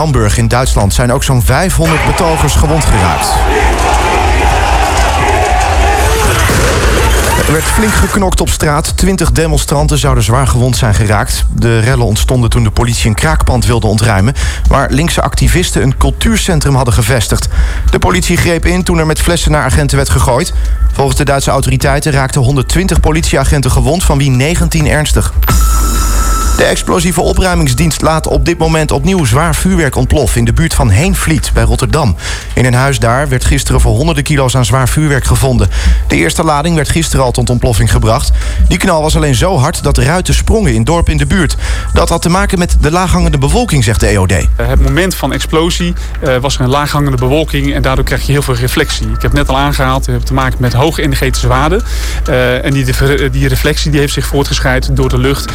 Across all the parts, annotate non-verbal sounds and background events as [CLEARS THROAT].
Hamburg in Duitsland zijn ook zo'n 500 betogers gewond geraakt. Er werd flink geknokt op straat. Twintig demonstranten zouden zwaar gewond zijn geraakt. De rellen ontstonden toen de politie een kraakpand wilde ontruimen... waar linkse activisten een cultuurcentrum hadden gevestigd. De politie greep in toen er met flessen naar agenten werd gegooid. Volgens de Duitse autoriteiten raakten 120 politieagenten gewond... van wie 19 ernstig. De explosieve opruimingsdienst laat op dit moment opnieuw zwaar vuurwerk ontploffen in de buurt van Heenvliet bij Rotterdam. In een huis daar werd gisteren voor honderden kilo's aan zwaar vuurwerk gevonden. De eerste lading werd gisteren al tot ontploffing gebracht. Die knal was alleen zo hard dat ruiten sprongen in dorpen in de buurt. Dat had te maken met de laaghangende bewolking, zegt de EOD. Het moment van explosie uh, was er een laaghangende bewolking en daardoor krijg je heel veel reflectie. Ik heb net al aangehaald, we hebben te maken met hoge energetische waarden. Uh, en die, die reflectie die heeft zich voortgeschreid door de lucht.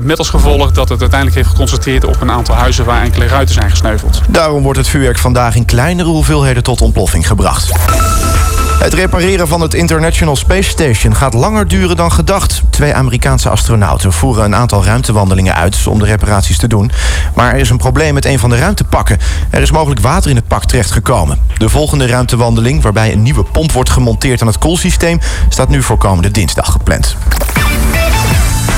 Met als gevolg dat het uiteindelijk heeft geconstateerd op een aantal huizen waar enkele ruiten zijn gesneuveld. Daarom wordt het vuurwerk vandaag in kleinere hoeveelheden tot ontploffing gebracht. Het repareren van het International Space Station gaat langer duren dan gedacht. Twee Amerikaanse astronauten voeren een aantal ruimtewandelingen uit om de reparaties te doen. Maar er is een probleem met een van de ruimtepakken. Er is mogelijk water in het pak terechtgekomen. De volgende ruimtewandeling, waarbij een nieuwe pomp wordt gemonteerd aan het koelsysteem, staat nu voor komende dinsdag gepland.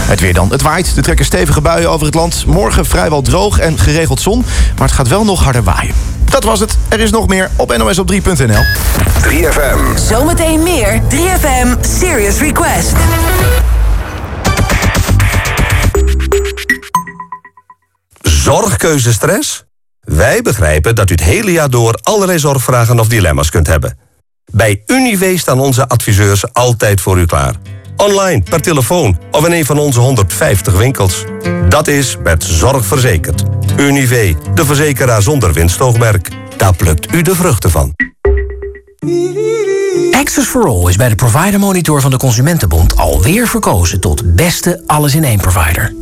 Het weer dan. Het waait. Er trekken stevige buien over het land. Morgen vrijwel droog en geregeld zon. Maar het gaat wel nog harder waaien. Dat was het. Er is nog meer op nosop3.nl. 3FM. Zometeen meer 3FM Serious Request. Zorgkeuzestress? Wij begrijpen dat u het hele jaar door allerlei zorgvragen of dilemma's kunt hebben. Bij Unive staan onze adviseurs altijd voor u klaar. Online, per telefoon of in een van onze 150 winkels. Dat is met zorg verzekerd. Unive, de verzekeraar zonder winstoogmerk. Daar plukt u de vruchten van. Access for All is bij de Provider Monitor van de Consumentenbond alweer verkozen tot beste alles-in-één provider.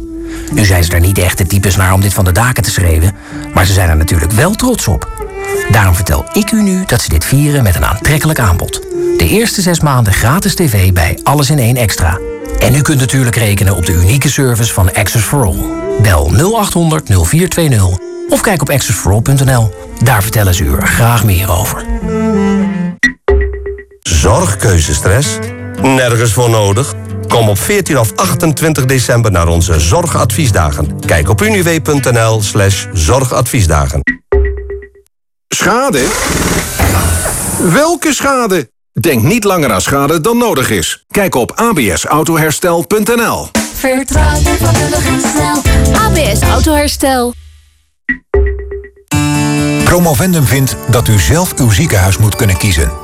Nu zijn ze er niet echt de types naar om dit van de daken te schreeuwen, maar ze zijn er natuurlijk wel trots op. Daarom vertel ik u nu dat ze dit vieren met een aantrekkelijk aanbod. De eerste zes maanden gratis tv bij Alles in één Extra. En u kunt natuurlijk rekenen op de unieke service van Access for All. Bel 0800 0420 of kijk op accessforall.nl. Daar vertellen ze u er graag meer over. Zorgkeuzestress? Nergens voor nodig. Kom op 14 of 28 december naar onze zorgadviesdagen. Kijk op uniw.nl slash zorgadviesdagen. Schade? Welke schade? Denk niet langer aan schade dan nodig is. Kijk op absautoherstel.nl Vertrouw je vakkundig en snel. ABS Autoherstel. Promovendum vindt dat u zelf uw ziekenhuis moet kunnen kiezen.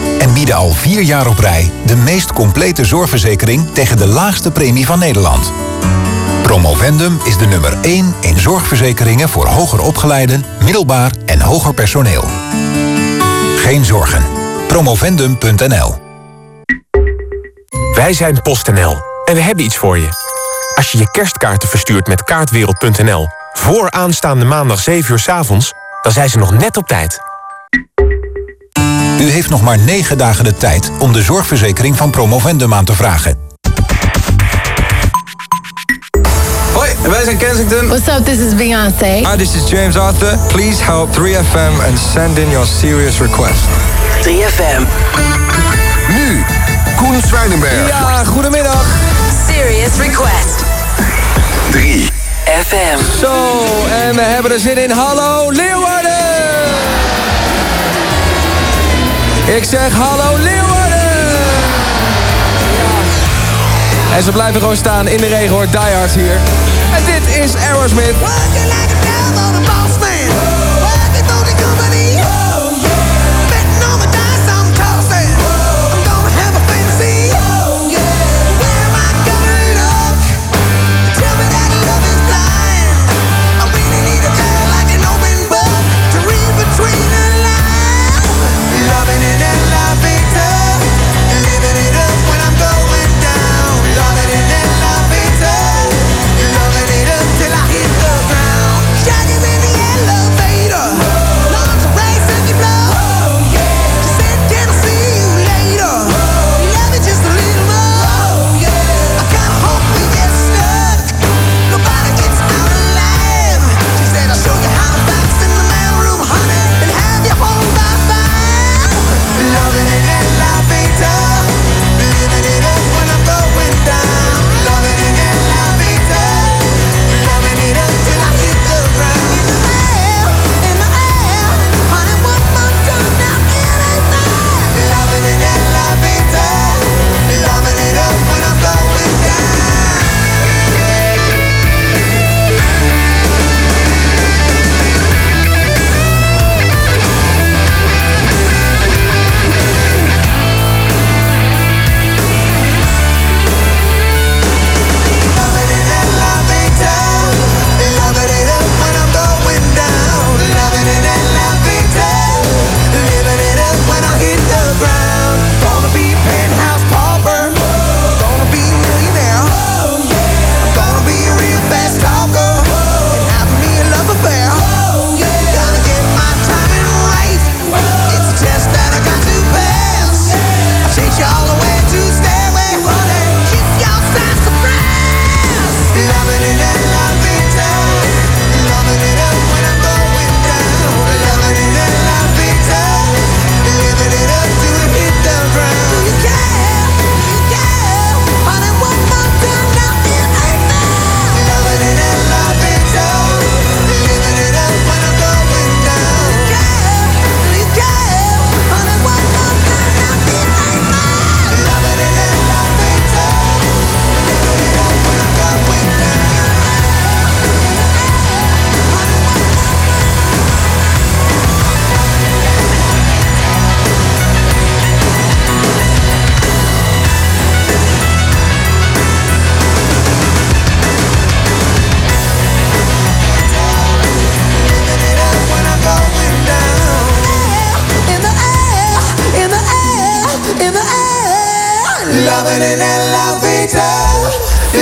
en bieden al vier jaar op rij de meest complete zorgverzekering tegen de laagste premie van Nederland. Promovendum is de nummer 1 in zorgverzekeringen voor hoger opgeleiden, middelbaar en hoger personeel. Geen zorgen. Promovendum.nl Wij zijn PostNL en we hebben iets voor je. Als je je kerstkaarten verstuurt met kaartwereld.nl voor aanstaande maandag 7 uur s avonds, dan zijn ze nog net op tijd. U heeft nog maar 9 dagen de tijd om de zorgverzekering van Promovendum aan te vragen. Hoi, wij zijn Kensington. What's up, this is Beyoncé. Hi, this is James Arthur. Please help 3FM and send in your serious request. 3FM. Nu, Koen Zwijnenberg. Ja, goedemiddag. Serious Request. 3 FM. Zo, en we hebben er zin in. Hallo Leeuwarden! Ik zeg hallo Leeuwarden! En ze blijven gewoon staan in de regen hoor, Die Hard hier. En dit is Aerosmith.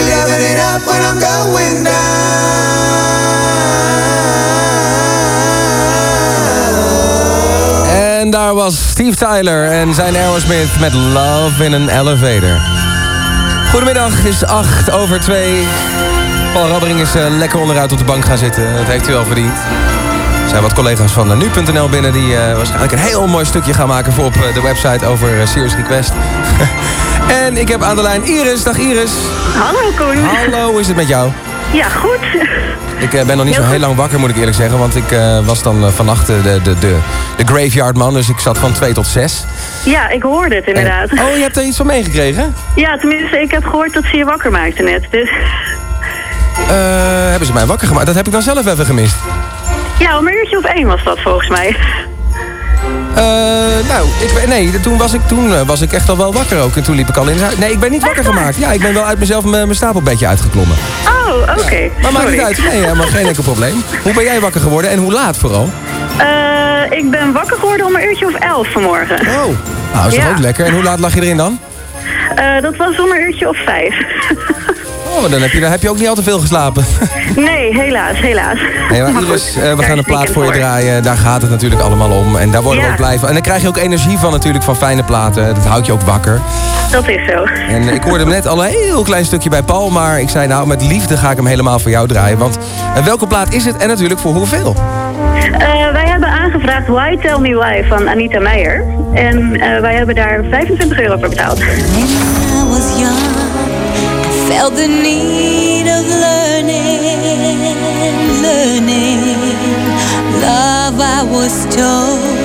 Living it up when I'm going En daar was Steve Tyler en zijn Aerosmith met Love in an Elevator. Goedemiddag, het is 8 over 2. Paul Rabbering is eh, lekker onderuit op de bank gaan zitten. Dat heeft hij wel verdiend. Er zijn wat collega's van eh, nu.nl binnen die eh, waarschijnlijk een heel mooi stukje gaan maken voor op de website over Serious Request. [LAUGHS] en ik heb aan de lijn Iris. Dag Iris. Hallo Koen. Hallo, hoe is het met jou? Ja, goed. Ik eh, ben nog niet Heel zo heel lang wakker, moet ik eerlijk zeggen. Want ik eh, was dan eh, vannacht de, de, de, de graveyard man. Dus ik zat van 2 tot 6. Ja, ik hoorde het inderdaad. Oh, je hebt er iets van meegekregen? Ja, tenminste, ik heb gehoord dat ze je wakker maakte net. Dus hebben ze mij wakker gemaakt? Dat heb ik dan zelf even gemist. ja, om een uurtje of één was dat volgens mij. Eh, nou, ik, nee, toen, was ik, toen eh, was ik echt al wel wakker ook. En toen liep ik al in huis. Nee, ik ben niet wakker gemaakt. Ja, ik ben wel uit mezelf mijn stapelbedje uitgeklommen. Oh, oké. Maar maakt niet uit. Nee, helemaal geen enkel probleem. Hoe ben jij wakker geworden en hoe laat vooral? Eh, ik ben wakker geworden om een uurtje of elf vanmorgen. Oh. Nou, is toch Ja. ook lekker. En hoe laat lag je erin dan? Dat was om een uurtje of vijf. [LAUGHS] Oh, maar dan heb je, dan heb je ook niet al te veel geslapen. [LAUGHS] nee, helaas, helaas. Nee, maar Maar Iris, goed, eh, we daar gaan een plaat voor je draaien. Daar gaat het natuurlijk allemaal om. En daar worden we ook blij van. En dan krijg je ook energie van natuurlijk van fijne platen. Dat houdt je ook wakker. Dat is zo. En ik hoorde hem net al een heel klein stukje bij Paul. Maar ik zei nou, met liefde ga ik hem helemaal voor jou draaien. Want eh, welke plaat is het en natuurlijk voor hoeveel? Eh, wij hebben aangevraagd Why Tell Me Why van Anita Meijer. En eh, wij hebben daar 25 euro voor betaald. Felt the need of learning, learning. Love, I was told,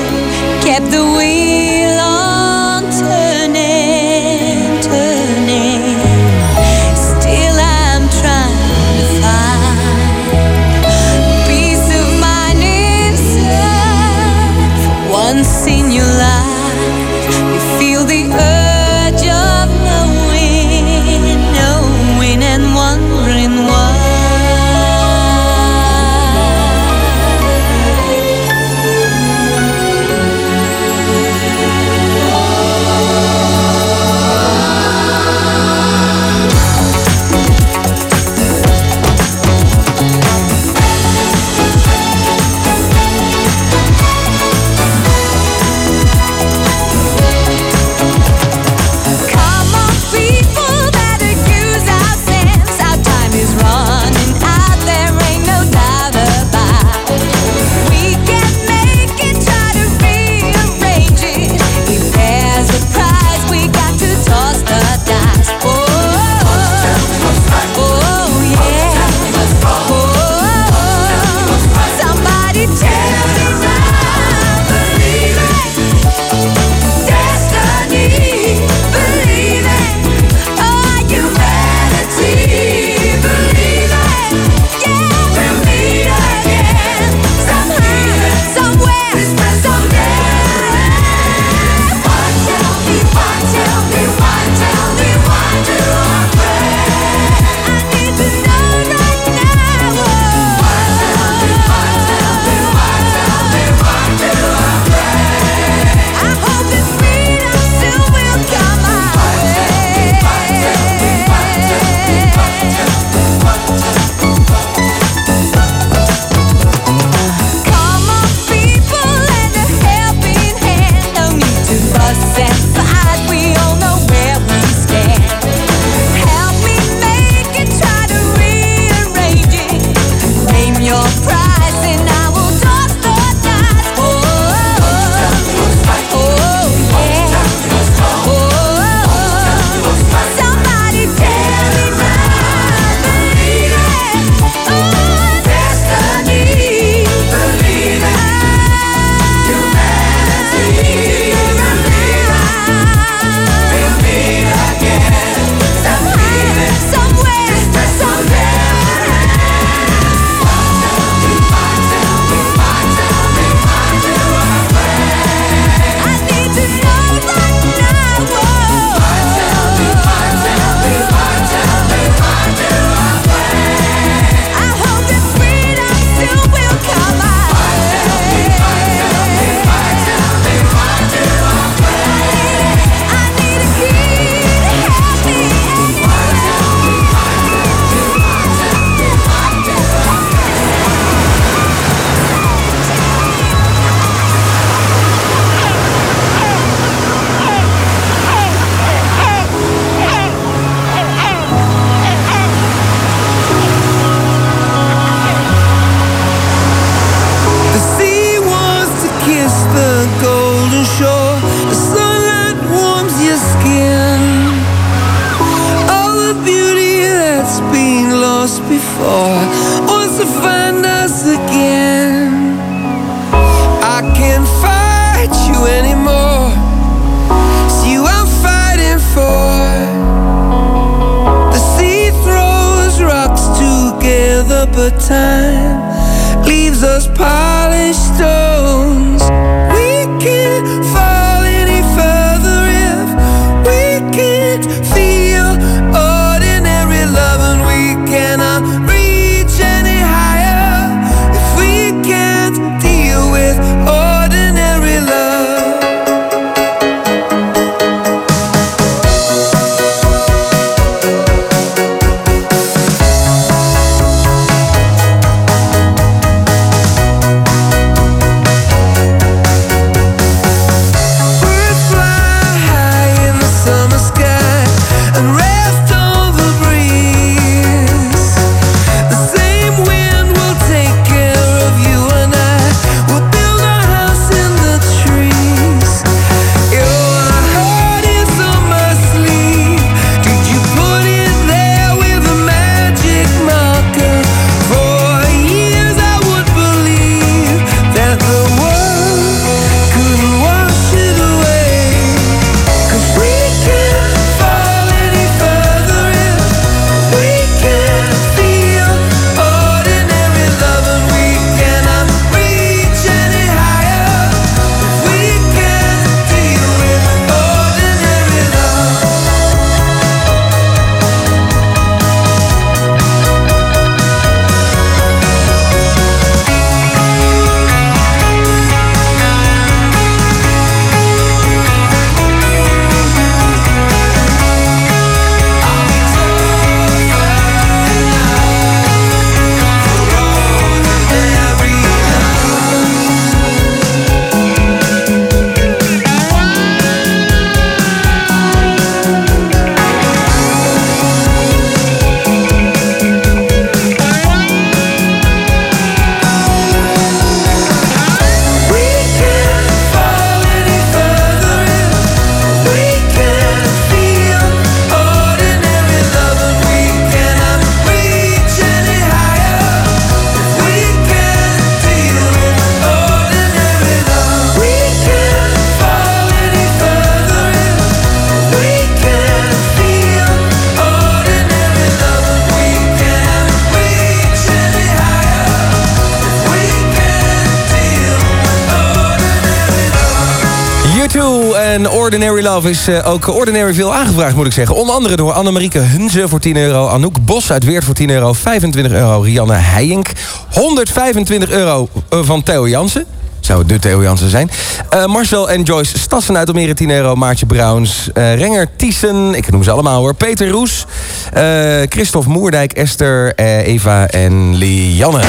Ordinary Love is eh, ook ordinary veel aangevraagd, moet ik zeggen. Onder andere door Annemarieke Hunze voor 10 euro. Anouk Bos uit Weert voor 10 euro. 25 euro Rianne Heijink. 125 euro eh, van Theo Jansen. Zou de Theo Jansen zijn. Eh, Marcel en Joyce Stassen uit Almere 10 euro. Maartje Brouwns. eh, Renger Thiessen. Ik noem ze allemaal hoor. Peter Roes. eh, Christophe Moerdijk. Esther. Eva en Lianne.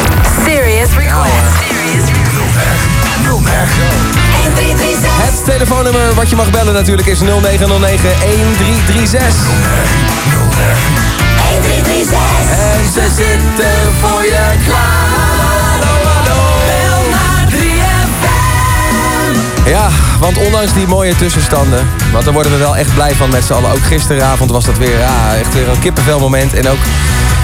Serious request. Het telefoonnummer wat je mag bellen natuurlijk is 0909 1336. En ze zitten voor je klaar. Hallo, hallo. Bel naar 3FM. Ja, want ondanks die mooie tussenstanden... want daar worden we wel echt blij van met z'n allen. Ook gisteravond was dat weer, ja, echt weer een kippenvelmoment. En ook,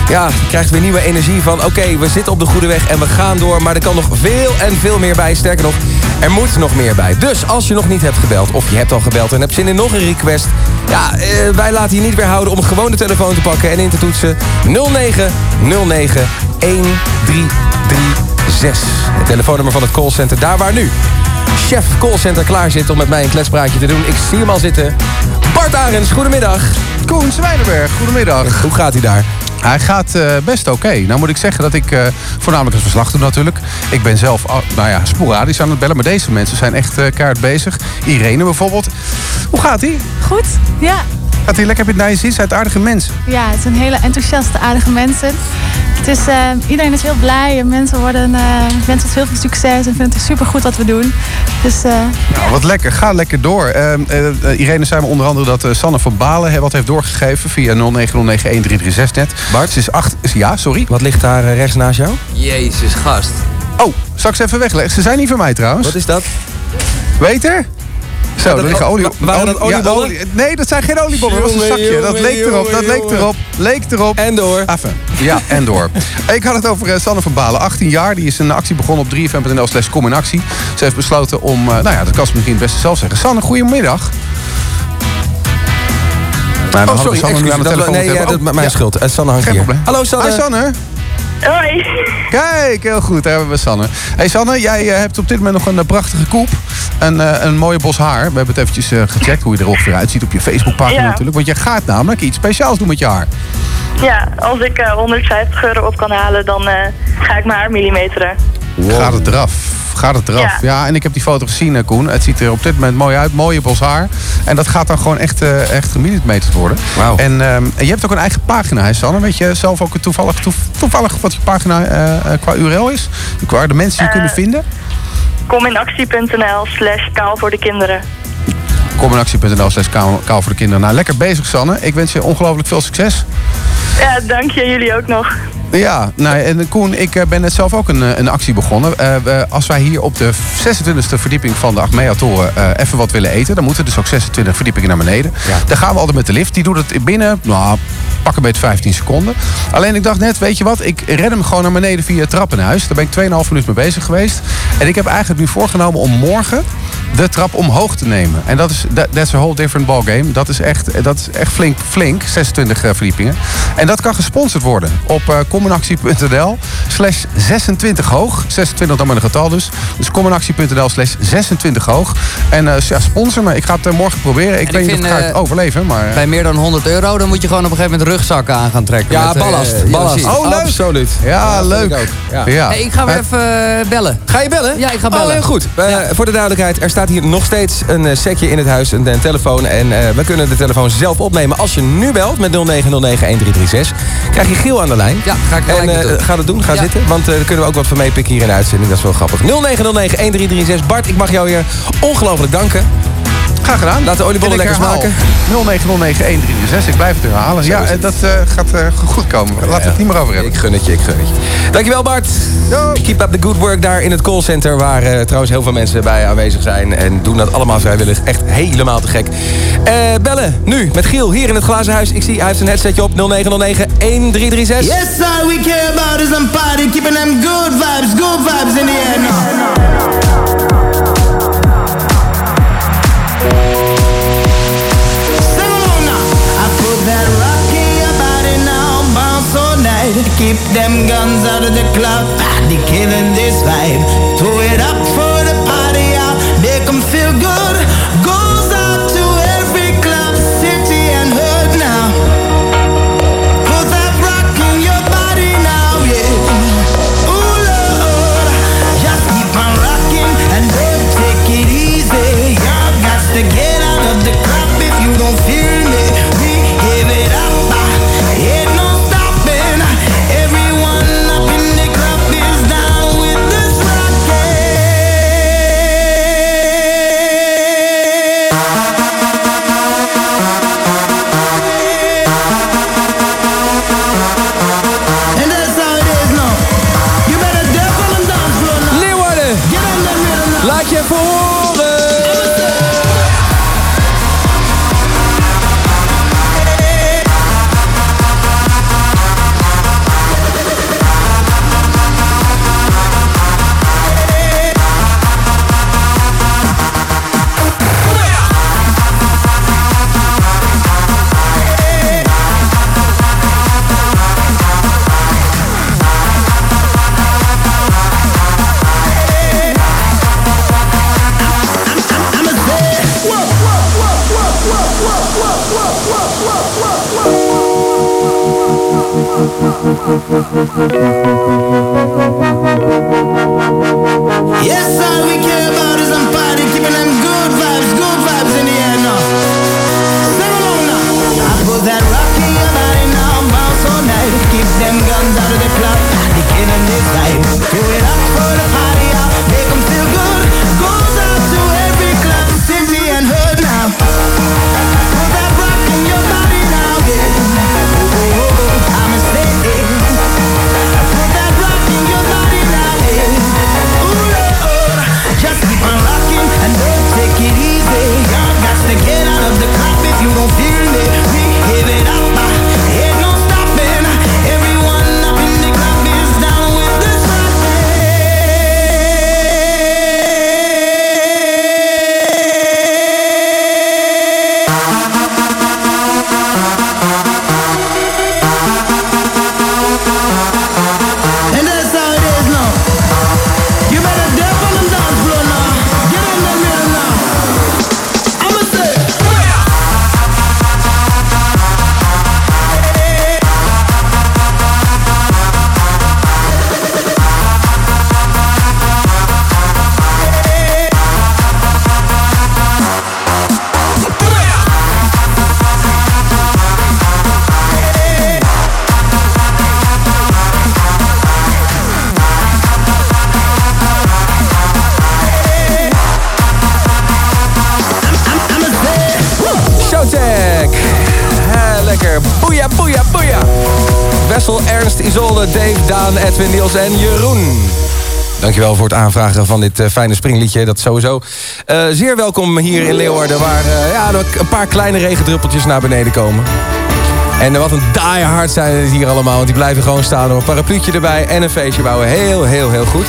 ja, krijgt weer nieuwe energie van... oké, we zitten op de goede weg en we gaan door... maar er kan nog veel en veel meer bij. Sterker nog, er moet nog meer bij. Dus als je nog niet hebt gebeld, of je hebt al gebeld... en hebt zin in nog een request... ja, eh, wij laten je niet weerhouden om gewoon de telefoon te pakken... en in te toetsen 0909 1336. Het telefoonnummer van het callcenter, daar waar nu chef callcenter klaar zit om met mij een kletspraatje te doen. Ik zie hem al zitten. Bart Arends, goedemiddag. Koen Zwijnenberg, goedemiddag. Hoe gaat hij daar? Hij gaat eh, best oké. Nou moet ik zeggen dat ik, eh, voornamelijk het verslag doe natuurlijk. Ik ben zelf, nou ja, sporadisch aan het bellen. Maar deze mensen zijn echt eh kaart bezig. Irene bijvoorbeeld. Hoe gaat hij? Goed, ja. Gaat hij lekker met naar je zin? Zijn het aardige mensen? Ja, het zijn hele enthousiaste, aardige mensen. Het is, eh, iedereen is heel blij en mensen worden, eh wensen ons heel veel succes en vinden het super goed wat we doen. Dus eh, Nou, wat lekker. Ga lekker door. Eh, eh, Irene zei me onder andere dat eh, Sanne van Balen hè, wat heeft doorgegeven via 09091336 net. Bart? Ze is acht... Ja, sorry. Wat ligt daar eh, rechts naast jou? Jezus, gast. Oh, straks even wegleggen. Ze zijn niet van mij trouwens. Wat is dat? Weet er? Zo, er liggen olie... Waren dat ja, oliebollen? olie- Nee, dat zijn geen oliebollen. Dat was een zakje. Dat leek erop, dat leek erop. Leek erop. En door. Even. Ja, en door. Ik had het over eh, Sanne van Balen. 18 jaar. Die is een actie begonnen op 3fm.nl slash kom in actie. Ze heeft besloten om... eh, nou ja, dat kan ze misschien het beste zelf zeggen. Sanne, goedemiddag. Maar we Oh, sorry, Sanne nu aan de dat- telefoon nee, ja, hebben. dat- Oh, mijn ja. schuld. Eh, Sanne hangt Geen hier. probleem. Hallo Sanne. Hi Sanne. Hoi. Kijk, heel goed. Daar hebben we Sanne. Hey Sanne, jij hebt op dit moment nog een prachtige koep. Een, eh, een mooie bos haar. We hebben het eventjes gecheckt hoe je er ongeveer uitziet op je Facebookpagina Ja. natuurlijk. Want je gaat namelijk iets speciaals doen met je haar. Ja, als ik eh, 150 euro op kan halen, dan eh, ga ik mijn haar millimeteren. Gaat het eraf. Gaat het eraf. Ja. Ja. en ik heb die foto gezien, eh, Koen. Het ziet er op dit moment mooi uit. Mooie bos haar. En dat gaat dan gewoon echt, eh echt gemillimeterd worden. Wauw. En, ehm, en je hebt ook een eigen pagina, hè, Sanne? Weet je zelf ook toevallig, toef- toevallig wat je pagina eh, eh, qua URL is? Waar de mensen je Eh, kunnen vinden? Kominactie.nl slash kaal voor de kinderen. Cominactie.nl slash kaal kaal voor de kinderen. Nou, lekker bezig, Sanne. Ik wens je ongelooflijk veel succes. Ja, dank je. Jullie ook nog. Ja, nou, en Koen, ik eh, ben net zelf ook een, eh, een actie begonnen. Eh, we- als wij hier op de 26e verdieping van de Achmea-toren eh, even wat willen eten... dan moeten dus ook 26 verdiepingen naar beneden. Dan gaan we altijd met de lift. Die doet het binnen, nou, pak een beetje 15 seconden. Alleen ik dacht net, weet je wat, ik red hem gewoon naar beneden via het trappenhuis. Daar ben ik 2,5 minuten mee bezig geweest. En ik heb eigenlijk nu voorgenomen om morgen de trap omhoog te nemen. En dat is that, that's a whole different ballgame. Dat is echt, dat is echt flink, flink, 26 eh, verdiepingen. En dat kan gesponsord worden op uh, commonactie.nl slash 26 hoog. 26 dan met een getal dus. Dus commonactie.nl slash 26 hoog. En eh, ja, sponsor me. Ik ga het eh, morgen proberen. Ik En weet ik niet of ik ga het eh, overleven, maar... eh, Bij meer dan 100 euro, dan moet je gewoon op een gegeven moment rugzakken aan gaan trekken. Ja, met, eh, ballast. ballast. Oh, leuk. Absoluut. Ja, leuk. ik. Ja. Ja. Hey, ik ga weer Eh, even eh, bellen. Ga je bellen? Ja, ik ga bellen. Oh, heel goed. Eh, Voor de duidelijkheid, er staat hier nog steeds een eh, setje in het huis, een, een telefoon. En eh, we kunnen de telefoon zelf opnemen. Als je nu belt met 0909-1336, krijg je Giel aan de lijn. Ja, ga ik En eh, doen. ga dat doen, ga Ja. zitten. Want daar kunnen we ook wat van meepikken hier in de uitzending. Dat is wel grappig. 0909-1336. Bart, ik mag jou weer ongelooflijk danken. Graag gedaan. Laat de oliebollen lekker smaken. 0909-1336. Ik blijf het herhalen. Zo Ja, is het. eh, dat eh, gaat eh, goed komen. Laten we het niet meer over hebben. Ik gun het je, ik gun het je. Dankjewel Bart. Keep up the good work daar in het callcenter... waar eh, trouwens heel veel mensen bij aanwezig zijn... en doen dat allemaal vrijwillig. Echt helemaal te gek. Eh, bellen, nu, met Giel, hier in het glazen huis. Ik zie, hij heeft een headsetje op 0909-1336. Yes, all we care about is some party, keeping them good vibes, good vibes in the air now. Keep them guns out of the club, party killing this vibe. Dankjewel voor het aanvragen van dit eh, fijne springliedje. Dat sowieso. Eh, zeer welkom hier in Leeuwarden, waar eh, ja, er een paar kleine regendruppeltjes naar beneden komen. En wat een diehard zijn het hier allemaal, want die blijven gewoon staan. Een parapluutje erbij en een feestje bouwen. Heel, heel, heel goed.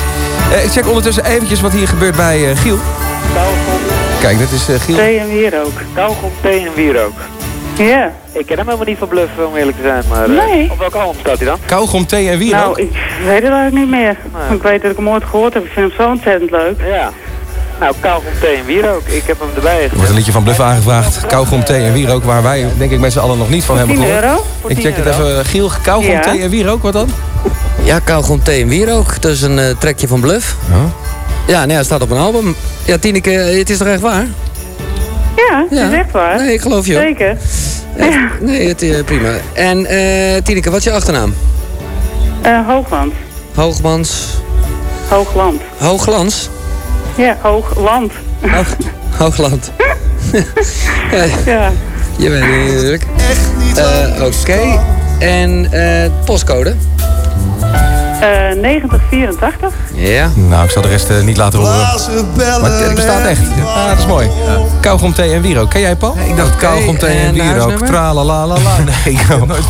Eh, ik check ondertussen eventjes wat hier gebeurt bij eh, Giel. Kijk, dat is eh, Giel. Thee en wierook. Kauwgom, thee en wierook. Ja. Ik ken hem helemaal niet van bluffen, om eerlijk te zijn. Maar, eh, Nee. Op welke album staat hij dan? Kauwgom, thee en wierook? Nou, ik weet het eigenlijk niet meer. Ik weet dat ik hem ooit gehoord heb. Ik vind hem zo ontzettend leuk. Ja. Nou, kauwgom, thee en wierook. Ik heb hem erbij Er wordt een liedje van Bluff aangevraagd. Kauwgom, thee en wierook, waar wij denk ik met z'n allen nog niet van hebben 10 gehoord. euro? Ik 10 check het even. Giel, kauwgom, Ja. thee en wierook, wat dan? Ja, kauwgom, thee en wierook. Dat is een eh, trekje van Bluff. Ja, nee, het staat op een album. Ja, Tineke, het is toch echt waar? Ja, het is echt waar. Nee, ik geloof je. Zeker. Nee, het, eh, prima. En eh Tineke, wat is je achternaam? Eh, Hoogland. Hoogmans. Hoogland. Hoogglans? Ja, Hoogland. Hoog, Hoogland. [LAUGHS] ja, Ja. je het natuurlijk. Eh, Oké. En eh, postcode? Eh 9084. Ja. Nou, ik zal de rest eh, niet laten horen. Maar het, het bestaat echt. Ah, dat is mooi. Kauwgom, thee en wierook. Ken jij, Paul? ik dacht kauwgom, thee en en wierook. huisnummer? Tralalala. [LAUGHS] Nee,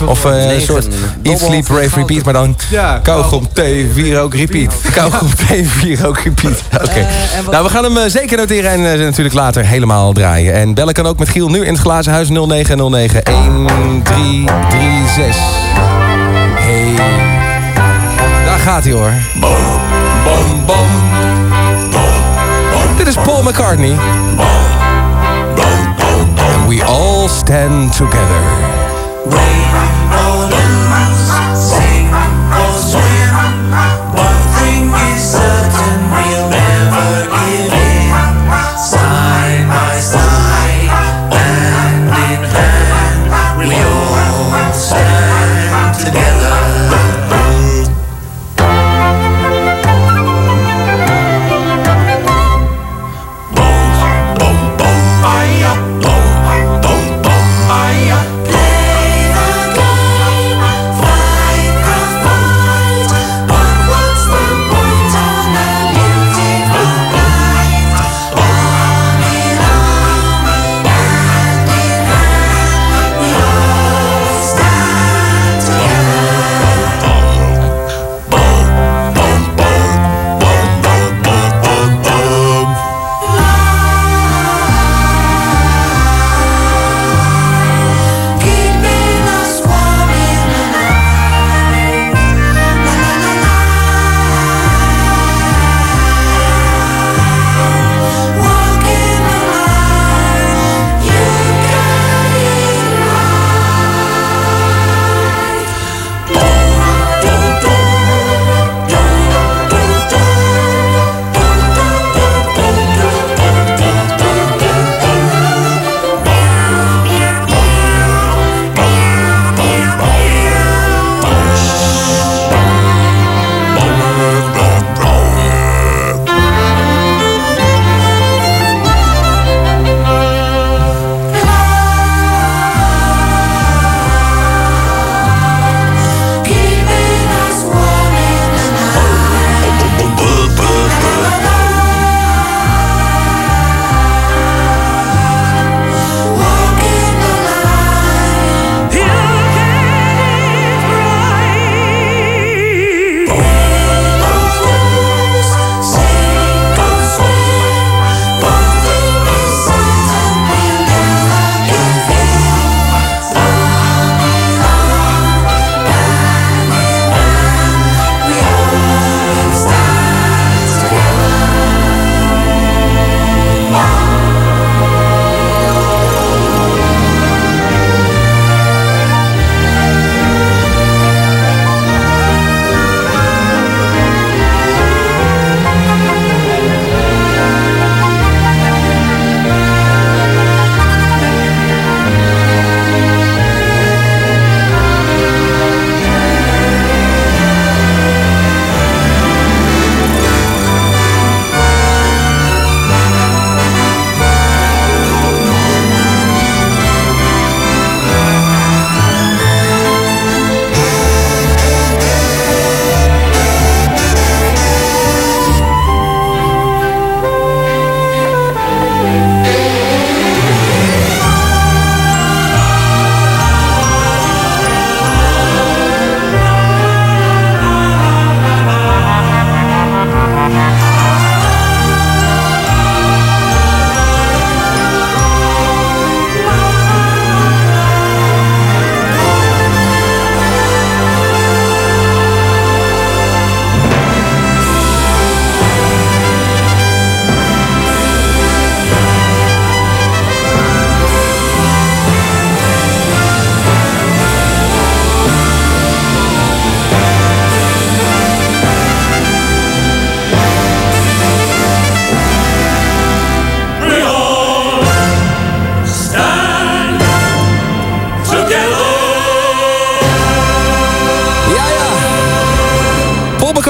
of eh, een soort eat, sleep, rave, repeat. Maar dan kauwgom, thee, wierook, repeat. [LAUGHS] Kauwgom, thee, wierook, repeat. Oké. Nou, we gaan hem eh, zeker noteren en eh, natuurlijk later helemaal draaien. En bellen kan ook met Giel nu in het glazen huis 0909 1336. Hey. Daar gaat hij hoor. Bom, bom, bom. Dit is Paul McCartney. And we all stand together.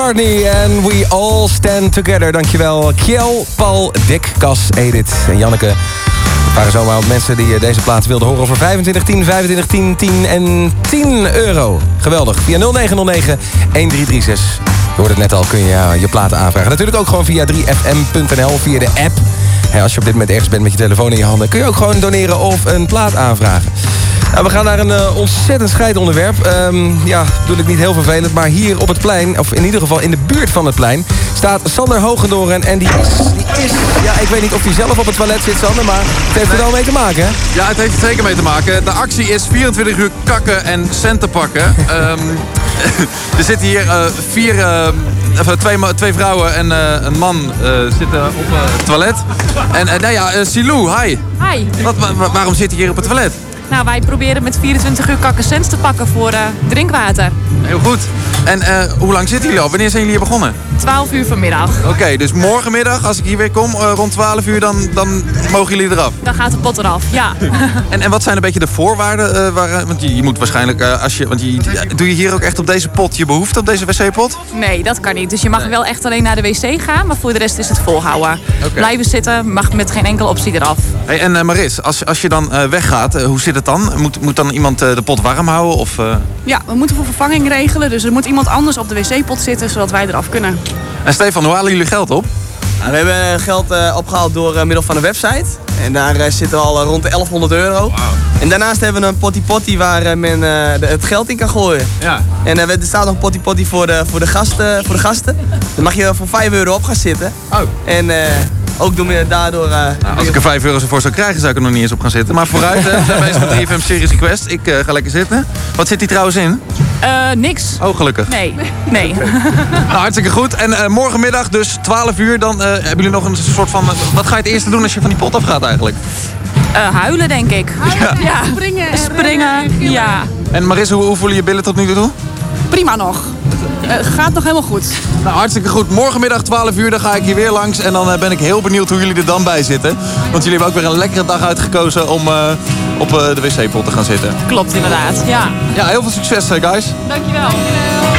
McCartney en We All Stand Together. Dankjewel Kjell, Paul, Dick, Cas, Edith en Janneke. Waren zomaar wat mensen die eh, deze plaats wilden horen over 25, 10, 25, 10, 10 en 10 euro. Geweldig. Via 0909 1336. Je hoorde het net al, kun je ja, je platen aanvragen. Natuurlijk ook gewoon via 3fm.nl, via de app. Als je op dit moment ergens bent met je telefoon in je handen... kun je ook gewoon doneren of een plaat aanvragen. Nou, we gaan naar een eh, ontzettend scheidonderwerp. Ehm ja, bedoel ik niet heel vervelend, maar hier op het plein... of in ieder geval in de buurt van het plein... staat Sander Hogendoren en die is, die is... Ja, ik weet niet of hij zelf op het toilet zit, Sander... maar het heeft er wel mee te maken, hè? Ja, het heeft er zeker mee te maken. De actie is 24 uur kakken en centen pakken. [LAUGHS] Ehm, [LAUGHS] er zitten hier eh, vier, eh, of, eh, twee, ma- twee vrouwen en eh, een man eh, zitten op eh, het toilet. En eh, nou ja, eh, Silou, hi. Hi. Wat, wa- wa- waarom zit je hier op het toilet? Nou, wij proberen met 24 uur kakken cents te pakken voor eh, drinkwater. Heel goed. En eh, hoe lang zitten jullie al? Wanneer zijn jullie hier begonnen? 12 uur vanmiddag. Oké, dus morgenmiddag, als ik hier weer kom, eh, rond 12 uur, dan, dan mogen jullie eraf. Dan gaat de pot eraf, ja. [LAUGHS] En, en wat zijn een beetje de voorwaarden? waar, want je, je moet waarschijnlijk, als je, want je, doe je hier ook echt op deze pot je behoefte, op deze wc-pot? Nee, dat kan niet. Dus je mag wel echt alleen naar de wc gaan, maar voor de rest is het volhouden. Blijven zitten, mag met geen enkele optie eraf. Hey, en Maris, als, als je dan weggaat, hoe zit het dan? Moet, moet dan iemand eh, de pot warm houden? Of, eh? Ja, we moeten voor vervanging regelen, dus er moet iemand anders op de wc-pot zitten, zodat wij eraf kunnen. En Stefan, hoe halen jullie geld op? Nou, we hebben geld eh, opgehaald door eh, middel van een website. En daar zitten we al rond de 1100 euro. En daarnaast hebben we een potty potty waar men eh, de- het geld in kan gooien. Ja. En er staat nog een potty potty voor de, voor, de gasten, voor de gasten. Dan mag je voor 5 euro op gaan zitten. Oh. En eh, ook doen we daardoor... eh, Nou, als ik er 5 euro voor zou krijgen, zou ik er nog niet eens op gaan zitten. Maar vooruit, hè, we zijn bezig met de IFM Series Request. Ik eh, ga lekker zitten. Wat zit hier trouwens in? Eh, niks. Oh, gelukkig. Nee, [LAUGHS] nee. Nou, hartstikke goed. En eh, morgenmiddag, dus 12 uur, dan eh, hebben jullie nog een soort van... wat ga je het eerste doen als je van die pot afgaat eigenlijk? Eh, huilen, denk ik. Ja. Springen. Springen, ja. En Maris, hoe, hoe voelen je billen tot nu toe? Prima nog. Eh, gaat nog helemaal goed. Nou, hartstikke goed. Morgenmiddag 12 uur, dan ga ik hier weer langs. En dan eh, ben ik heel benieuwd hoe jullie er dan bij zitten. Want jullie hebben ook weer een lekkere dag uitgekozen om eh, op eh, de wc-pot te gaan zitten. Klopt inderdaad, ja. Ja, heel veel succes, guys. Dankjewel. Look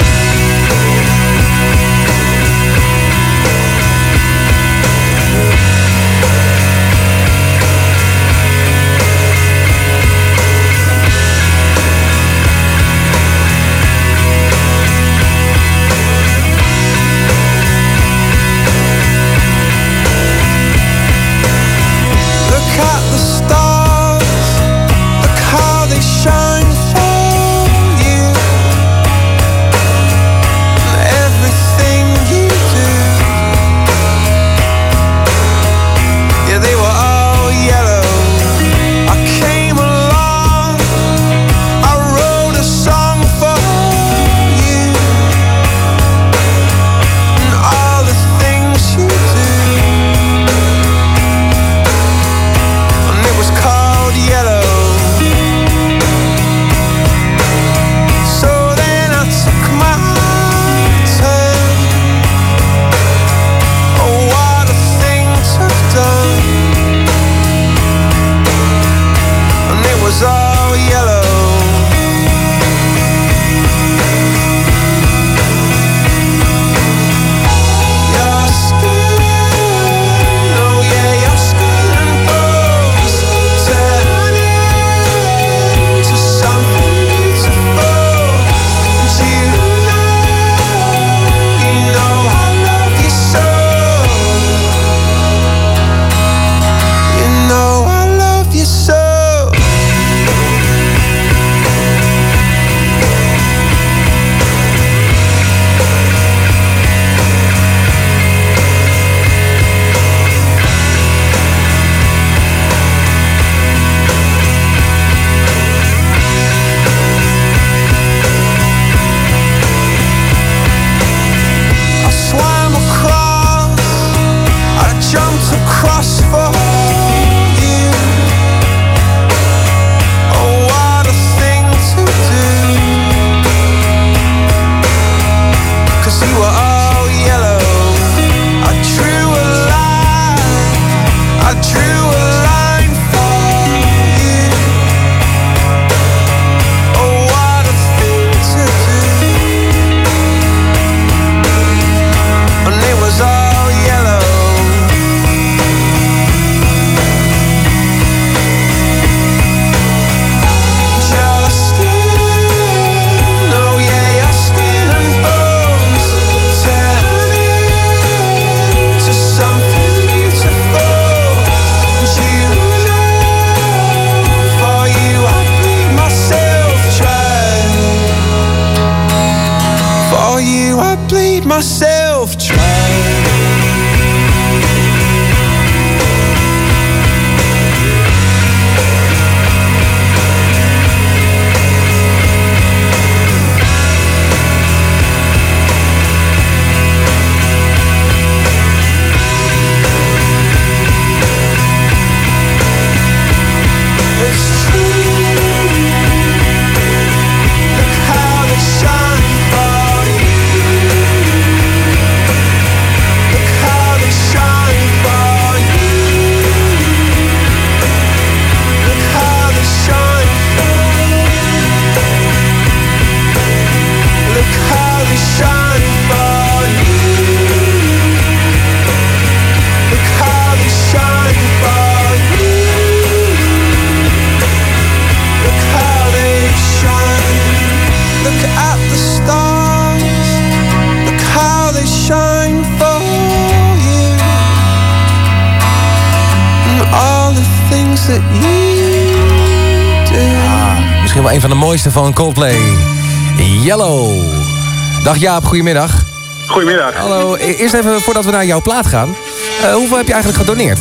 Jaap, goedemiddag. Goedemiddag. Hallo, e- eerst even voordat we naar jouw plaat gaan. Eh, hoeveel heb je eigenlijk gedoneerd?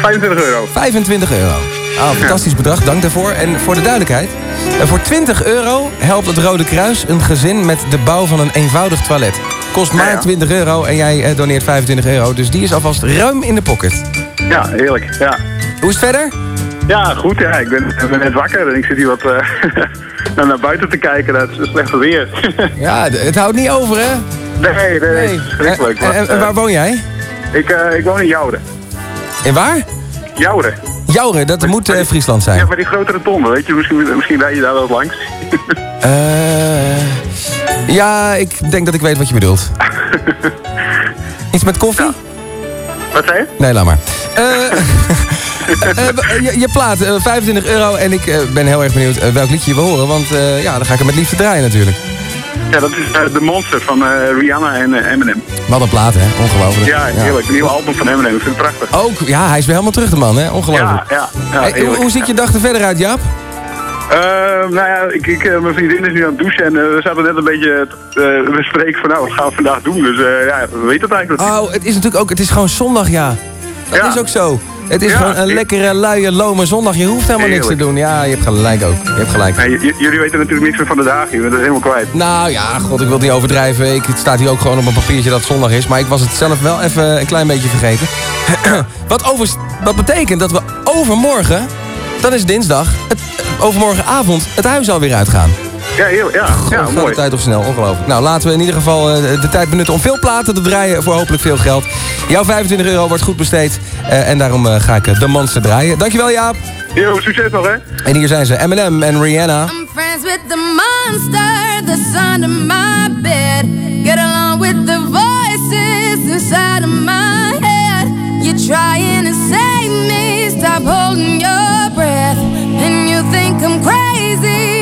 25 euro. 25 euro. Ah, fantastisch bedrag, dank daarvoor. En voor de duidelijkheid, eh, voor 20 euro helpt het Rode Kruis een gezin met de bouw van een eenvoudig toilet. Kost maar 20 euro en jij eh, doneert 25 euro, dus die is alvast ruim in de pocket. Ja, heerlijk. Ja. Hoe is het verder? Ja, goed. Ja. Ik, ben, ben net wakker en ik zit hier wat [LAUGHS] naar, naar buiten te kijken. Dat is slecht weer. [LAUGHS] Ja, het houdt niet over, hè? nee, nee, nee. Verschrikkelijk. En, en- en waar woon jij? Ik, eh, ik woon in Jouden. In waar? Jouden. Jouren, dat moet eh, Friesland zijn. Ja, maar die grotere tonnen, weet je. Misschien, misschien rijd je daar wel langs. Eh, ja, ik denk dat ik weet wat je bedoelt. [LAUGHS] Iets met koffie? Wat zei je? Nee, laat maar. Eh, eh, [LAUGHS] je, je plaat, eh, 25 euro. En ik eh, ben heel erg benieuwd eh, welk liedje je wil horen. Want eh, ja, dan ga ik hem met liefde draaien natuurlijk. Ja, dat is eh, de Monster van eh, Rihanna en eh, Eminem. Wat een plaat, hè? Ongelooflijk. Ja, heerlijk. Het nieuwe album van Eminem. Ik vind het prachtig. Ook, ja, hij is weer helemaal terug de man, hè? Ongelooflijk. Ja, ja. ja Hey, hoe, ziet je dag er verder uit, Jaap? Eh, nou ja, ik, ik, eh, mijn vriendin is nu aan het douchen en eh, we zaten net een beetje te eh, bespreken van nou, wat gaan we vandaag doen? Dus eh, ja, we weten het eigenlijk Oh, het is natuurlijk ook, het is gewoon zondag, ja. Dat Ja. is ook zo. Het is Ja, gewoon een ik- lekkere, luie, lome zondag. Je hoeft helemaal niks te doen. Ja, je hebt gelijk ook. Je hebt gelijk. Jullie weten natuurlijk niks meer van de dagen, je bent het helemaal kwijt. Nou ja, god, ik wil het niet overdrijven. Ik, het staat hier ook gewoon op een papiertje dat het zondag is. Maar ik was het zelf wel even een klein beetje vergeten. [CLEARS THROAT] wat, over, wat betekent dat we overmorgen, dat is dinsdag, het, overmorgenavond het huis alweer uitgaan. Ja, heel, ja, ja mooi. de tijd toch snel, ongelooflijk. Nou, laten we in ieder geval eh, de tijd benutten om veel platen te draaien voor hopelijk veel geld. Jouw 25 euro wordt goed besteed eh, en daarom eh, ga ik de monster draaien. Dankjewel Jaap. Yo, succes nog hè. En hier zijn ze, Eminem en Rihanna. friends with the monster that's under my bed. Get along with the voices inside of my head. You're trying to save me, stop holding your breath. And you think I'm crazy,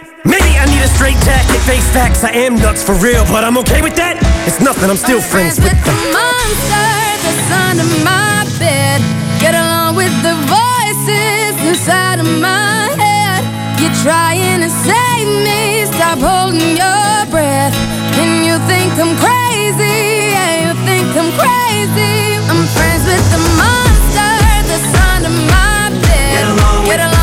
Maybe I need a straight jacket, face facts. I am nuts for real, but I'm okay with that. It's nothing, I'm still friends with with the monster that's under my bed. Get along with the voices inside of my head. You're trying to save me, stop holding your breath. And you think I'm crazy, yeah, you think I'm crazy. I'm friends with the monster that's under my bed. Get along with the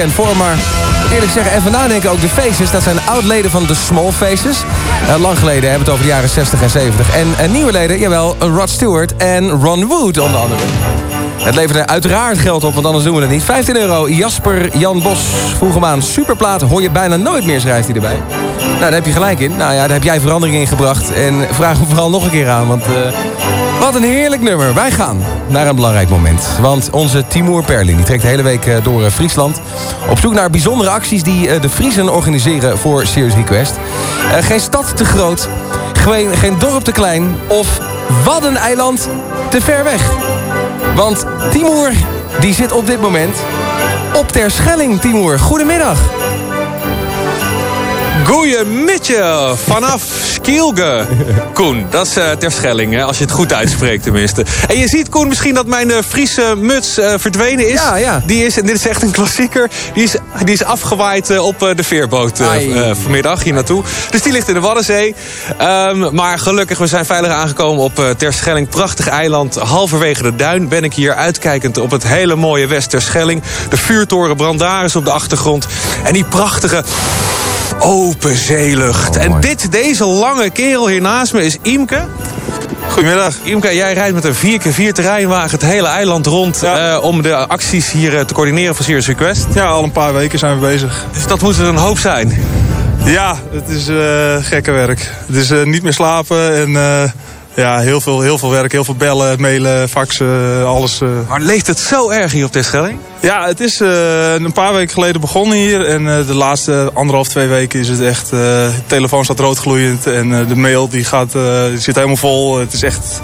bekend voor. Maar eerlijk zeggen, even nadenken. Ook de Faces, dat zijn oud-leden van de Small Faces. Eh, lang geleden hebben we het over de jaren 60 en 70. En eh, nieuwe leden, jawel, Rod Stewart en Ron Wood onder andere. Het levert er uiteraard geld op, want anders doen we het niet. 15 euro, Jasper Jan Bos. Vroeg hem aan, superplaat, hoor je bijna nooit meer, schrijft hij erbij. Nou, daar heb je gelijk in. Nou ja, daar heb jij verandering in gebracht. En vraag hem vooral nog een keer aan, want... eh, wat een heerlijk nummer. Wij gaan naar een belangrijk moment. Want onze Timur Perling die trekt de hele week eh, door eh, Friesland... op zoek naar bijzondere acties die eh, de Friesen organiseren voor Serious Request. Geen stad te groot, geen, dorp te klein... of Waddeneiland te ver weg. Want Timur die zit op dit moment op Terschelling. Timur, goedemiddag. Goeiemiddag, vanaf Skielge. [LAUGHS] Koen, dat is eh, ter Schelling, hè, als je het goed uitspreekt tenminste. En je ziet, Koen, misschien dat mijn eh, Friese muts eh, verdwenen is. Ja, ja. Die is, en dit is echt een klassieker, die is, die is afgewaaid op de veerboot vanmiddag hier naartoe. Dus die ligt in de Waddenzee. Ehm, maar gelukkig, we zijn veilig aangekomen op Ter Schelling. Prachtig eiland, halverwege de duin ben ik hier uitkijkend op het hele mooie West Ter Schelling. De vuurtoren Brandaris op de achtergrond. En die prachtige open zeelucht. en dit, deze lange kerel hier naast me is Imke. Goedemiddag. Imke, jij rijdt met een 4x4 terreinwagen het hele eiland rond... eh, om de acties hier eh, te coördineren van Serious Request. Ja, al een paar weken zijn we bezig. Dus dat moet er een hoop zijn. Ja, het is eh, gekke werk. Het is eh, niet meer slapen en eh, ja, heel veel, heel veel werk. Heel veel bellen, mailen, faxen, alles. eh. Maar leeft het zo erg hier op Terschelling? Ja, het is eh, een paar weken geleden begonnen hier. En eh, de laatste anderhalf, twee weken is het echt... de telefoon staat roodgloeiend en de mail die gaat, die zit helemaal vol. Het is echt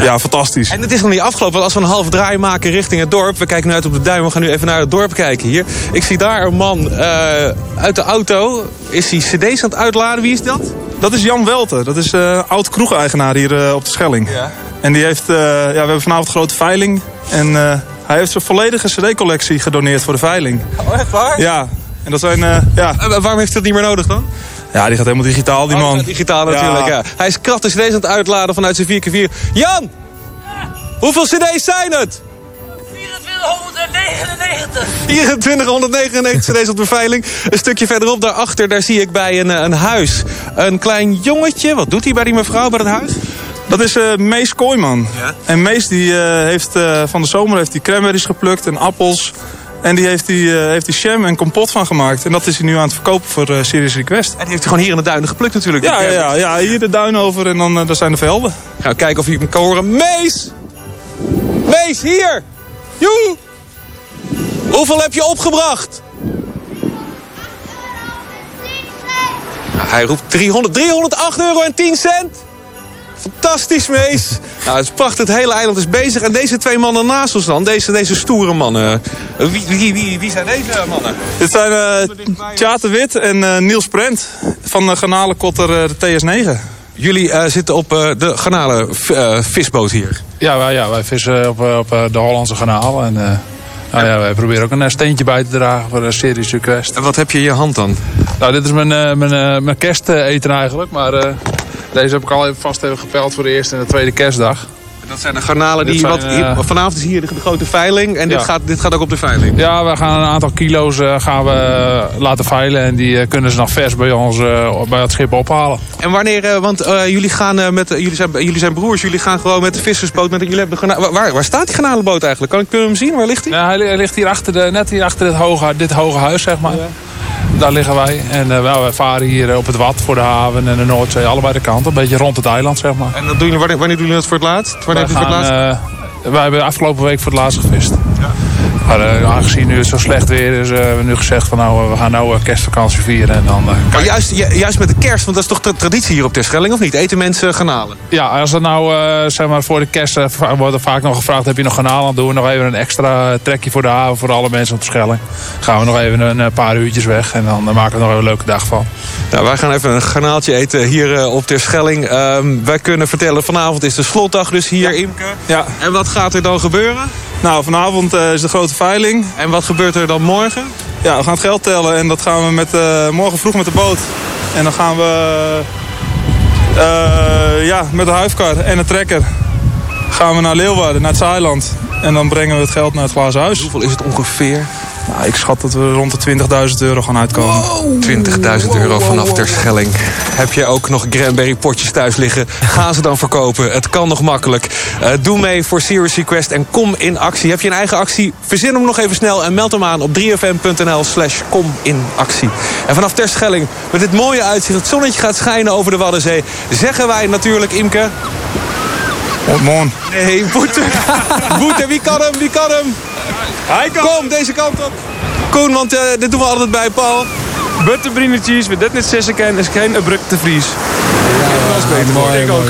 ja, fantastisch. En het is nog niet afgelopen, want als we een half draai maken richting het dorp... we kijken nu uit op de duin, we gaan nu even naar het dorp kijken hier. Ik zie daar een man uit de auto. Is hij cd's aan het uitladen? Wie is dat? Dat is Jan Welten. Dat is eh oud kroegeigenaar hier eh, op de Schelling. Ja. En die heeft, eh, ja, we hebben vanavond een grote veiling. En hij heeft zijn volledige cd-collectie gedoneerd voor de veiling. Oh, echt waar? Ja. En dat zijn, ja. En waarom heeft hij dat niet meer nodig dan? Ja, die gaat helemaal digitaal, die Oh, man. digitaal natuurlijk, ja. Hij is krachtig cd's aan het uitladen vanuit zijn 4x4. Jan! Hoeveel cd's zijn het? 2499 cd's op de veiling. Een stukje verderop daarachter, daar zie ik bij een, eh, een huis. Een klein jongetje. Wat doet hij bij die mevrouw bij het huis? Dat is eh, Mees Kooijman. En Mees die, eh, heeft van de zomer heeft die cranberries geplukt en appels. En die heeft die, eh, heeft die jam en kompot van gemaakt. En dat is hij nu aan het verkopen voor Serious Request. En die heeft hij gewoon hier in de duinen geplukt natuurlijk. Ja, ja, ja, ja, hier de duin over en dan daar zijn de velden. Gaan we kijken of je hem kan horen. Mees! Mees, hier! Joe! Hoeveel heb je opgebracht? Nou, hij roept 300, 308 euro en 10 cent. Fantastisch, Mees. nou, het is prachtig. Het hele eiland is bezig. En deze twee mannen naast ons dan, deze, deze stoere mannen. eh, Wie, wie, wie, wie zijn deze mannen? Dit zijn Tjate Wit en eh, Niels Prent van de garnalenkotter eh, de TS9. Jullie eh, zitten op eh, de garnalen eh, visboot hier. Ja, wij, ja, wij vissen op, op de Hollandse kanaal. En nou ja, wij proberen ook een steentje bij te dragen voor de Serious Request. En wat heb je in je hand dan? Nou, dit is mijn, mijn, mijn kersteten eigenlijk. Maar deze heb ik al even vast even gepeld voor de eerste en de tweede kerstdag. Dat zijn de garnalen die... zijn, wat, hier- eh, vanavond is hier de, de grote veiling. En dit, gaat, dit gaat ook op de veiling. Ja, we gaan een aantal kilo's eh, gaan we eh, laten veilen. En die kunnen ze nog vers bij ons bij het schip ophalen. En wanneer, want jullie gaan met, jullie, zijn, jullie zijn broers, jullie gaan gewoon met de vissersboot. Met, jullie hebben de waar, waar staat die garnalenboot eigenlijk? Kan ik kunnen we hem zien? Waar ligt hij? Ja, hij ligt hier achter de, net hier achter dit hoge, dit hoge huis, zeg maar. Daar liggen wij. En eh, wel, wij varen hier eh, op het Wad voor de haven en de Noordzee, allebei de kanten. Een beetje rond het eiland, zeg maar. En dat doen jullie, wanneer, wanneer doen jullie dat voor het laatst? Wanneer wij, voor het laatst? eh, wij hebben afgelopen week voor het laatst gevist. Maar eh, aangezien nu het zo slecht weer is, eh, hebben we nu gezegd van nou, eh, we gaan nou kerstvakantie vieren. En dan, maar juist, ju- juist met de kerst, want dat is toch de traditie hier op Terschelling, of niet? Eten mensen garnalen? Ja, als dat nou zeg maar voor de kerst wordt er vaak nog gevraagd: heb je nog garnalen? Dan doen we nog even een extra trekje voor de haven voor alle mensen op de Schelling. Gaan we nog even een, paar uurtjes weg en dan maken we er nog even een leuke dag van. Nou, wij gaan even een garnaaltje eten hier op Terschelling. Ehm wij kunnen vertellen, vanavond is de slotdag dus hier, Imke. Ja. En wat gaat er dan gebeuren? Nou, vanavond eh, is de grote veiling. En wat gebeurt er dan morgen? Ja, we gaan het geld tellen en dat gaan we met, eh, morgen vroeg met de boot. En dan gaan we Eh, ja, met de huifkar en een trekker gaan we naar Leeuwarden, naar het Zeiland. En dan brengen we het geld naar het glazen huis. Hoeveel is het ongeveer? Nou, ik schat dat we rond de 20.000 euro gaan uitkomen. 20.000 euro vanaf Terschelling. Heb je ook nog Granberry potjes thuis liggen? Ga ze dan verkopen. Het kan nog makkelijk. Eh, doe mee voor Serious Request en kom in actie. Heb je een eigen actie? Verzin hem nog even snel en meld hem aan op 3fm.nl slash kom in actie. En vanaf Terschelling, met dit mooie uitzicht, het zonnetje gaat schijnen over de Waddenzee, zeggen wij natuurlijk, Imke... Oh, man. Nee, Boete. [LAUGHS] Boete, wie kan hem? Wie kan hem? Hij kan Kom, deze kant op. Koen, want eh, dit doen we altijd bij Paul. Butterbrine cheese met dit net zessen kan is geen abrupt te vries. dat is beter. Mooi, ik ook.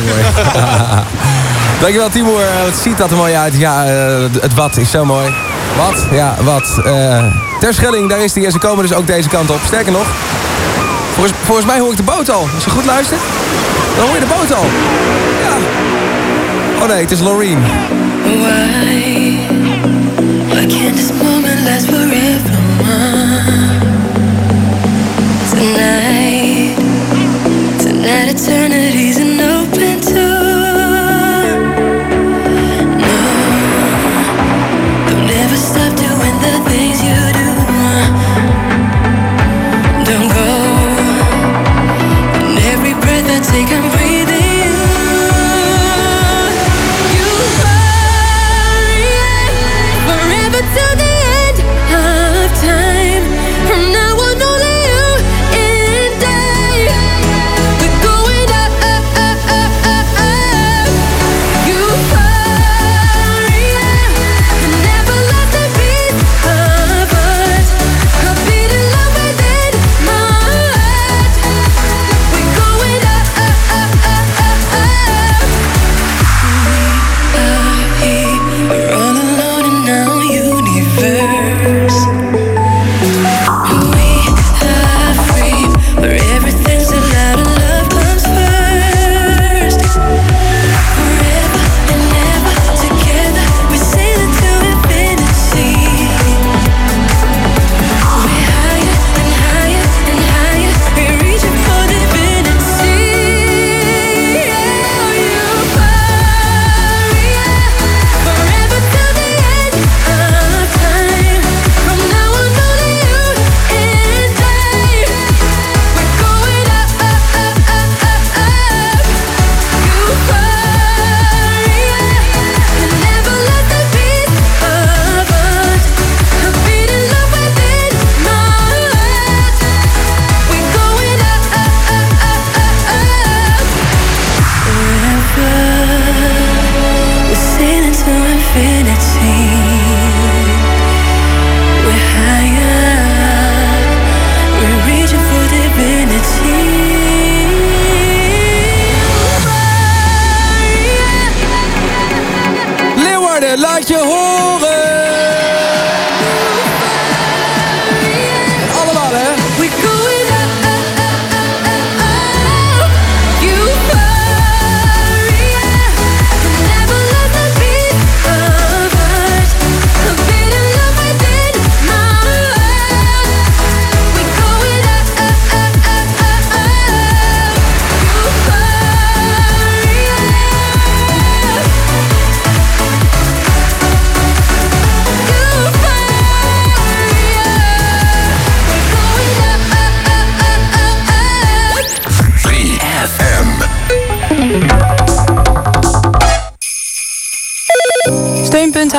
[LAUGHS] Dankjewel Timur. Eh, Het ziet dat er mooi uit. Ja, eh, het wat is zo mooi. Wat? Ja, wat. Eh Terschelling, daar is hij. En ze komen dus ook deze kant op. Sterker nog, volgens, volgens mij hoor ik de boot al. Als je goed luistert, dan hoor je de boot al. Ja. Oh nee, het is Loreen. Why? Why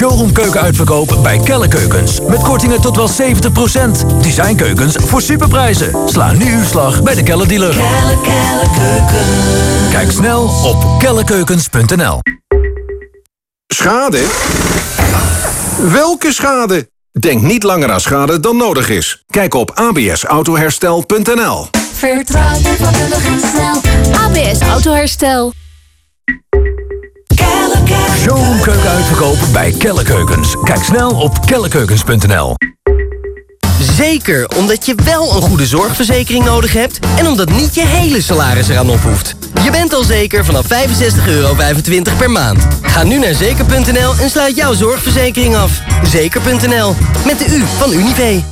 showroomkeuken uitverkoop bij Kelle Keukens. Met kortingen tot wel 70%. Designkeukens voor superprijzen. Sla nu uw slag bij de Kelle dealer. Kijk snel op kellekeukens.nl Schade? Welke schade? Denk niet langer aan schade dan nodig is. Kijk op absautoherstel.nl Vertrouw je vakkundig en snel. ABS Autoherstel. Showroomkeuken uitverkopen bij Kelle Keukens. Kijk snel op kellekeukens.nl. Zeker, omdat je wel een goede zorgverzekering nodig hebt... en omdat niet je hele salaris eraan op hoeft. Je bent al zeker vanaf 65,25 euro per maand. Ga nu naar zeker.nl en sluit jouw zorgverzekering af. Zeker.nl, met de U van Unive.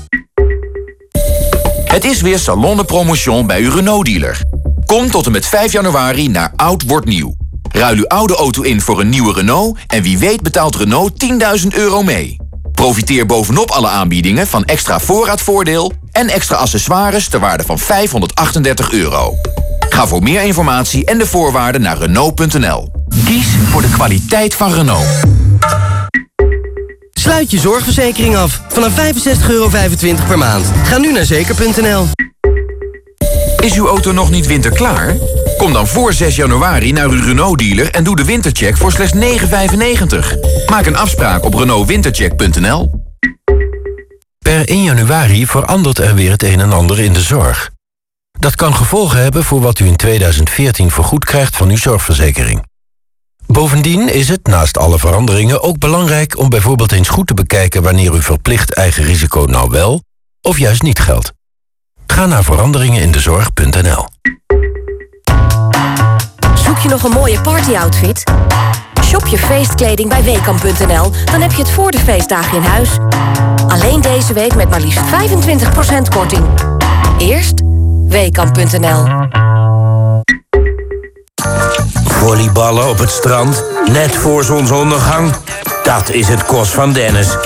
Het is weer Salon de Promotion bij uw Renault-dealer. Kom tot en met 5 januari naar Oud Wordt Nieuw. Ruil uw oude auto in voor een nieuwe Renault... en wie weet betaalt Renault 10.000 euro mee. Profiteer bovenop alle aanbiedingen van extra voorraadvoordeel... en extra accessoires ter waarde van 538 euro. Ga voor meer informatie en de voorwaarden naar Renault.nl. Kies voor de kwaliteit van Renault. Sluit je zorgverzekering af vanaf 65,25 euro per maand. Ga nu naar zeker.nl. Is uw auto nog niet winterklaar? Kom dan voor 6 januari naar uw Renault-dealer en doe de wintercheck voor slechts 9,95. Maak een afspraak op renaultwintercheck.nl. Per 1 januari verandert er weer het een en ander in de zorg. Dat kan gevolgen hebben voor wat u in 2014 vergoed krijgt van uw zorgverzekering. Bovendien is het, naast alle veranderingen, ook belangrijk om bijvoorbeeld eens goed te bekijken wanneer uw verplicht eigen risico nou wel of juist niet geldt. Ga naar veranderingenindezorg.nl. Zoek je nog een mooie partyoutfit? Shop je feestkleding bij Weekamp.nl, dan heb je het voor de feestdagen in huis. Alleen deze week met maar liefst 25% korting. Eerst Weekamp.nl. Volleyballen op het strand, net voor zonsondergang. Dat is het Kos van Dennis.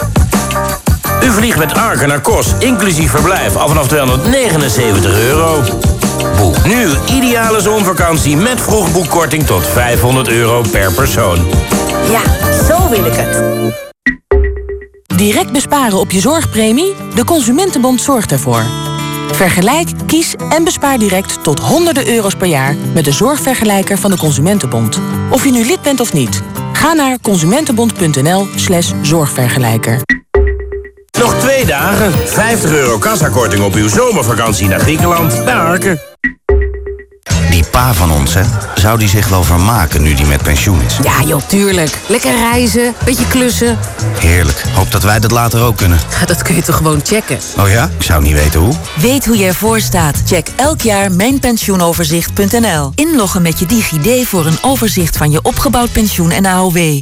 U vliegt met Arken naar Kos, inclusief verblijf, al vanaf 279 euro. Boek nu ideale zonvakantie met vroegboekkorting tot 500 euro per persoon. Ja, zo wil ik het. Direct besparen op je zorgpremie? De Consumentenbond zorgt ervoor. Vergelijk, kies en bespaar direct tot honderden euro's per jaar... met de zorgvergelijker van de Consumentenbond. Of je nu lid bent of niet. Ga naar consumentenbond.nl zorgvergelijker. Nog twee dagen, 50 euro kassakorting op uw zomervakantie naar Griekenland bij Arken. Die pa van ons, hè? Zou die zich wel vermaken nu die met pensioen is? Ja joh, tuurlijk. Lekker reizen, beetje klussen. Heerlijk. Hoop dat wij dat later ook kunnen. Dat kun je toch gewoon checken? Oh ja? Ik zou niet weten hoe. Weet hoe je ervoor staat? Check elk jaar mijnpensioenoverzicht.nl. Inloggen met je DigiD voor een overzicht van je opgebouwd pensioen en AOW.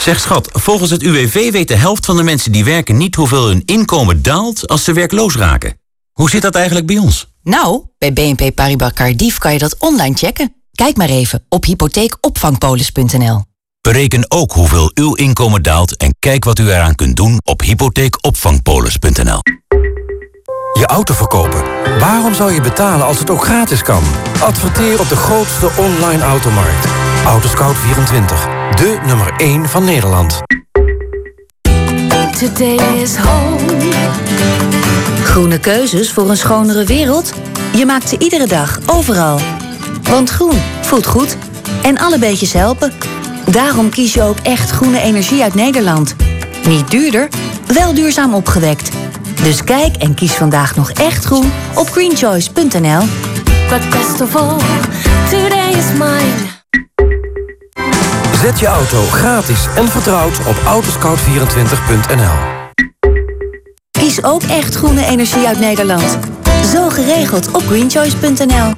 Zeg schat, volgens het UWV weet de helft van de mensen die werken niet hoeveel hun inkomen daalt als ze werkloos raken. Hoe zit dat eigenlijk bij ons? Nou, bij BNP Paribas Cardiff kan je dat online checken. Kijk maar even op hypotheekopvangpolis.nl. Bereken ook hoeveel uw inkomen daalt en kijk wat u eraan kunt doen op hypotheekopvangpolis.nl. Je auto verkopen. Waarom zou je betalen als het ook gratis kan? Adverteer op de grootste online automarkt. Autoscout24. De nummer 1 van Nederland. Groene keuzes voor een schonere wereld? Je maakt ze iedere dag, overal. Want groen voelt goed. En alle beetjes helpen. Daarom kies je ook echt groene energie uit Nederland. Niet duurder, wel duurzaam opgewekt. Dus kijk en kies vandaag nog echt groen op greenchoice.nl. But best of all, today is mine. Zet je auto gratis en vertrouwd op autoscout24.nl. Kies ook echt groene energie uit Nederland. Zo geregeld op greenchoice.nl.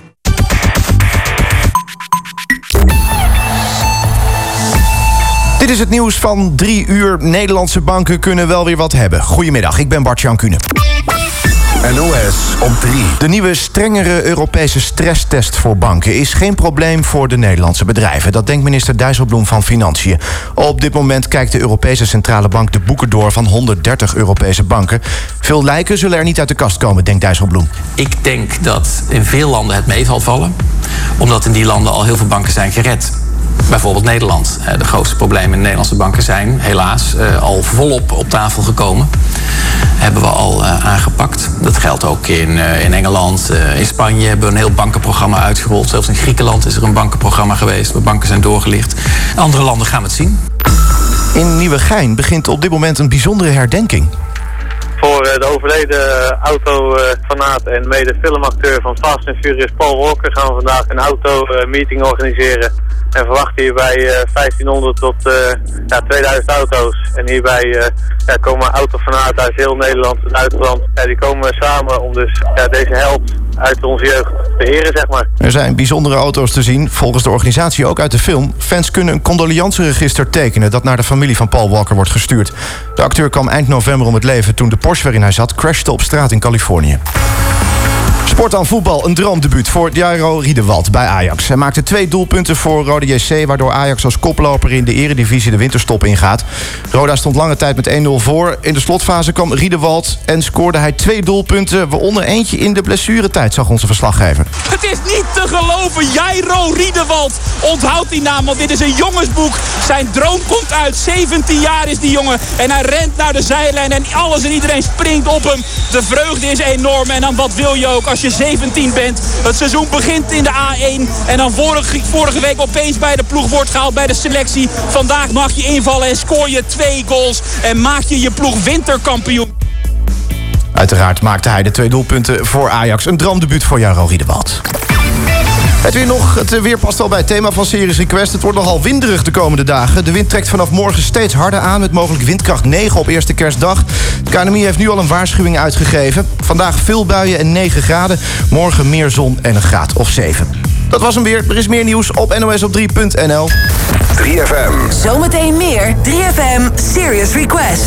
Dit is het nieuws van drie uur. Nederlandse banken kunnen wel weer wat hebben. Goedemiddag, ik ben Bart-Jan Kuhne. NOS op 3. De nieuwe strengere Europese stresstest voor banken is geen probleem voor de Nederlandse bedrijven. Dat denkt minister Dijsselbloem van Financiën. Op dit moment kijkt de Europese Centrale Bank de boeken door van 130 Europese banken. Veel lijken zullen er niet uit de kast komen, denkt Dijsselbloem. Ik denk dat in veel landen het mee zal vallen. Omdat in die landen al heel veel banken zijn gered. Bijvoorbeeld Nederland. Eh, De grootste problemen in de Nederlandse banken zijn helaas eh, al volop op tafel gekomen. Hebben we al eh, aangepakt. Dat geldt ook in, in Engeland. In Spanje hebben we een heel bankenprogramma uitgerold. Zelfs in Griekenland is er een bankenprogramma geweest. Waar banken zijn doorgelicht. In andere landen gaan we het zien. In Nieuwegein begint op dit moment een bijzondere herdenking. Voor eh, de overleden autofanaat en mede filmacteur van Fast Furious Paul Walker gaan we vandaag een auto-meeting organiseren. En verwachten hierbij eh, 1500 tot eh, ja, 2000 auto's. En hierbij eh, ja, komen autofanaten uit heel Nederland en Duitsland. Ja, die komen samen om dus ja, deze held uit onze jeugd te eren, zeg maar. Er zijn bijzondere auto's te zien, volgens de organisatie ook uit de film. Fans kunnen een condoleanceregister tekenen dat naar de familie van Paul Walker wordt gestuurd. De acteur kwam eind november om het leven toen de Porsche waarin hij zat crashte op straat in Californië. Sport aan voetbal, een droomdebuut voor Jairo Riedewald bij Ajax. Hij maakte twee doelpunten voor Rode JC... waardoor Ajax als koploper in de eredivisie de winterstop ingaat. Roda stond lange tijd met 1-0 voor. In de slotfase kwam Riedewald en scoorde hij twee doelpunten... waaronder eentje in de blessuretijd, zag onze verslaggever. Het is niet te geloven. Jairo Riedewald. Onthoud die naam, want dit is een jongensboek. Zijn droom komt uit. 17 jaar is die jongen. En hij rent naar de zijlijn en alles en iedereen springt op hem. De vreugde is enorm. En dan wat wil je ook als je 17 bent. Het seizoen begint in de A1. En dan vorige, vorige week opeens bij de ploeg wordt gehaald bij de selectie. Vandaag mag je invallen en scoor je twee goals. En maak je je ploeg winterkampioen. Uiteraard maakte hij de twee doelpunten voor Ajax. Een droomdebuut voor Jairo Riedewald. Het weer nog. Het weer past wel bij het thema van Series Request. Het wordt nogal winderig de komende dagen. De wind trekt vanaf morgen steeds harder aan... met mogelijk windkracht 9 op eerste kerstdag. Het KNMI heeft nu al een waarschuwing uitgegeven. Vandaag veel buien en 9 graden. Morgen meer zon en een graad of 7. Dat was hem weer. Er is meer nieuws op nosop3.nl. 3FM. Zometeen meer 3FM Serious Request.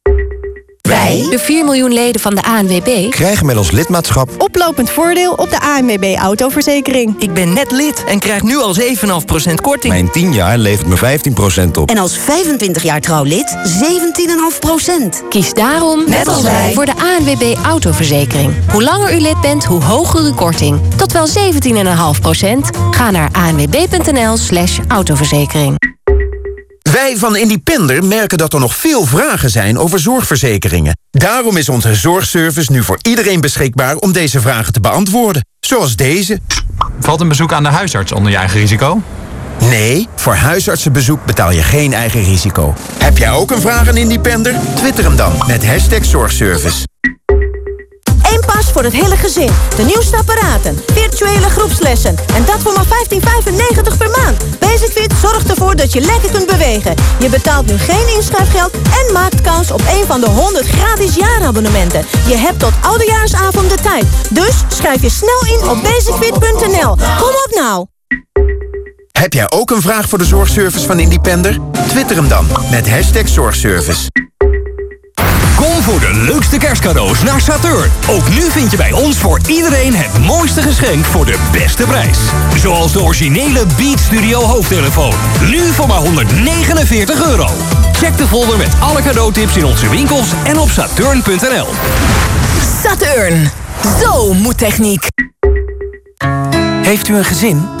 Wij, de 4 miljoen leden van de ANWB... Krijgen met ons lidmaatschap oplopend voordeel op de ANWB autoverzekering. Ik ben net lid en krijg nu al 7,5% korting. Mijn 10 jaar levert me 15% op. En als 25 jaar trouwlid 17,5%. Kies daarom, net als wij, voor de ANWB autoverzekering. Hoe langer u lid bent, hoe hoger uw korting. Tot wel 17,5%. Ga naar anwb.nl slash autoverzekering. Wij van Independer merken dat er nog veel vragen zijn over zorgverzekeringen. Daarom is onze zorgservice nu voor iedereen beschikbaar om deze vragen te beantwoorden. Zoals deze. Valt een bezoek aan de huisarts onder je eigen risico? Nee, voor huisartsenbezoek betaal je geen eigen risico. Heb jij ook een vraag aan Independer? Twitter hem dan met hashtag zorgservice. Voor het hele gezin. De nieuwste apparaten, virtuele groepslessen. En dat voor maar 15,95 per maand. Basicfit zorgt ervoor dat je lekker kunt bewegen. Je betaalt nu geen inschrijfgeld en maakt kans op een van de 100 gratis jaarabonnementen. Je hebt tot oudejaarsavond de tijd. Dus schrijf je snel in op basicfit.nl. Kom op nou! Heb jij ook een vraag voor de zorgservice van Independer? Twitter hem dan met hashtag zorgservice. Kom voor de leukste kerstcadeaus naar Saturn. Ook nu vind je bij ons voor iedereen het mooiste geschenk voor de beste prijs. Zoals de originele Beat Studio hoofdtelefoon. Nu voor maar 149 euro. Check de folder met alle cadeautips in onze winkels en op saturn.nl. Saturn. Zo moet techniek. Heeft u een gezin?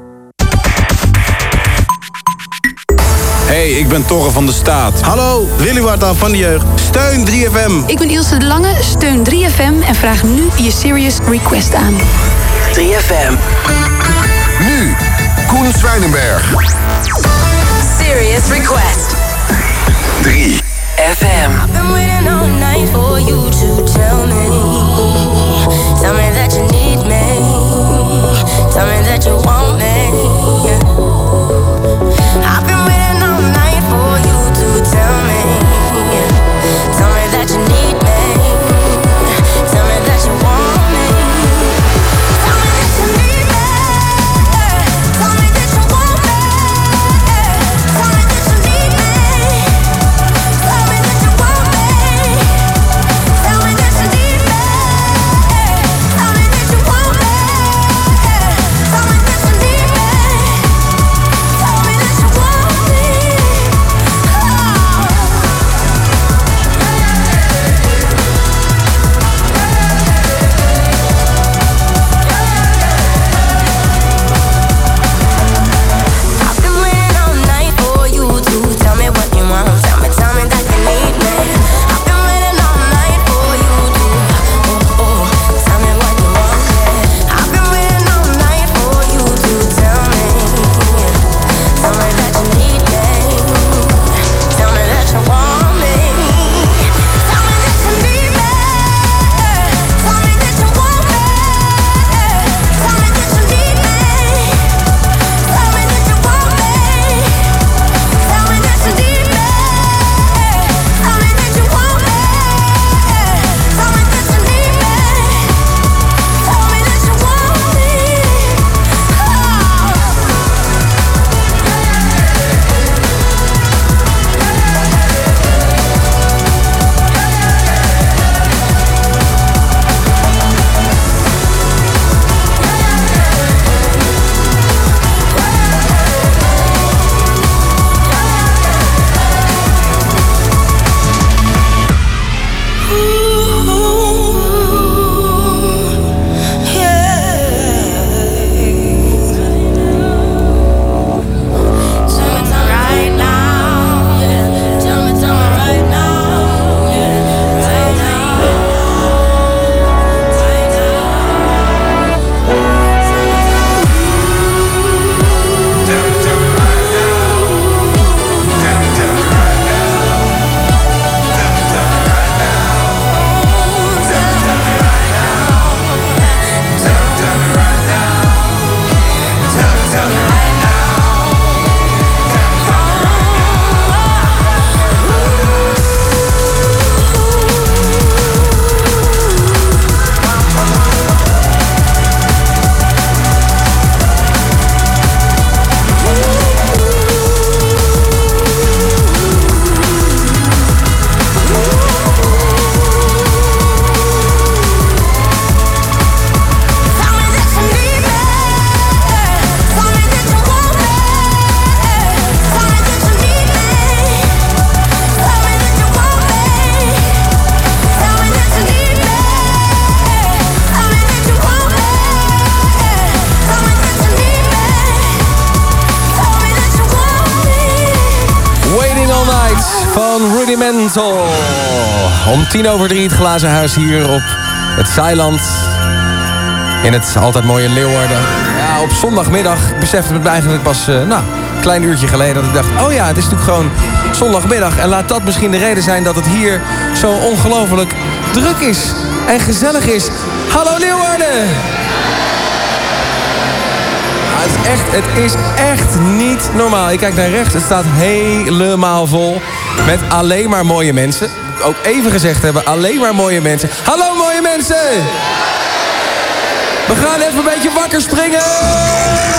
Hey, ik ben Torre van de Staat. Hallo, Willy Warta van de Jeugd. Steun 3FM. Ik ben Ilse de Lange, steun 3FM en vraag nu je Serious Request aan. 3FM. Nu, Koen Zwijnenberg. Serious Request. 3 FM. been waiting all night for you to tell me. Tell me that you need me. Tell me that you want tien over drie het glazen huis hier op het Zeiland. In het altijd mooie Leeuwarden. Ja, op zondagmiddag ik besefte het me eigenlijk pas eh, nou, een klein uurtje geleden... dat ik dacht, oh ja, het is natuurlijk gewoon zondagmiddag. En laat dat misschien de reden zijn dat het hier zo ongelooflijk druk is. En gezellig is. Hallo Leeuwarden! Het, is echt, het is echt niet normaal. Ik kijk naar rechts, het staat helemaal vol. Met alleen maar mooie mensen. Ook even gezegd hebben, alleen maar mooie mensen. Hallo mooie mensen! We gaan even een beetje wakker springen!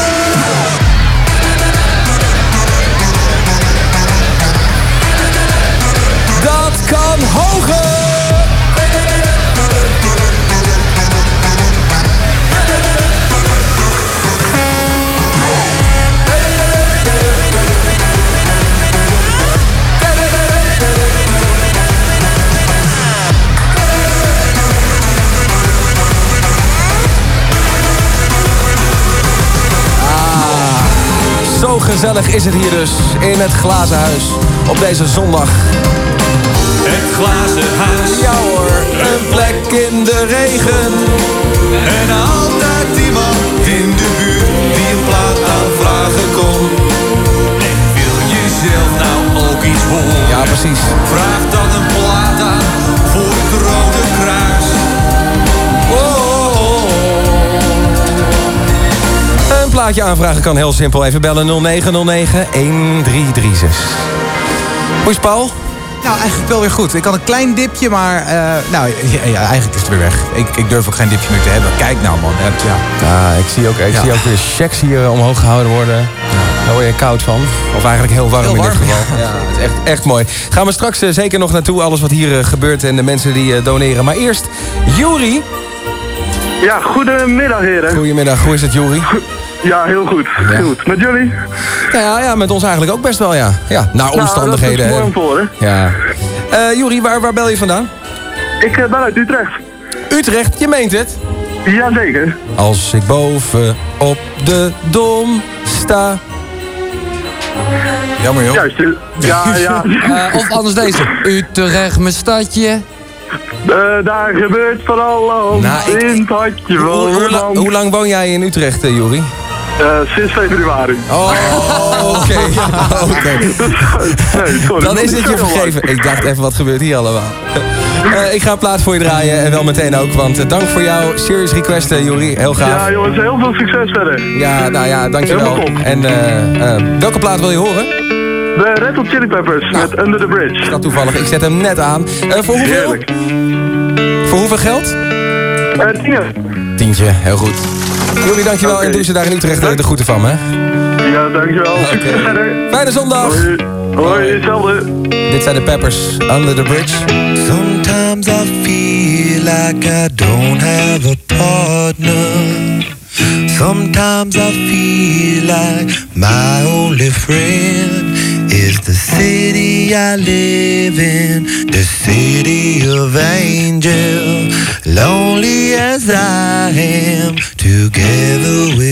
Gezellig is het hier dus in het glazen huis op deze zondag. Het glazen huis. Ja hoor, een plek in de regen. En altijd iemand in de buurt die een plaat aanvragen kon. En wil je zelf nou ook iets horen? Ja, precies. Vraag dan plaatje aanvragen kan heel simpel. Even bellen 0909 1336. Hoe is Paul? Nou, eigenlijk wel weer goed. Ik had een klein dipje, maar eh, nou, ja, ja, eigenlijk is het weer weg. Ik, ik durf ook geen dipje meer te hebben. Kijk nou, man. Ja. Ja, ik zie ook, ik Ja. zie ook weer checks hier eh, omhoog gehouden worden. Daar word je koud van. Of eigenlijk heel warm Heel in dit geval. Ja, het is echt, echt mooi. Gaan we straks eh, zeker nog naartoe. Alles wat hier gebeurt en de mensen die eh, doneren. Maar eerst, Juri. Ja, goedemiddag heren. Goedemiddag, hoe is het Juri? Ja, heel goed. Ja. Goed. Met jullie? Ja, ja, met ons eigenlijk ook best wel, ja. Ja, naar Nou, omstandigheden. dat is hè. mooi om te horen. Ja. Eh Juri, waar, waar bel je vandaan? Ik eh, ben uit Utrecht. Utrecht, je meent het? Jazeker. Als ik boven op de dom sta. Jammer joh. Juist. Ja, ja. [LAUGHS] Eh, of anders deze. Utrecht, mijn stadje. Eh, daar gebeurt van alles Nou, ik- in het hartje van Hoe, hoe, lang woon jij in Utrecht, Juri? Eh, sinds februari. Oh, oké. [LAUGHS] Oké. Nee, sorry. Dan is het je vergeven. Ik dacht even, wat gebeurt hier allemaal? Eh, ik ga een plaat voor je draaien en wel meteen ook. Want eh, dank voor jouw serious request, eh, Juri. Heel gaaf. Ja, jongens, heel veel succes verder. Ja, nou ja, dankjewel. En eh, eh, welke plaat wil je horen? De Red Hot Chili Peppers met Under the Bridge. Dat toevallig, ik zet hem net aan. Eh, voor hoeveel? Heerlijk. Voor hoeveel geld? Eh, Tine. Tientje, heel goed. Juri, dankjewel. Oké. En doe ze daar in Utrecht eh, de groeten van, hè? Ja, dankjewel. Oké. Succes verder. Fijne zondag. Hoi. Hoi, hetzelfde. Dit zijn de Peppers, Under the Bridge. Sometimes I feel like I don't have a partner. Sometimes I feel like my only friend is the city I live in, the city of angel. Lonely as I am, together we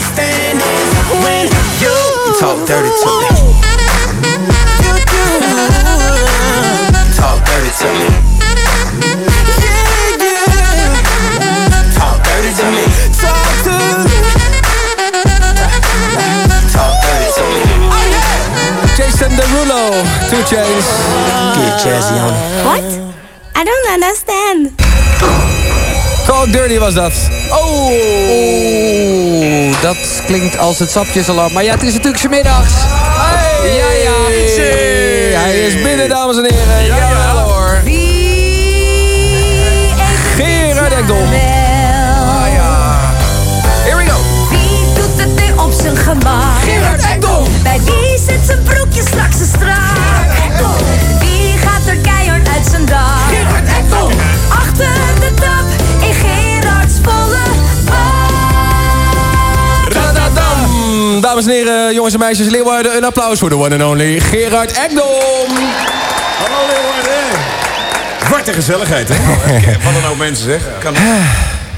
Understand is when you, you talk dirty to me. You do. Talk dirty to me. Yeah, yeah. Talk dirty to me. Talk to me. Talk dirty to me. Jason Derulo, Two Chains. Get jazzy on it. What? I don't understand. Talk Dirty was dat. Oh! Oeh, dat klinkt als het sapjesalarm. Maar ja, het is natuurlijk zijn middags. Ja, ja. Hij is binnen, dames en heren. Ja, ja. hoor. Gerard Ekdom. Ah ja. Here we go. Wie doet het nu op zijn gemak? Gerard Ekdom. Bij wie zit zijn broekje straks te strak? Wie gaat Dames en heren, jongens en meisjes, Leeuwarden, een applaus voor de one and only Gerard Ekdom. Hallo Leeuwarden. Wat een gezelligheid, hè? [LAUGHS] Wat dan ook mensen, zeg. Kan...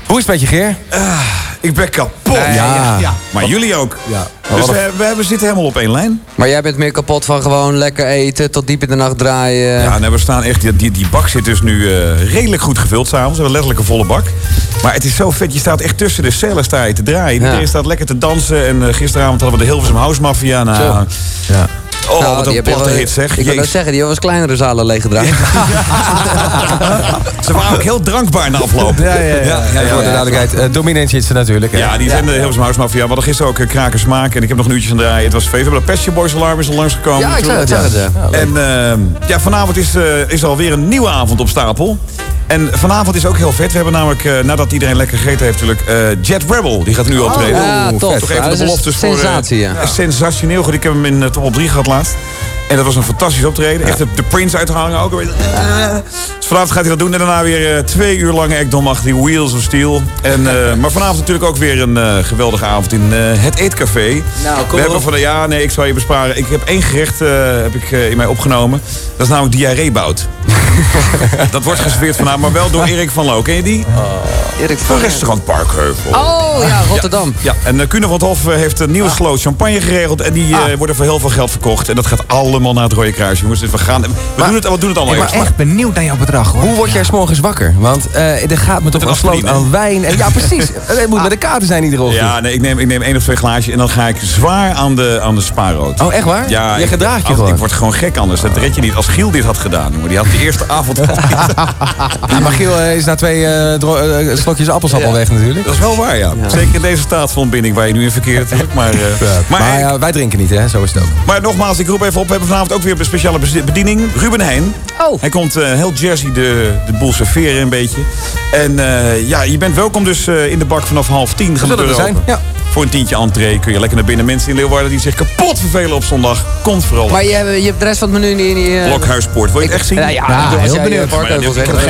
Hoe is het met je, Geer? ik ben kapot. Ja. Maar jullie ook. Ja. Dus we, we hebben- zitten helemaal op één lijn. Maar jij bent meer kapot van gewoon lekker eten, tot diep in de nacht draaien. Ja, nee, we staan echt. Die, die, die bak zit dus nu eh, redelijk goed gevuld s'avonds. We hebben letterlijk een volle bak. Maar het is zo vet. Je staat echt tussen de cellen sta je te draaien. Ja. Iedereen staat lekker te dansen. En eh, gisteravond hadden we de Hilversum House Mafia. Nou, ja. Oh, Nou, wat die een platte hit zeg. Ik wil zeggen, die hebben eens kleinere zalen leeggedraaid. Ze waren ook heel drankbaar na afloop. Ja, ja, ja. ja, voor de duidelijkheid, uh, Dominant zit ze natuurlijk. hè? Ja, die zijn de Hilversum House Mafia. We hadden gisteren ook eh, Krakers Maken. En ik heb nog een uurtje aan het draaien. Het was feest. We hebben de Pestje Boys Alarm is al langsgekomen. Ja, ik zag het. En eh, ja, vanavond is, eh, is er alweer een nieuwe avond op stapel. En vanavond is ook heel vet. We hebben namelijk, eh, nadat iedereen lekker gegeten heeft natuurlijk... eh, Jet Rebel, die gaat nu optreden. ja, Oeh, tof. vet. Toch Ja, even de beloftes voor... eh, sensatie, ja. eh, Sensationeel goed. Ik heb hem in de top 3 gehad laatst. En dat was een fantastisch optreden. Echt de, de Prince uithangen ook. Dus vanavond gaat hij dat doen. En daarna weer twee uur lange Ekdom die Wheels of Steel. En, [LAUGHS] maar vanavond natuurlijk ook weer een geweldige avond in het Eetcafé. Nou, kom We hebben van de, ja, nee, ik zal je besparen. Ik heb één gerecht heb ik, in mij opgenomen. Dat is namelijk diarreebout. [LAUGHS] dat wordt geserveerd vanavond, maar wel door Erik van Loo. Ken je die? Erik van restaurant Parkheuvel. Oh ja, Rotterdam. Ja, en uh, Kuno van het Hof eh, heeft een nieuwe sloot champagne geregeld. En die eh, worden voor heel veel geld verkocht. En dat gaat allemaal naar het Rode Kruis, jongens. Dus we gaan. We doen, het, we doen het allemaal Ik ben echt benieuwd naar jouw bedrag. Hoor. Hoe word jij s'morgens wakker? Want eh, er gaat me toch Met een sloot aan wijn. En, ja, [LAUGHS] precies. Het moet met de kaarten zijn iedere ochtend. Ja, nee, ik neem, ik neem één of twee glaasjes en dan ga ik zwaar aan de, aan de spaarrood. Oh, echt waar? Ja, Je gedraagt je gewoon. Ik word gewoon gek anders. Dat red je niet. Als Giel dit had gedaan, jongen, die had de eerste avond... [LAUGHS] Ja, maar Giel eh, is na twee eh, dro- eh, slokjes appelsap al weg natuurlijk. Dat is wel waar, ja. Zeker in deze staat van ontbinding waar je nu in verkeert natuurlijk. [LAUGHS] Maar, eh, Maar, maar, ja, wij drinken niet, hè? Zo is het ook. maar nogmaals, ik roep even op. We hebben vanavond ook weer een speciale bediening. Ruben Heijn. Hij komt eh, heel Jersey de, de boel serveren een beetje. En eh, ja, je bent welkom dus eh, in de bak vanaf half tien. Gaan de zullen er zijn, open. Voor een tientje entree kun je lekker naar binnen. Mensen in Leeuwarden die zich kapot vervelen op zondag. Komt vooral. Maar je, hebt- je hebt de rest van het menu niet... niet eh, Blokhuispoort. Wil je het echt zien? Ja, ja, Ja, heel benieuwd.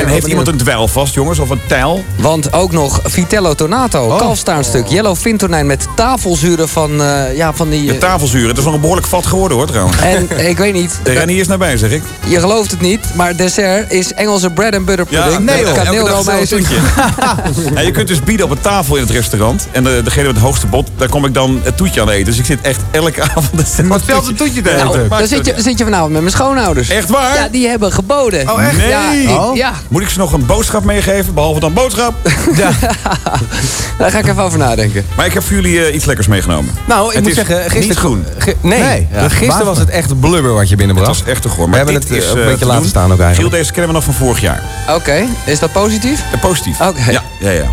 heeft iemand een dweil vast, jongens? Of een tijl? Want ook nog Vitello Tornato, Oh. kalfstaanstuk, yellow vintonijn met tafelzuren van, eh, ja, van die... De eh, tafelzuren. Het is nog een behoorlijk vat geworden hoor trouwens. en ik weet niet, [LAUGHS] De Renier is nabij zeg ik. je gelooft het niet, maar dessert is Engelse bread and butter pudding. nee, met joh. [LAUGHS] Ja, je kunt dus bieden op een tafel in het restaurant. En de, degene met het hoogste daar kom ik dan het toetje aan eten. Dus ik zit echt elke [LAUGHS] avond hetzelfde Wat een toetje te eten. Nou, dan zit, je, dan zit je vanavond met mijn schoonouders. Echt waar? Ja, die hebben geboden. Oh, echt? Nee. Ja, ik- Oh. ja. Moet ik ze nog een boodschap meegeven, behalve dan boodschap? [LAUGHS] daar ga ik even over nadenken. Maar ik heb voor jullie eh, iets lekkers meegenomen. Nou, ik Het moet is zeggen, gisteren... niet groen. Ge- nee, Nee, ja. gisteren was het echt blubber wat je binnenbracht. Het was echt te goor. We Maar hebben dit het is, eh, een eh, beetje te laten doen. staan ook Giel, eigenlijk. deze kennen we nog van vorig jaar. Oké, is dat positief? Positief. Oké. Ja, ja, ja.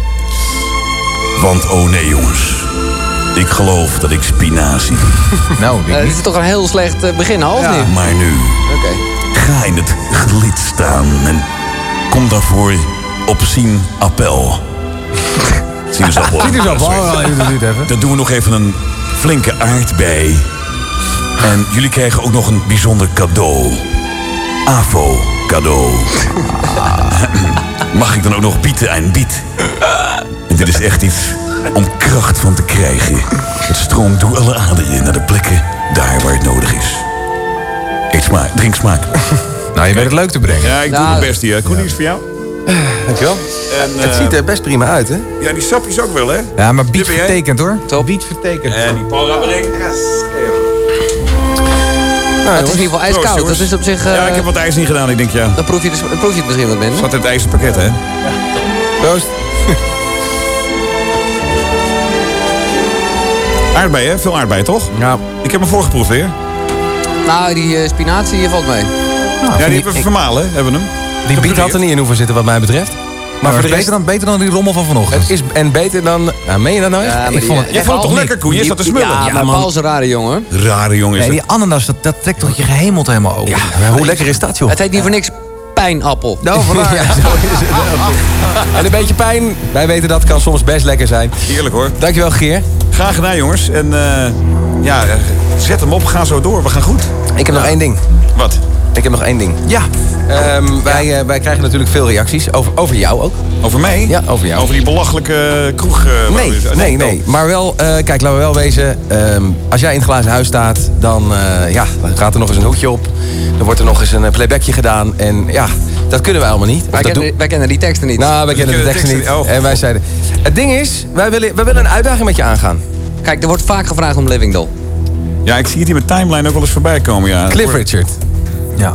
Want oh nee jongens, ik geloof dat ik spinazie. [LAUGHS] Nou, Eh, dit is toch een heel slecht eh, begin, al, of niet? Maar nu, Oké. ga in het gelid staan en kom daarvoor op zien appel. Sinaasappel. Sinaasappel, het even. Dan doen we nog even een flinke aardbei. En jullie krijgen ook nog een bijzonder cadeau. AVO cadeau. [LAUGHS] Mag ik dan ook nog bieten en bied? En dit is echt iets om kracht van te krijgen. Het stroomt door alle aderen naar de plekken daar waar het nodig is. Eet smaak, drink smaak. [LAUGHS] Nou, je weet het leuk te brengen. Ja, ik doe Nou, mijn best hier. Koen, is voor jou. Dankjewel. En, Het eh, ziet er best prima uit, hè? Ja, die sapjes ook wel, hè? Ja, maar biet vertekend hoor. Top. Biet vertekend. En die Paul Rabbering. Nou, het is in ieder geval ijskoud. Proost, dat is op zich... eh, Ja, ik heb wat ijs niet gedaan. Ik denk, ja. Dan proef je, dus, proef je het misschien wat minder. Zat in het ijzerpakket, hè? Proost. Aardbei, hè? Veel aardbei, toch? Ja. Ik heb hem voorgeproefd weer. Nou, die eh, spinazie valt mee. ja, die hebben we vermalen? Hebben we hem. Die biet had er niet in hoeven zitten wat mij betreft. Maar voor het de is rest, beter dan, beter dan die rommel van vanochtend. het is en beter dan... Nou, meen je dat nou echt? Ja, ik vond het eh, Jij vond het toch lekker, Koen? Je zat te smullen. Ja, maar Paul is een rare jongen. Rare jongen is Nee, die ananas, dat, dat trekt toch je gehemeld helemaal over. Ja, maar hoe lekker is dat, joh? Het heet niet voor niks pijnappel. Nou, [LAUGHS] vandaar. Ja, zo is het. En een beetje pijn, wij weten dat kan soms best lekker zijn. Heerlijk, hoor. Dankjewel, Geer. Graag gedaan, jongens. En eh, ja, eh, zet hem op. Ga zo door. We gaan goed. Ik heb nog één ding. Wat? Ik heb nog één ding. Ja. Ehm, wij, eh, wij krijgen natuurlijk veel reacties. Over, over jou ook. Over mij? Ja, over jou. Over die belachelijke kroeg. eh, Nee, we- nee, nee. Maar wel, eh, kijk, laten we wel wezen. ehm, als jij in het glazen huis staat, dan, eh, ja, dan gaat er nog eens een hoedje op. Dan wordt er nog eens een playbackje gedaan. En ja, dat kunnen wij allemaal niet. Wij dat kennen, wij kennen die teksten niet. Nou, wij kennen de kennen de teksten niet. teksten niet. Oh, en wij zeiden... Het ding is, wij willen, wij willen een uitdaging met je aangaan. Kijk, er wordt vaak gevraagd om Living Doll. Ja, ik zie het hier met timeline ook wel eens voorbij komen. Ja. Cliff Richard. Ja.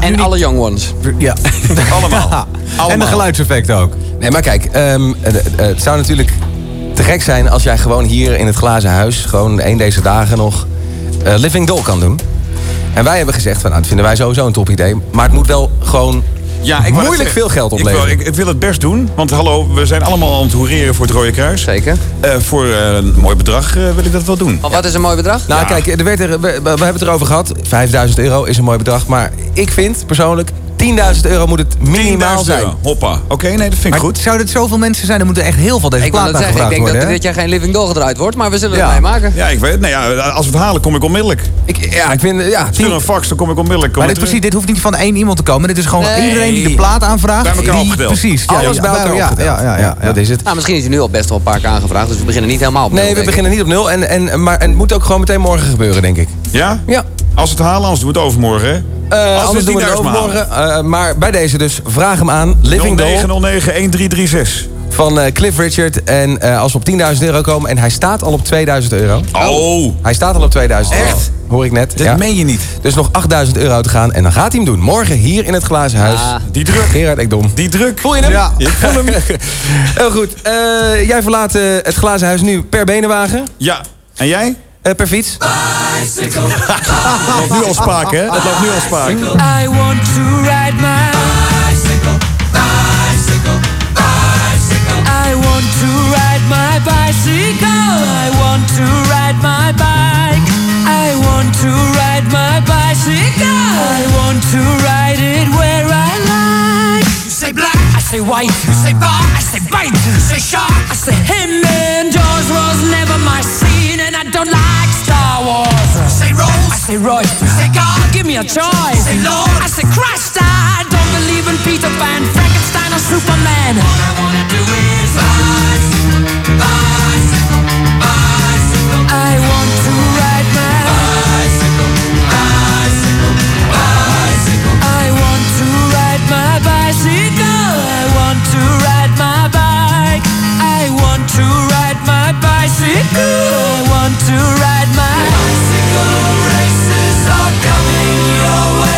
En, niet- alle young ones. ja. [LAUGHS] Allemaal. [LAUGHS] En de geluidseffecten ook. Nee, maar kijk, ehm, eh, eh, het zou natuurlijk te gek zijn als jij gewoon hier in het glazen huis, gewoon één deze dagen nog, eh, Living Doll kan doen. En wij hebben gezegd, van, nou, dat vinden wij sowieso een top idee. Maar het moet wel gewoon Ja, ik moeilijk zeggen, veel geld Ik opleveren. wil, ik, ik wil het best doen, want hallo, we zijn allemaal aan het hoereren voor het Rode Kruis. Zeker. Eh, voor eh, een mooi bedrag eh, wil ik dat wel doen. Maar wat is een mooi bedrag? Nou, kijk, er werd er, we, we hebben het erover gehad. 5000 euro is een mooi bedrag. Maar ik vind persoonlijk 10.000 euro moet het minimaal 10.000 zijn. euro. Hoppa. Oké, nee, dat vind ik goed. Zouden het zoveel mensen zijn? Dan moeten echt heel veel deze Ik wil plaat het zeggen, ik denk dat worden. dit hè? jaar geen Living Doll gedraaid wordt, maar we zullen Ja. het meemaken. Ja, ik weet het. Nee, ja, als we het halen, kom ik onmiddellijk. Ik, ja, ik vind... Ja, Stuur een fax, dan kom ik onmiddellijk. Kom Maar dit, precies, dit hoeft niet van één iemand te komen. Dit is gewoon Nee. iedereen die de plaat aanvraagt. Bij elkaar die-. Precies. Ja, Alles ja, bij elkaar ja, ja, ja, ja, ja. Dat is het. Nou, misschien is hij nu al best wel een paar keer aangevraagd, dus we beginnen niet helemaal op nul, Nee, we beginnen niet op nul. En, en, maar en het moet ook gewoon meteen morgen gebeuren, denk ik. Ja? Ja. Als we het halen, anders doen we het overmorgen, hè? Eh, Als anders de doen we het 10.000 overmorgen. Eh, maar bij deze dus, vraag hem aan. Living Doll 0909-1336. van eh, Cliff Richard. En eh, als we op 10.000 euro komen... en hij staat al op 2000 euro. Oh. Hij staat al op 2000 euro. Echt? Hoor ik net. Dat ja. meen je niet. Dus nog 8000 euro te gaan. En dan gaat hij hem doen. Morgen hier in het glazen huis. Ja. Die druk. Gerard Ekdom. Die druk. Voel je hem? Ja. Ik voel hem. [LAUGHS] Heel goed. Eh, jij verlaat het glazen huis nu per benenwagen. Ja. En jij? Eh, per fiets. Dat loopt [LAUGHS] nu al spaak, hè? Dat loopt nu al spaak. I want to ride my bicycle, bicycle, bicycle. I want to ride my bicycle. I want to ride my bike. I want to ride my bicycle. I want to ride it where I like. You say black, I say white. You say bar, I say bite. You say shark, I say him. And Jaws was never my scene, say Roy. Say God, give me a choice. say Lord, I say Christ. I don't believe in Peter Pan, Frankenstein, or Superman. All I wanna do is bicycle, bicycle, bicycle. I want to ride my bicycle, bicycle, bicycle. I want to ride my bicycle. I want to ride my bike. I want to ride my bicycle. I want to ride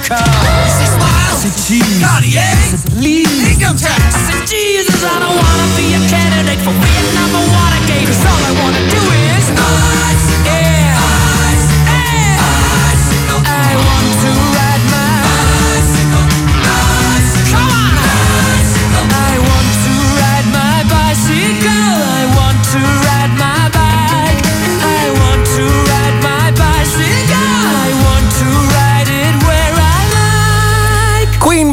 America. You say Smile, I say Cheese. Cartier, I say Please. Income tax, I Jesus. I don't want to be a candidate for Vietnam or Watergate. 'Cause all I want to do is yeah.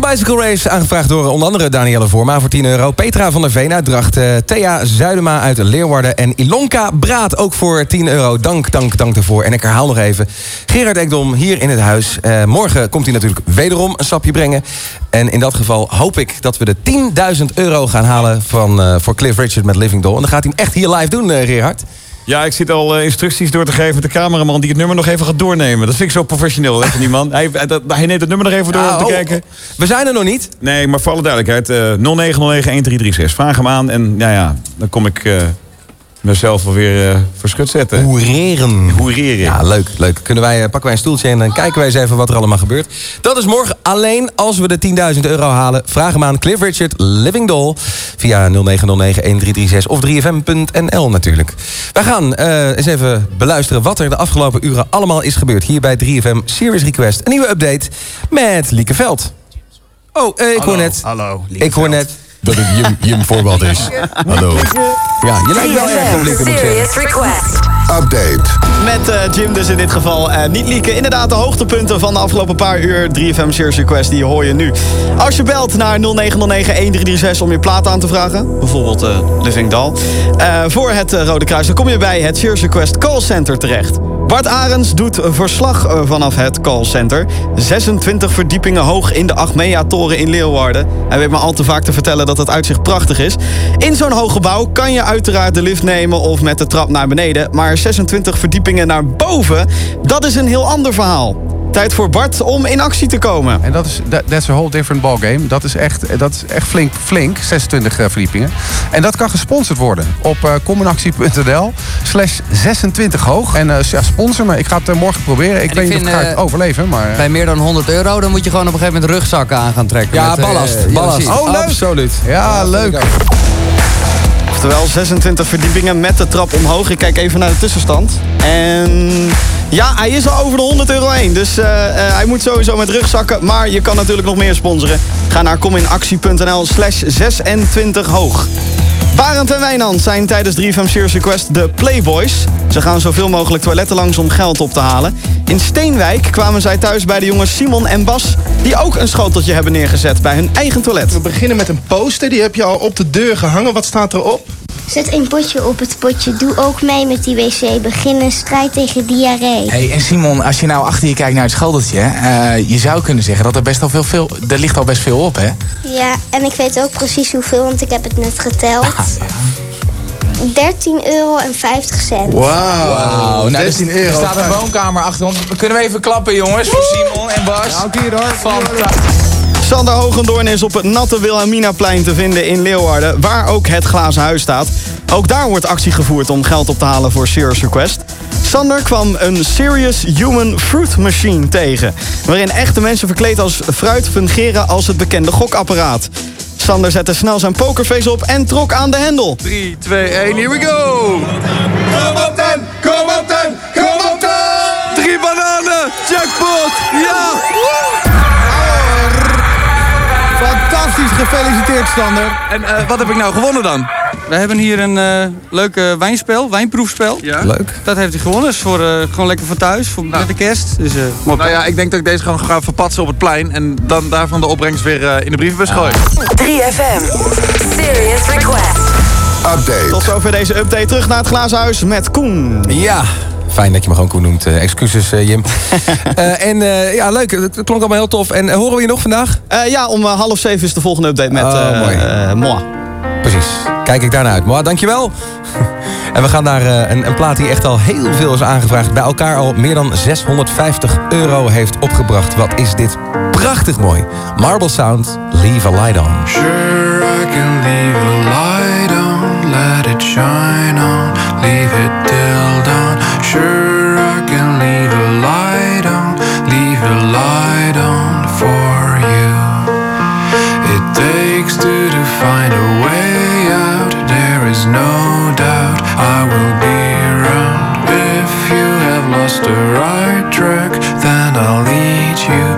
Bicycle Race, aangevraagd door onder andere Danielle Voorma voor 10 euro. Petra van der Veen uit Drachten. Thea Zuidema uit Leeuwarden. En Ilonka Braat ook voor 10 euro. Dank, dank, dank ervoor. En ik herhaal nog even. Gerard Ekdom hier in het huis. Eh, morgen komt hij natuurlijk wederom een sapje brengen. En in dat geval hoop ik dat we de 10.000 euro gaan halen van, eh, voor Cliff Richard met Living Doll. En dan gaat hij hem echt hier live doen, eh, Gerard. Ja, ik zit al eh, instructies door te geven met de cameraman die het nummer nog even gaat doornemen. Dat vind ik zo professioneel, je die man. Hij, dat- hij neemt het nummer nog even door Ja, om te oh, kijken. We zijn er nog niet. Nee, maar voor alle duidelijkheid, eh 0909-1336. Vraag hem aan en ja, ja, dan kom ik eh, mezelf alweer eh voor schut zetten. Hoereren. Hoereren. Ja, leuk, leuk. Kunnen wij, eh, pakken wij een stoeltje en dan kijken wij eens even wat er allemaal gebeurt. Dat is morgen alleen als we de 10.000 euro halen. Vraag hem aan Cliff Richard, Living Doll. Via 0909-1336 of 3fm.nl natuurlijk. Wij gaan eh, eens even beluisteren wat er de afgelopen uren allemaal is gebeurd. Hier bij 3FM Series Request. Een nieuwe update met Lieke Veld. Oh, ik hoor net... Hallo. Ik hoor net... dat het Jim, Jim voorbeeld is. Hallo. Ja, je lijkt wel erg op Lieke, moet ik zeggen. Update. Met eh, Jim dus in dit geval. eh, niet lieken. Inderdaad, de hoogtepunten van de afgelopen paar uur. 3FM Serious Request, die hoor je nu. Als je belt naar 0909-1336 om je plaat aan te vragen. Bijvoorbeeld Living eh, voor het Rode Kruis. Dan kom je bij het Serious Request Call Center terecht. Bart Arends doet verslag vanaf het callcenter. 26 verdiepingen hoog in de Achmea-toren in Leeuwarden. Hij weet maar al te vaak te vertellen dat het uitzicht prachtig is. In zo'n hoog gebouw kan je uiteraard de lift nemen of met de trap naar beneden. Maar 26 verdiepingen naar boven, dat is een heel ander verhaal. Tijd voor Bart om in actie te komen. En dat is that- that's a whole different ballgame. Dat is echt, dat is echt flink, flink, 26 eh, verdiepingen. En dat kan gesponsord worden op uh, comunactie.nl slash 26 hoog. En eh, ja, sponsor me. Ik ga het eh, morgen proberen. Ik En weet ik niet of ik ga het eh, overleven, maar... Bij meer dan 100 euro, dan moet je gewoon op een gegeven moment rugzakken aan gaan trekken. Ja, met, eh, ballast, ballast. Oh, leuk. Absoluut. Ja, leuk. Oftewel 26 verdiepingen met de trap omhoog. Ik kijk even naar de tussenstand. En ja, hij is al over de 100 euro heen. Dus eh, eh, hij moet sowieso met rugzakken. Maar je kan natuurlijk nog meer sponsoren. Ga naar kominactie.nl slash 26 hoog. Barend en Wijnand zijn tijdens 3FM Serious Request de Playboys. Ze gaan zoveel mogelijk toiletten langs om geld op te halen. In Steenwijk kwamen zij thuis bij de jongens Simon en Bas... die ook een schoteltje hebben neergezet bij hun eigen toilet. We beginnen met een poster, die heb je al op de deur gehangen. Wat staat erop? Zet een potje op het potje. Doe ook mee met die wc. Begin een strijd tegen diarree. Hey, en Simon, als je nou achter je kijkt naar het schoteltje... eh, je zou kunnen zeggen dat er best al veel, veel... Er ligt al best veel op, hè? Ja, en ik weet ook precies hoeveel, want ik heb het net geteld. 13 euro en 50 cent. Wauw, nou, 13 er, euro. Er staat een woonkamer achter ons. Kunnen we even klappen, jongens, voor Simon en Bas? Nou, Ja, hier hoor. Fantastisch. Sander Hogendoorn is op het natte Wilhelminaplein te vinden in Leeuwarden... waar ook het glazen huis staat. Ook daar wordt actie gevoerd om geld op te halen voor Serious Request. Sander kwam een Serious Human Fruit Machine tegen... waarin echte mensen verkleed als fruit fungeren als het bekende gokapparaat. Sander zette snel zijn pokerface op en trok aan de hendel. 3, 2, 1, here we go! Kom op dan, kom op gefeliciteerd Sander. En eh, wat heb ik nou gewonnen dan? We hebben hier een eh leuk wijnspel, wijnproefspel. Ja. Leuk. Dat heeft hij gewonnen. Is voor, eh, gewoon lekker voor thuis, voor, met de kerst. Dus, eh. Nou ja, ik denk dat ik deze gewoon ga verpatsen op het plein... en dan daarvan de opbrengst weer eh, in de brievenbus gooi. 3FM. Serious request. Update. Tot zover deze update. Terug naar het glazen huis met Koen. Ja. Fijn dat je me gewoon Koen noemt. Eh, excuses, eh, Jim. [LAUGHS] Eh, en eh, ja, leuk. Het klonk allemaal heel tof. En horen we je nog vandaag? Eh, ja, om half zeven is de volgende update met Oh, eh, mooi. Moa. Precies. Kijk ik daarnaar uit. Maar dankjewel. [LAUGHS] En we gaan naar eh, een, een plaat die echt al heel veel is aangevraagd. Bij elkaar al meer dan 650 euro heeft opgebracht. Wat is dit prachtig mooi. Marble Sound, Leave a Light On. Sure, I can leave a light on, let it shine on, leave it you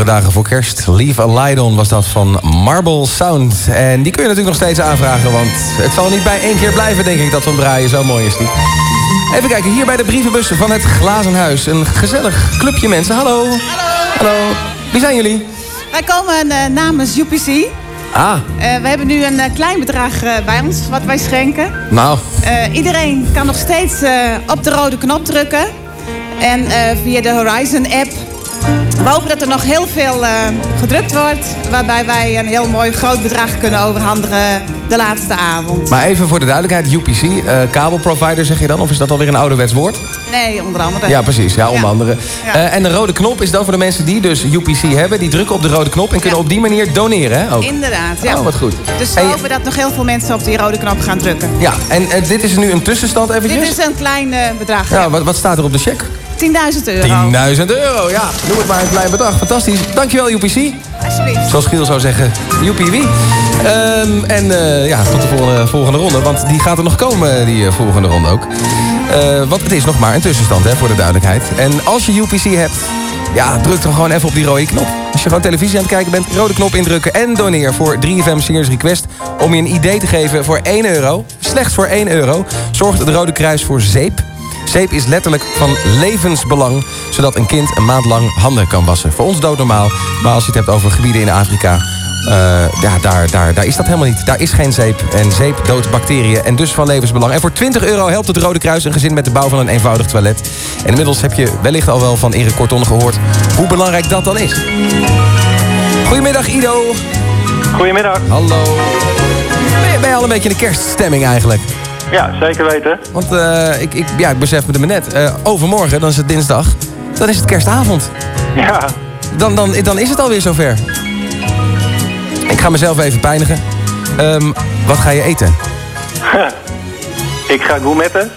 donkere dagen voor kerst. Leave a Light On was dat van Marble Sound. En die kun je natuurlijk nog steeds aanvragen, want het zal niet bij één keer blijven, denk ik, dat hem draaien. Zo mooi is die. Even kijken, hier bij de brievenbus van het Glazen Huis. Een gezellig clubje mensen. Hallo. Hallo. Hallo. Wie zijn jullie? Wij komen eh, namens UPC. Ah, Eh, we hebben nu een eh, klein bedrag bij ons wat wij schenken. nou, iedereen kan nog steeds op de rode knop drukken. En via de Horizon app. We hopen dat er nog heel veel eh, gedrukt wordt. Waarbij wij een heel mooi groot bedrag kunnen overhandigen de laatste avond. maar even voor de duidelijkheid. UPC, eh, kabelprovider zeg je dan? Of is dat alweer een ouderwets woord? Nee, onder andere. Ja, precies. Ja, onder andere. Ja. Eh, en de rode knop is dan voor de mensen die dus UPC hebben. Die drukken op de rode knop en kunnen op die manier doneren, hè? Ook. Inderdaad, ja. Oh, wat goed. Dus we hopen dat nog heel veel mensen op die rode knop gaan drukken. Ja, en dit is nu een tussenstand eventjes? Dit is een klein bedrag. Ja, wat, wat staat er op de check? 10.000 euro. 10.000 euro, ja. Noem het maar een klein bedrag. Fantastisch. Dankjewel, UPC. Alsjeblieft. Zoals Giel zou zeggen, joepie wie. Ehm, en eh, ja, tot de volgende, volgende ronde. Want die gaat er nog komen, die eh, volgende ronde ook. Eh, want het is nog maar een tussenstand, hè, voor de duidelijkheid. En als je UPC hebt, ja, druk dan gewoon even op die rode knop. Als je gewoon televisie aan het kijken bent, rode knop indrukken... en doneer voor 3FM Serious Request... om je een idee te geven voor 1 euro. Slechts voor 1 euro. Zorgt het Rode Kruis voor zeep... Zeep is letterlijk van levensbelang, zodat een kind een maand lang handen kan wassen. Voor ons doodnormaal, maar als je het hebt over gebieden in Afrika... eh, ja, daar, daar, daar is dat helemaal niet. Daar is geen zeep. En zeep doodt bacteriën en dus van levensbelang. En voor 20 euro helpt het Rode Kruis een gezin met de bouw van een eenvoudig toilet. En inmiddels heb je wellicht al wel van Erik Korton gehoord hoe belangrijk dat dan is. Goedemiddag Ido. Goedemiddag. Hallo. Ben je, ben je al een beetje in de kerststemming eigenlijk? Ja, zeker weten. Want eh, ik, ik, ja, ik besef me er maar net. eh, overmorgen, dan is het dinsdag. Dan is het kerstavond. Ja. Dan, dan, dan is het alweer zover. Ik ga mezelf even pijnigen. Ehm, wat ga je eten? [LAUGHS] ik ga gourmetten.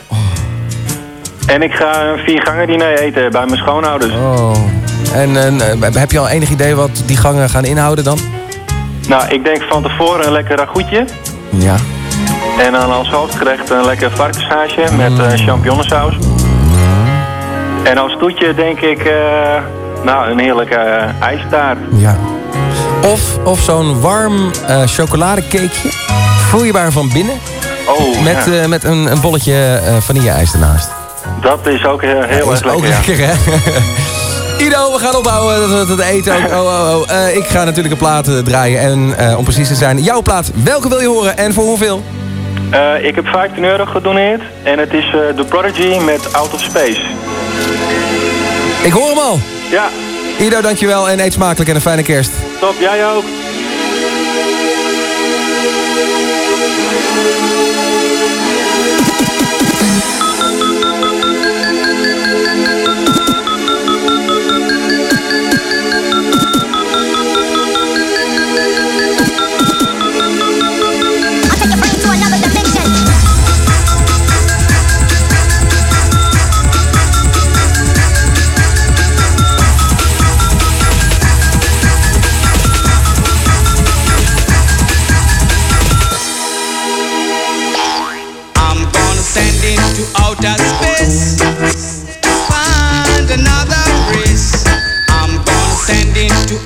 En ik ga een viergangen diner eten bij mijn schoonouders. Oh. En eh, heb je al enig idee wat die gangen gaan inhouden dan? Nou, ik denk van tevoren een lekker ragoutje. Ja. En dan als hoofdgerecht een lekker varkenshaasje met eh champignonsaus. En als toetje denk ik, eh, nou, een heerlijke eh, ijstaart. Ja. Of, of zo'n warm chocoladecakeje. Vloeibaar van binnen. Oh, Met, ja. met een, een bolletje vanille-ijs ernaast. Dat is ook heel, heel erg is ook lekker, ja. lekker, hè? [LAUGHS] Ido, we gaan opbouwen dat we het eten ook. Oh, oh, oh. Ik ga natuurlijk een plaat draaien. En om precies te zijn, jouw plaat. Welke wil je horen en voor hoeveel? Eh, ik heb 15 euro gedoneerd. En het is eh The Prodigy met Out of Space. Ik hoor hem al. Ja. Ido, dankjewel en eet smakelijk en een fijne kerst. Top, jij ook.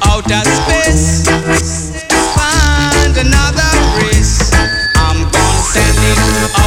Outer space. Find another race. I'm gonna send outer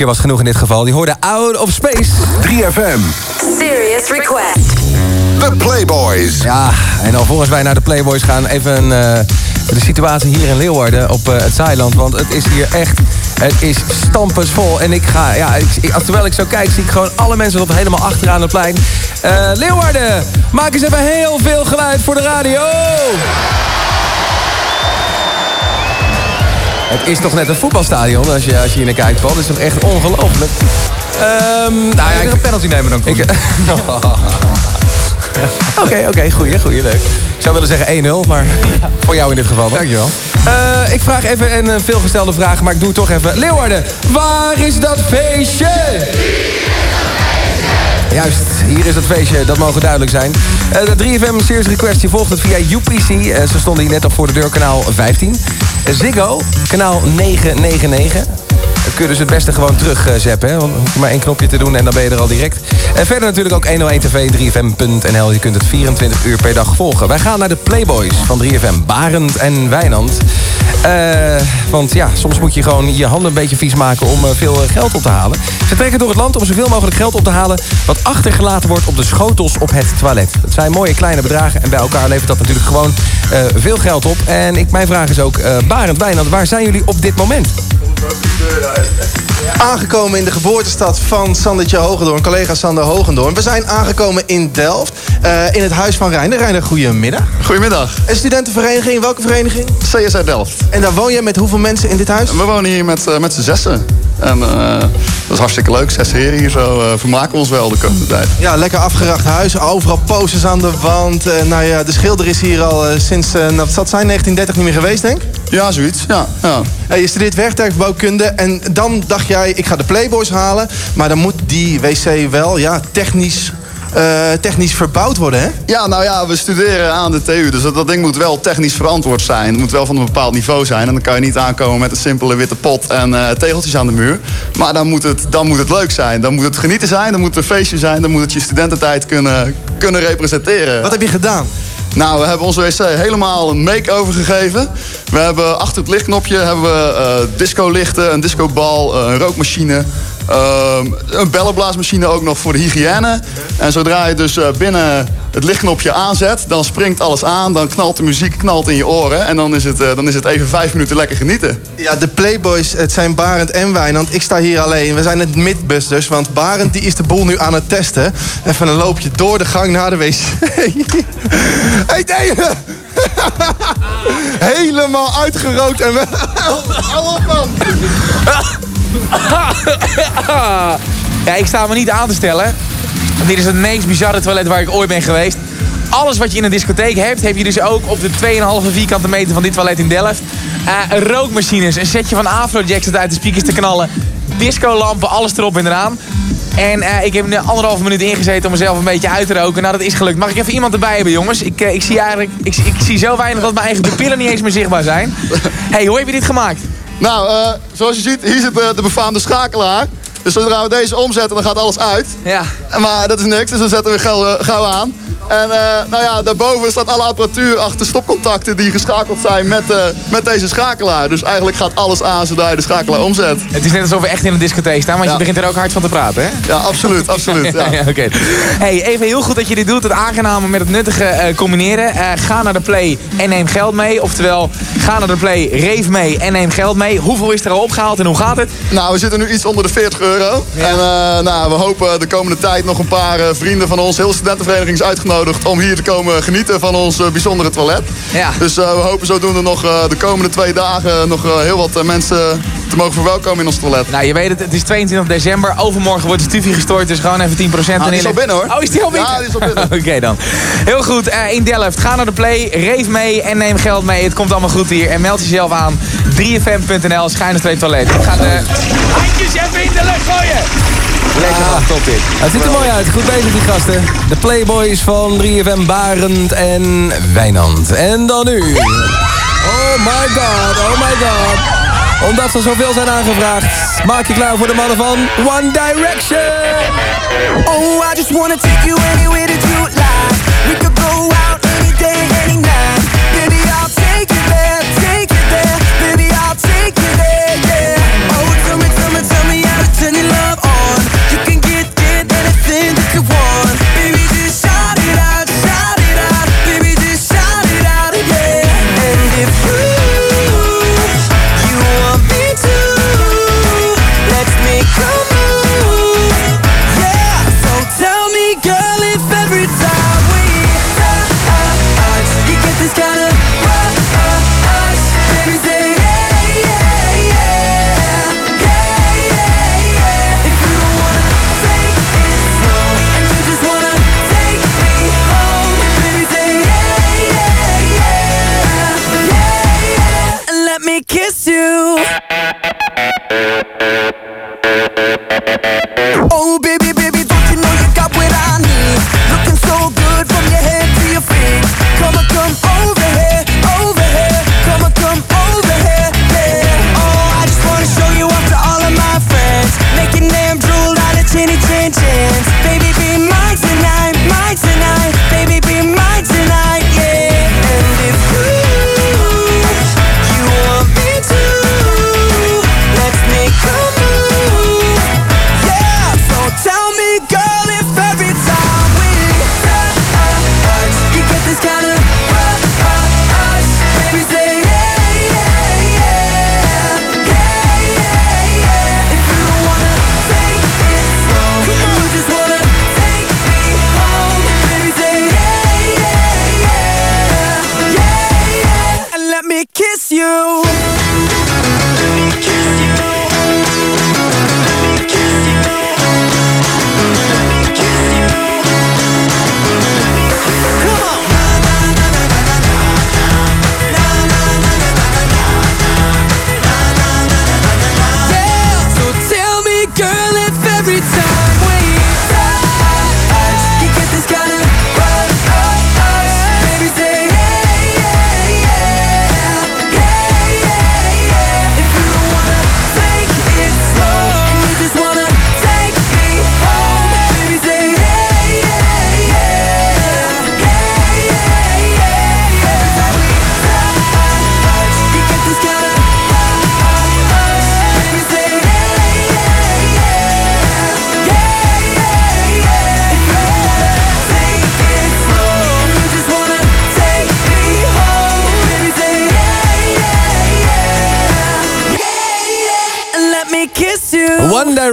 keer was genoeg in dit geval. Die hoorde Out of Space. 3FM. Serious request. The Playboys. Ja, en alvorens wij naar de Playboys gaan, even eh, de situatie hier in Leeuwarden op eh, het Zeiland. Want het is hier echt, het is stampensvol. En ik ga, ja, ik, terwijl ik zo kijk, zie ik gewoon alle mensen tot helemaal achteraan het plein. Eh, Leeuwarden, maak eens even heel veel geluid voor de radio. Het is toch net een voetbalstadion als je, als je hier naar kijkt, Paul. Het is toch echt ongelooflijk. Ehm nou ja, ik een penalty nemen dan. [LAUGHS] Oké, oké, goeie, goeie, leuk. Ik zou willen zeggen 1-0, maar [LAUGHS] voor jou in dit geval. Dankjewel. Eh ik vraag even een, een veelgestelde vraag, maar ik doe het toch even. Leeuwarden, waar is dat feestje? Juist, hier is het feestje, dat mogen duidelijk zijn. Eh, de 3FM Series Request, je volgt het via UPC. Eh, ze stonden hier net op voor de deur, kanaal 15. Ziggo, kanaal 999. Dan kun je dus het beste gewoon terug eh. Hè? Hoef je maar één knopje te doen en dan ben je er al direct. En verder natuurlijk ook 101 TV, 3FM.nl. Je kunt het 24 uur per dag volgen. Wij gaan naar de Playboys van 3FM. Barend en Wijnand. Eh, want ja, soms moet je gewoon je handen een beetje vies maken om eh, veel geld op te halen. Ze trekken door het land om zoveel mogelijk geld op te halen... wat achtergelaten wordt op de schotels op het toilet. Dat zijn mooie kleine bedragen en bij elkaar levert dat natuurlijk gewoon eh, veel geld op. En ik, mijn vraag is ook, eh Barend Wijnand, waar zijn jullie op dit moment? Aangekomen in de geboortestad van Sandertje Hogendoorn, collega Sander Hogendoorn. We zijn aangekomen in Delft, eh, in het huis van Reiner. Reiner, goedemiddag. Goedemiddag. Een studentenvereniging, welke vereniging? CSR Delft. En daar woon je met hoeveel mensen in dit huis? We wonen hier met, met z'n zessen. En eh, dat is hartstikke leuk. Zes heren hier zo eh, vermaken we ons wel de komende tijd. Ja, lekker afgeracht huis, overal posters aan de wand. Eh, nou ja, de schilder is hier al sinds, eh, nou, het zijn, 1930 niet meer geweest, denk ik? Ja, zoiets, ja. ja. Hey, je studeert werktuigbouwkunde en dan dacht jij, ik ga de Playboys halen. Maar dan moet die wc wel, ja, technisch, eh, technisch verbouwd worden, hè? Ja, nou ja, we studeren aan de TU. Dus dat, dat ding moet wel technisch verantwoord zijn. Het moet wel van een bepaald niveau zijn. En dan kan je niet aankomen met een simpele witte pot en eh, tegeltjes aan de muur. Maar dan moet, het, dan moet het leuk zijn. Dan moet het genieten zijn. Dan moet het een feestje zijn. Dan moet het je studententijd kunnen, kunnen representeren. Wat heb je gedaan? Nou, we hebben onze wc helemaal een make-over gegeven. We hebben achter het lichtknopje hebben we eh disco-lichten, een discobal, een rookmachine. Ehm, een bellenblaasmachine ook nog voor de hygiëne. En zodra je dus eh, binnen het lichtknopje aanzet, dan springt alles aan. Dan knalt de muziek knalt in je oren. En dan is het, eh, dan is het even vijf minuten lekker genieten. Ja, de Playboys, het zijn Barend en Wijnand. Ik sta hier alleen. We zijn het Midbusters, want Barend die is de boel nu aan het testen. Even een loopje door de gang naar de wc. [LAUGHS] hey, nee! [LAUGHS] Helemaal uitgerookt en... [LAUGHS] Op, man! [LAUGHS] Ja, ik sta me niet aan te stellen. Dit is het meest bizarre toilet waar ik ooit ben geweest. Alles wat je in een discotheek hebt, heb je dus ook op de 2,5 vierkante meter van dit toilet in Delft. Eh, rookmachines, een setje van Afrojack zit uit de speakers te knallen. Discolampen, alles erop en eraan. En eh, ik heb nu anderhalve minuut ingezeten om mezelf een beetje uit te roken. Nou, dat is gelukt. Mag ik even iemand erbij hebben, jongens? Ik, eh, ik zie eigenlijk ik, ik zie zo weinig dat mijn eigen pupillen niet eens meer zichtbaar zijn. hey, hoe heb je dit gemaakt? Nou, eh, zoals je ziet, hier zit eh, de befaamde schakelaar. Dus zodra we deze omzetten, dan gaat alles uit. Ja. Maar dat is niks, dus dan zetten we gauw, eh, gauw aan. En eh, nou ja, daarboven staat alle apparatuur achter stopcontacten die geschakeld zijn met, eh, met deze schakelaar. Dus eigenlijk gaat alles aan zodra je de schakelaar omzet. Het is net alsof we echt in een discotheek staan, want je begint er ook hard van te praten, hè? Ja, absoluut, absoluut. Ja. [LAUGHS] Hey, even heel goed dat je dit doet. Het aangename met het nuttige eh, combineren. Ga naar de Play en neem geld mee. Oftewel, ga naar de Play, reef mee en neem geld mee. Hoeveel is er al opgehaald en hoe gaat het? Nou, we zitten nu iets onder de 40 euro. En nou, we hopen de komende tijd nog een paar vrienden van ons, heel de studentenvereniging is uitgenodigd om hier te komen genieten van ons eh, bijzondere toilet. Ja. Dus eh, we hopen zodoende nog eh, de komende twee dagen nog eh, heel wat mensen te mogen verwelkomen in ons toilet. Nou, je weet het, het is 22 december. Overmorgen wordt de stufie gestort, dus gewoon even 10% Ah, die is al binnen hoor. Oh, is die al binnen? Ja, die is al binnen. [LAUGHS] Oké dan. Heel goed, eh, in Delft. Ga naar de Play, reef mee en neem geld mee. Het komt allemaal goed hier. En meld jezelf aan. 3fm.nl, schuine twee toilet. Ik ga de handjes even in de lucht gooien. Lekker Ah. van, top dit. Het ziet er mooi uit. Goed bezig die gasten. De Playboys van 3FM Barend en Wijnand. En dan nu. Oh my god, oh my god. Omdat ze zoveel zijn aangevraagd, maak je klaar voor de mannen van One Direction. Oh, I just wanna take you anywhere that you like. We could go out any day, any night.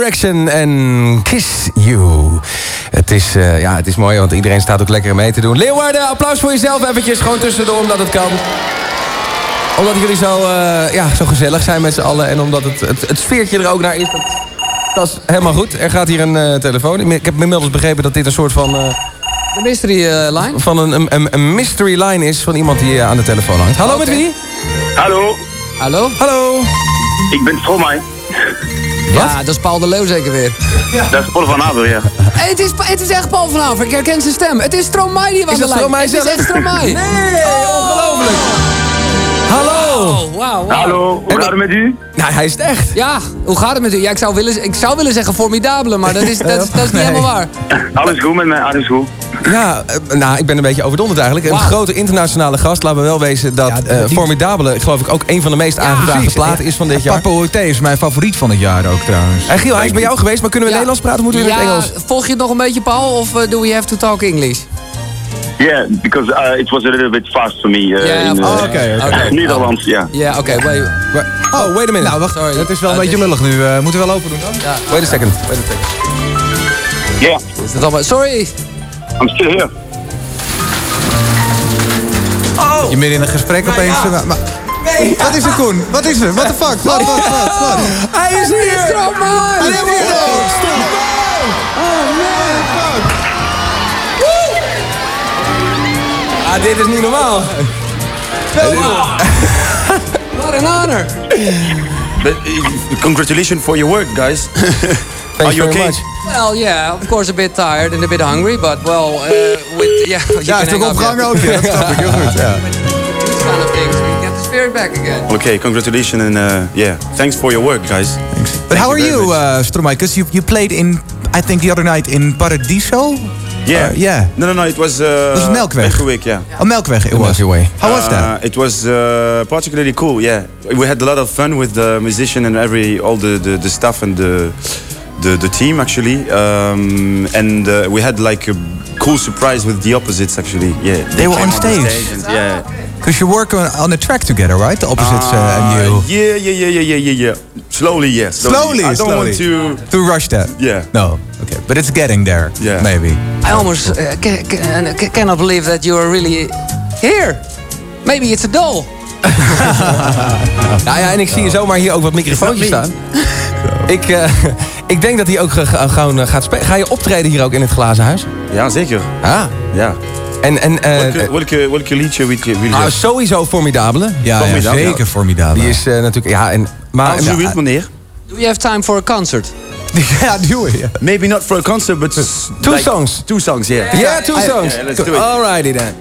Direction en Kiss You. Het is, eh, ja, het is mooi, want iedereen staat ook lekker mee te doen. Leeuwarden, applaus voor jezelf eventjes, gewoon tussendoor, omdat het kan. Omdat jullie zo, eh, ja, zo gezellig zijn met z'n allen. En omdat het, het, het sfeertje er ook naar is. Dat, dat is helemaal goed. Er gaat hier een eh, telefoon. Ik heb inmiddels begrepen dat dit een soort van... eh, De mystery line? van een, een, een, een mystery line is van iemand die aan de telefoon hangt. Hallo, met wie? Hallo, Hallo? Hallo. ik ben Stromae. Ja, dat is Paul de Leeuw zeker weer. Dat is Paul van Aver, ja. Hey, het, is, het is echt Paul van Aver. Ik herken zijn stem. Het is Stromae die was Is dat Het is echt Stromae. Nee, ongelooflijk. Hallo! Wauw, Hallo, hoe gaat het met u? Nou, hij is het echt. Ja, hoe gaat het met u? Ja, ik zou willen, ik zou willen zeggen formidabele, maar dat is, dat, is- dat is niet [LAUGHS] helemaal waar. Alles goed met mij, alles goed. Ja, eh, nou, ik ben een beetje overdonderd eigenlijk. Een grote internationale gast. Laten we wel wezen dat eh die- Formidabele, geloof ik, ook een van de meest aangevraagde Precies. platen is van dit jaar. Papa Oete is mijn favoriet van het jaar ook trouwens. En Giel, hij is bij jou geweest, maar kunnen we Ja. Nederlands praten of moeten we in het Ja, Engels? volg je het nog een beetje, Paul, of eh, do we have to talk English? Yeah, because uh, it was a little bit fast for me. Uh, Yeah, in, uh, course. Okay, okay. Nederlands, ja. Ja, oké. Oh, wait a minute. Nou, wacht. Sorry. Dat is wel een Uh, beetje dit- lullig nu. Eh, moeten we wel open doen dan? Ja. Wait a second. Wait a second. Yeah, Is het allemaal... Sorry. I'm still here. Oh! Je midden in een gesprek opeens. eh, maar- maar- Wat is er, Koen? Wat is er? What the fuck? Wat, wat, wat, wat? Hij is hier! Stroomman! Hij is hier! Ah, dit is niet normaal. What [LAUGHS] an honor. But, uh, congratulations for your work, guys. [LAUGHS] Are you very okay? much. Well, yeah, of course a bit tired and a bit hungry, but well, uh, with, yeah, [LAUGHS] you Ja, is toch hang up, yeah. ook? Ja, dat snap ik heel goed. Ja. [LAUGHS] Kind of things, we get the spirit back again. Okay, congratulations and uh, yeah, thanks for your work, guys. Thanks. But how are you very you, uh, Stromae? Because you, you played in, I think the other night in Paradiso? Yeah, Uh, yeah. No, no, no. It was. Uh, Was Melkweg? Melkweg, yeah. Oh, Melkweg it was. How was that? Uh, it was uh, particularly cool. Yeah, we had a lot of fun with the musician and every all the the, the staff and the. The, the team actually um, and uh, we had like a cool surprise with the opposites actually yeah They were came on stage. and, yeah Because you work on, on a track together, right? The opposites uh, and you. yeah yeah yeah yeah yeah yeah yeah slowly yes Slowly, I don't slowly. want to To rush that. yeah No. Okay. But it's getting there. Yeah. Maybe. I almost uh, ca- ca- ca- cannot believe that you are really here. Maybe it's a doll. [LAUGHS] Nou ja, en ik zie je zomaar hier ook wat microfoontjes staan. [LAUGHS] Ik, eh, ik denk dat hij ook ge- ge- gewoon eh, gaat spelen. Ga je optreden hier ook in het glazen huis? ja zeker Ah. ja En, en eh, welke, welke, welke liedje wil je wil je- nou, sowieso Formidabele. Ja, ja, Formidabele. zeker formidabel. Die is eh, natuurlijk... Ja, en, maar, Absoluut, meneer. Do you have time for a concert? [LAUGHS] ja, doe je. Maybe not for a concert, but Two like- songs. Two songs, yeah. Yeah, two songs. Yeah, let's do it. Alrighty then.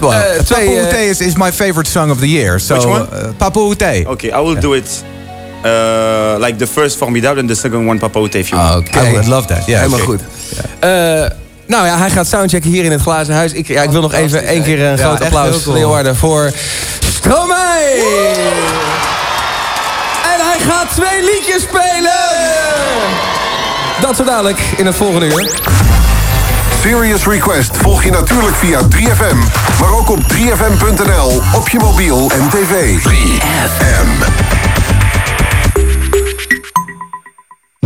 Well, Oete is, is my favorite song of the year. So, Which one? uh. Okay, I will do it uh, like the first Formidable and the second one Papote if you want. I would love that. Yeah. Helemaal okay. goed. Eh, nou ja, hij gaat soundchecken hier in het glazen huis. Ik, ja, ik wil nog even één keer een Ja, groot applaus, cool. Leeuwarden, voor Stromae! En hij gaat twee liedjes spelen! Dat zo dadelijk in het volgende uur. Serious Request volg je natuurlijk via 3FM, maar ook op 3FM.nl, op je mobiel en tv. 3FM.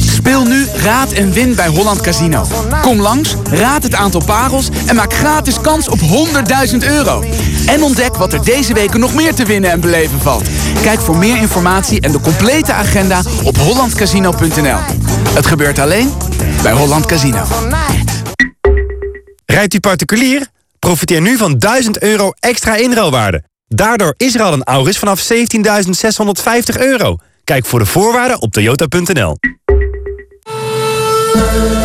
Speel nu Raad en Win bij Holland Casino. Kom langs, raad het aantal parels en maak gratis kans op 100.000 euro. En ontdek wat er deze weken nog meer te winnen en beleven valt. Kijk voor meer informatie en de complete agenda op hollandcasino.nl. Het gebeurt alleen bij Holland Casino. Rijdt u particulier? Profiteer nu van 1000 euro extra inruilwaarde. Daardoor is er al een Auris vanaf 17.650 euro. Kijk voor de voorwaarden op toyota.nl.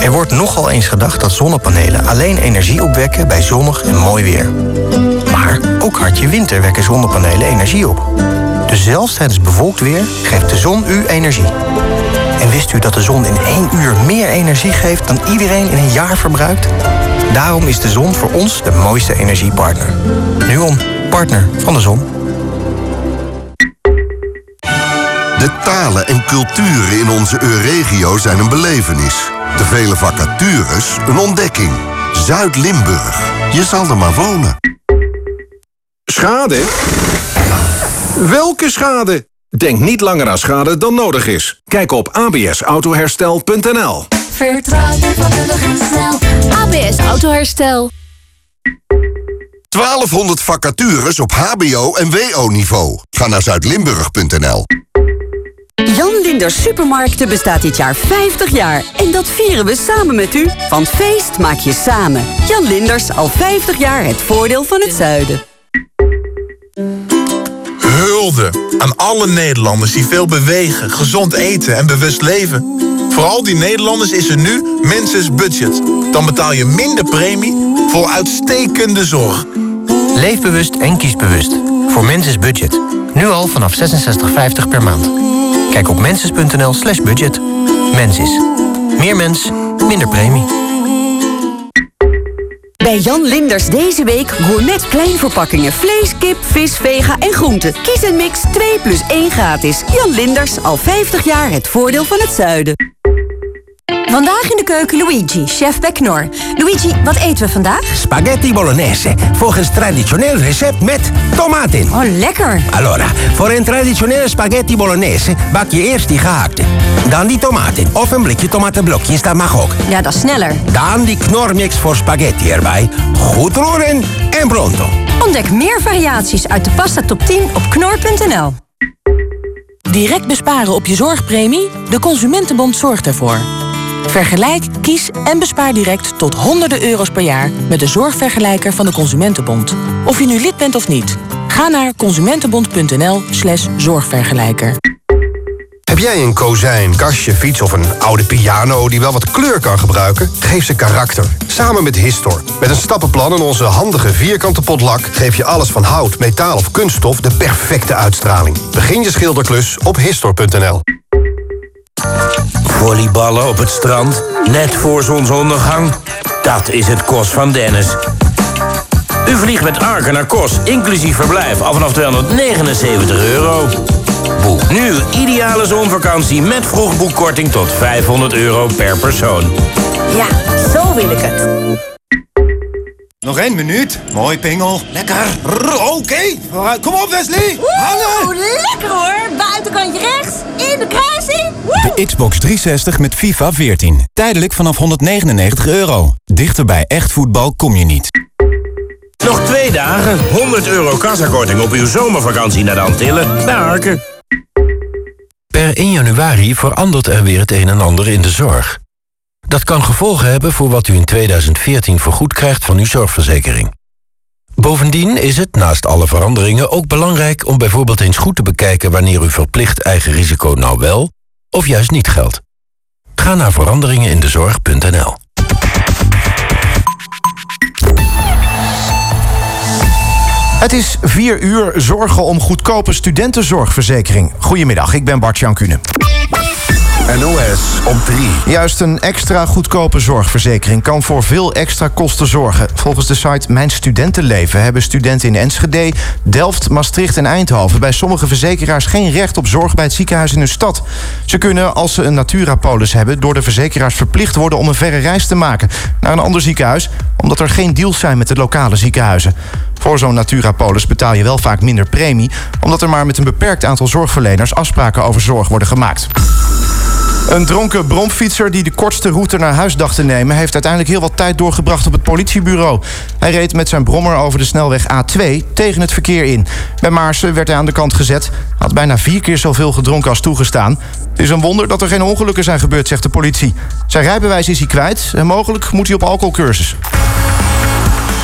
Er wordt nogal eens gedacht dat zonnepanelen alleen energie opwekken bij zonnig en mooi weer. Maar ook hartje winter wekken zonnepanelen energie op. Dus zelfs tijdens bewolkt weer geeft de zon u energie. En wist u dat de zon in één uur meer energie geeft dan iedereen in een jaar verbruikt? Daarom is de zon voor ons de mooiste energiepartner. Nuon, partner van de zon. De talen en culturen in onze Euregio zijn een belevenis. De vele vacatures een ontdekking. Zuid-Limburg. Je zal er maar wonen. Schade? Welke schade? Denk niet langer aan schade dan nodig is. Kijk op absautoherstel.nl Vertrouw je vakkundig en snel. ABS Autoherstel. 1200 vacatures op hbo- en wo-niveau. Ga naar zuidlimburg.nl. Jan Linders Supermarkten bestaat dit jaar 50 jaar. En dat vieren we samen met u. Want feest maak je samen. Jan Linders, al 50 jaar het voordeel van het zuiden. Hulde aan alle Nederlanders die veel bewegen, gezond eten en bewust leven. Voor al die Nederlanders is er nu Menses Budget. Dan betaal je minder premie voor uitstekende zorg. Leef bewust en kies bewust. Voor Menses Budget. Nu al vanaf 66,50 per maand. Kijk op menses.nl slash budget. Mensis. Meer mens, minder premie. Bij Jan Linders deze week gourmet kleinverpakkingen. Vlees, kip, vis, vega en groenten. Kies en mix 2 plus 1 gratis. Jan Linders, al 50 jaar het voordeel van het zuiden. Vandaag in de keuken Luigi, chef bij Knor. Luigi, wat eten we vandaag? Spaghetti bolognese, volgens traditioneel recept met tomaten. Oh, lekker. Allora, voor een traditionele spaghetti bolognese bak je eerst die gehaakte. Dan die tomaten of een blikje tomatenblokjes, dat mag ook. Ja, dat is sneller. Dan die knormix voor spaghetti erbij. Goed roeren en pronto. Ontdek meer variaties uit de pasta top 10 op knor.nl. Direct besparen op je zorgpremie? De Consumentenbond zorgt ervoor. Vergelijk, kies en bespaar direct tot honderden euro's per jaar met de zorgvergelijker van de Consumentenbond. Of je nu lid bent of niet. Ga naar consumentenbond.nl/slash zorgvergelijker. Heb jij een kozijn, kastje, fiets of een oude piano die wel wat kleur kan gebruiken? Geef ze karakter. Samen met Histor. Met een stappenplan en onze handige vierkante potlak geef je alles van hout, metaal of kunststof de perfecte uitstraling. Begin je schilderklus op Histor.nl. Volleyballen op het strand, net voor zonsondergang. Dat is het Kos van Dennis. U vliegt met Arken naar Kos, inclusief verblijf, al vanaf 279 euro. Boek nu ideale zonvakantie met vroegboekkorting tot 500 euro per persoon. Ja, zo wil ik het. Nog één minuut. Mooi, Pingel. Lekker. Oké. Kom op, Wesley. Oeh, lekker hoor. Buitenkantje rechts, in de kruising. Woe! De Xbox 360 met FIFA 14. Tijdelijk vanaf 199 euro. Dichter bij echt voetbal kom je niet. Nog twee dagen, 100 euro kassakorting op uw zomervakantie naar de Antillen Arken. Per 1 januari verandert er weer het een en ander in de zorg. Dat kan gevolgen hebben voor wat u in 2014 vergoed krijgt van uw zorgverzekering. Bovendien is het, naast alle veranderingen, ook belangrijk om bijvoorbeeld eens goed te bekijken wanneer uw verplicht eigen risico nou wel of juist niet geldt. Ga naar veranderingenindezorg.nl. Het is 4 uur zorgen om goedkope studentenzorgverzekering. Goedemiddag, ik ben Bart Jan Kuhne. NOS op 3. Juist een extra goedkope zorgverzekering kan voor veel extra kosten zorgen. Volgens de site Mijn Studentenleven hebben studenten in Enschede, Delft, Maastricht en Eindhoven bij sommige verzekeraars geen recht op zorg bij het ziekenhuis in hun stad. Ze kunnen, als ze een Naturapolis hebben, door de verzekeraars verplicht worden om een verre reis te maken naar een ander ziekenhuis, omdat er geen deals zijn met de lokale ziekenhuizen. Voor zo'n Naturapolis betaal je wel vaak minder premie, omdat er maar met een beperkt aantal zorgverleners afspraken over zorg worden gemaakt. Een dronken bromfietser die de kortste route naar huis dacht te nemen... heeft uiteindelijk heel wat tijd doorgebracht op het politiebureau. Hij reed met zijn brommer over de snelweg A2 tegen het verkeer in. Bij Maarsen werd hij aan de kant gezet. Had bijna vier keer zoveel gedronken als toegestaan. Het is een wonder dat er geen ongelukken zijn gebeurd, zegt de politie. Zijn rijbewijs is hij kwijt en mogelijk moet hij op alcoholcursus.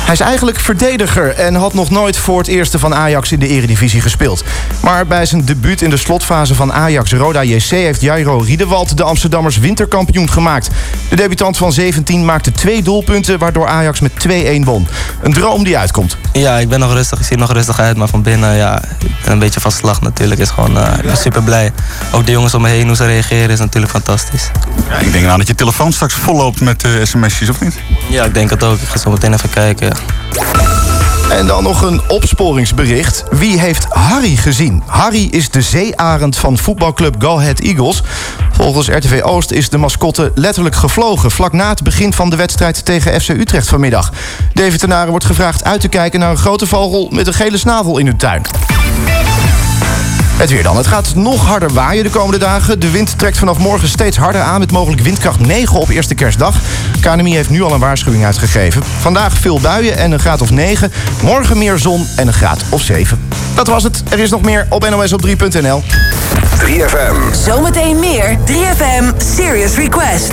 Hij is eigenlijk verdediger en had nog nooit voor het eerste van Ajax in de eredivisie gespeeld. Maar bij zijn debuut in de slotfase van Ajax-Roda JC heeft Jairo Riedewald de Amsterdammers winterkampioen gemaakt. De debutant van 17 maakte twee doelpunten waardoor Ajax met 2-1 won. Een droom die uitkomt. Ja, ik ben nog rustig. Ik zie er nog rustig uit. Maar van binnen, ja, een beetje van slag natuurlijk. Is gewoon, eh, ik ben super blij. Ook de jongens om me heen, hoe ze reageren, is natuurlijk fantastisch. Ja, ik denk nou dat je telefoon straks volloopt met uh, sms'jes, of niet? Ja, ik denk het ook. Ik ga zo meteen even kijken. En dan nog een opsporingsbericht. Wie heeft Harry gezien? Harry is de zeearend van voetbalclub Go Ahead Eagles. Volgens RTV Oost is de mascotte letterlijk gevlogen... vlak na het begin van de wedstrijd tegen FC Utrecht vanmiddag. David Tenaren wordt gevraagd uit te kijken naar een grote vogel... met een gele snavel in uw tuin. Het weer dan. Het gaat nog harder waaien de komende dagen. De wind trekt vanaf morgen steeds harder aan... met mogelijk windkracht 9 op eerste kerstdag. KNMI heeft nu al een waarschuwing uitgegeven. Vandaag veel buien en een graad of 9. Morgen meer zon en een graad of 7. Dat was het. Er is nog meer op nosop3.nl. 3FM. Zometeen meer 3FM Serious Request.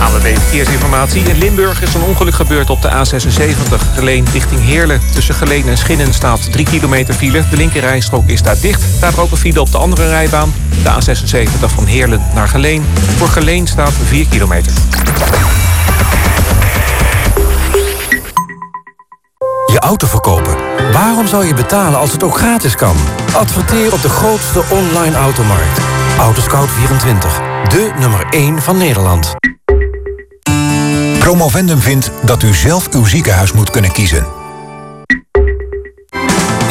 ANWB Verkeersinformatie. In Limburg is een ongeluk gebeurd op de A76. Geleen richting Heerlen. Tussen Geleen en Schinnen staat 3 kilometer file. De linkerrijstrook is daar dicht. Daar ook een file op de andere rijbaan. De A76 van Heerlen naar Geleen. Voor Geleen staat 4 kilometer. Je auto verkopen. Waarom zou je betalen als het ook gratis kan? Adverteer op de grootste online automarkt. Autoscout24. De nummer 1 van Nederland. Promovendum vindt dat u zelf uw ziekenhuis moet kunnen kiezen.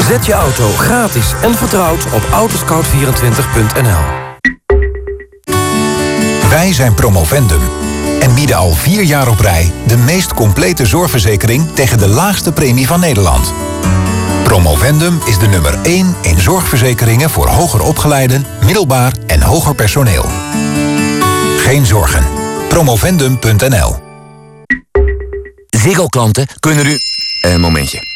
Zet je auto gratis en vertrouwd op autoscout24.nl. Wij zijn Promovendum en bieden al vier jaar op rij... de meest complete zorgverzekering tegen de laagste premie van Nederland. Promovendum is de nummer 1 in zorgverzekeringen voor hoger opgeleiden, middelbaar en hoger personeel. Geen zorgen. Promovendum.nl Ziggo-klanten kunnen nu... Een momentje.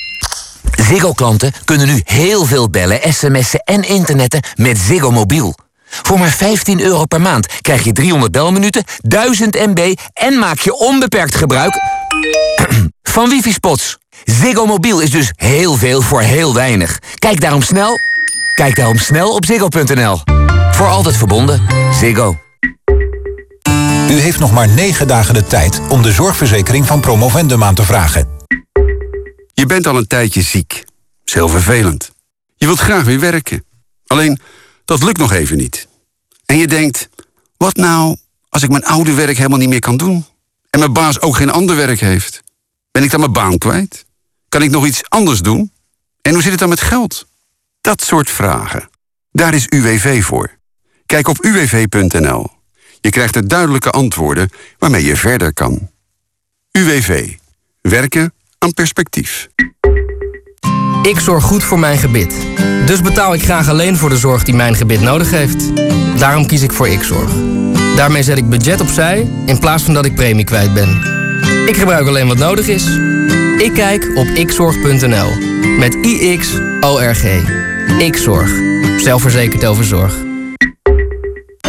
Ziggo-klanten kunnen nu heel veel bellen, sms'en en internetten met Ziggo Mobiel. Voor maar 15 euro per maand krijg je 300 belminuten, 1000 MB... en maak je onbeperkt gebruik [CLEARS THROAT] van wifi-spots. Ziggo Mobiel is dus heel veel voor heel weinig. Kijk daarom snel, kijk daarom snel op ziggo.nl. Voor altijd verbonden. Ziggo. U heeft nog maar 9 dagen de tijd om de zorgverzekering van Promovendum aan te vragen. Je bent al een tijdje ziek. is heel vervelend. Je wilt graag weer werken. Alleen, dat lukt nog even niet. En je denkt, wat nou als ik mijn oude werk helemaal niet meer kan doen? En mijn baas ook geen ander werk heeft? Ben ik dan mijn baan kwijt? Kan ik nog iets anders doen? En hoe zit het dan met geld? Dat soort vragen. Daar is UWV voor. Kijk op uwv.nl. Je krijgt er duidelijke antwoorden waarmee je verder kan. UWV. Werken aan perspectief. Ik zorg goed voor mijn gebit. Dus betaal ik graag alleen voor de zorg die mijn gebit nodig heeft. Daarom kies ik voor Xzorg. Daarmee zet ik budget opzij in plaats van dat ik premie kwijt ben. Ik gebruik alleen wat nodig is. Ik kijk op xzorg.nl. Met I-X-O-R-G. Xzorg. Zelfverzekerd over zorg.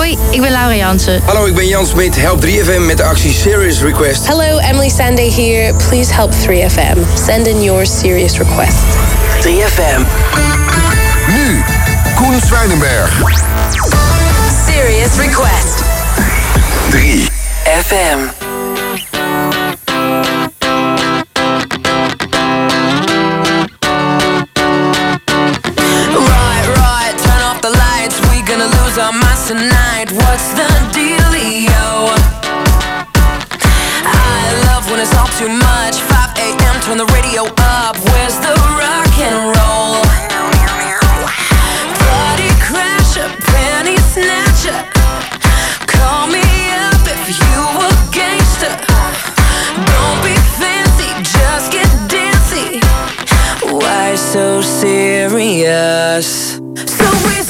Hoi, ik ben Laura Jansen. Hallo, ik ben Jan Smit. Help 3FM met de actie Serious Request. Hello, Emily Sande here. Please help 3FM. Send in your serious request. 3FM. Nu, Koen Zwijnenberg. Serious Request. 3 tonight. What's the dealio? I love when it's all too much. 5 a.m. Turn the radio up. Where's the rock and roll? Party crasher, penny snatcher. Call me up if you a gangster. Don't be fancy, just get dancy. Why so serious? So raise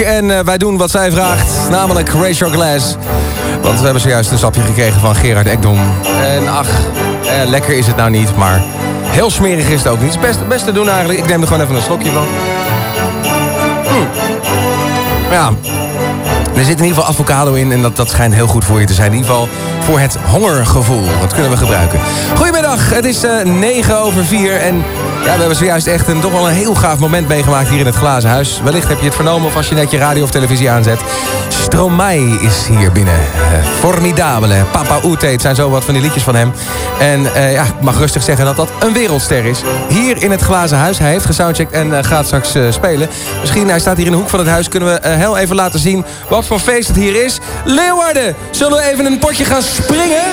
En eh, wij doen wat zij vraagt, namelijk Raise Your Glass. Want we hebben zojuist een sapje gekregen van Gerard Ekdom. En ach, eh, lekker is het nou niet, maar heel smerig is het ook niet. Het best, best te doen eigenlijk. Ik neem er gewoon even een slokje van. Hm. Ja, er zit in ieder geval avocado in en dat, dat schijnt heel goed voor je te zijn. In ieder geval voor het hongergevoel. Dat kunnen we gebruiken. Goedemiddag, het is eh 9 over 4 en ja, we hebben zojuist echt een, toch wel een heel gaaf moment meegemaakt hier in het Glazen Huis. Wellicht heb je het vernomen of als je net je radio of televisie aanzet. Stromae is hier binnen. Eh, formidabele. Papa Oete, het zijn zo wat van die liedjes van hem. En eh, ja, ik mag rustig zeggen dat dat een wereldster is. Hier in het Glazen Huis. Hij heeft gesoundcheckt en eh, gaat straks spelen. Misschien, hij staat hier in de hoek van het huis. Kunnen we heel even laten zien wat voor feest het hier is. Leeuwarden, zullen we even een potje gaan springen?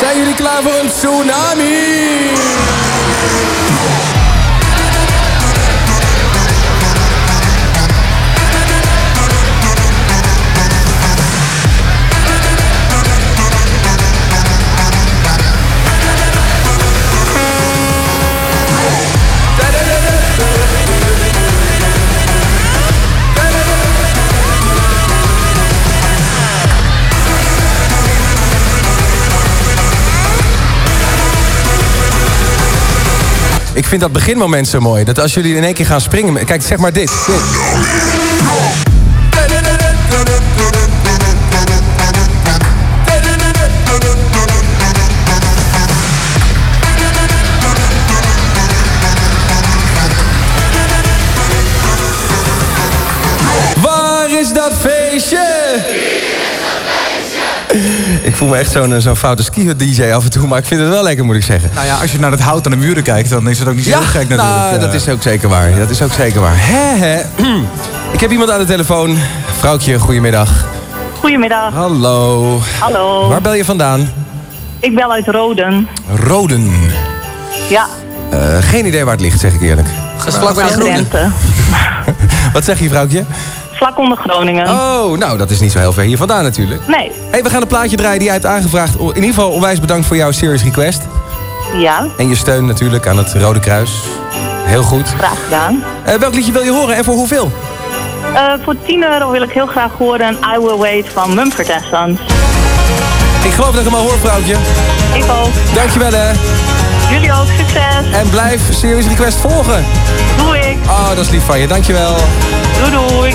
Zijn jullie klaar voor een tsunami? Música Ik vind dat beginmoment zo mooi. Dat als jullie in één keer gaan springen... Kijk, zeg maar dit. dit. Voel me echt zo'n zo'n foute ski-dj af en toe, maar ik vind het wel lekker, moet ik zeggen. Nou ja, als je naar het hout aan de muren kijkt, dan is het ook niet zo Ja, heel gek natuurlijk. nou, eh. dat is ook zeker waar. Dat is ook zeker waar. Hè. Ik heb iemand aan de telefoon. Vrouwtje, goedemiddag. Goedemiddag. Hallo. Hallo. Waar bel je vandaan? Ik bel uit Roden. Roden. Ja. Eh, geen idee waar het ligt, zeg ik eerlijk. Vlakbij Drenthe. [LAUGHS] Wat zeg je, vrouwtje? Vlak onder Groningen. Oh, nou, dat is niet zo heel ver hier vandaan natuurlijk. Nee. hey, we gaan een plaatje draaien die jij hebt aangevraagd. In ieder geval onwijs bedankt voor jouw serious request. Ja, En je steun natuurlijk aan het Rode Kruis. Heel goed. graag gedaan. Eh, welk liedje wil je horen en voor hoeveel? Eh, voor 10 euro wil ik heel graag horen I Will Wait van Mumford Sons. Ik geloof dat ik hem al hoor, vrouwtje. Ik ook. Dankjewel, hè. Jullie ook, succes. En blijf Serious Request volgen. Doe ik. Oh, dat is lief van je. Dankjewel. Doei doei.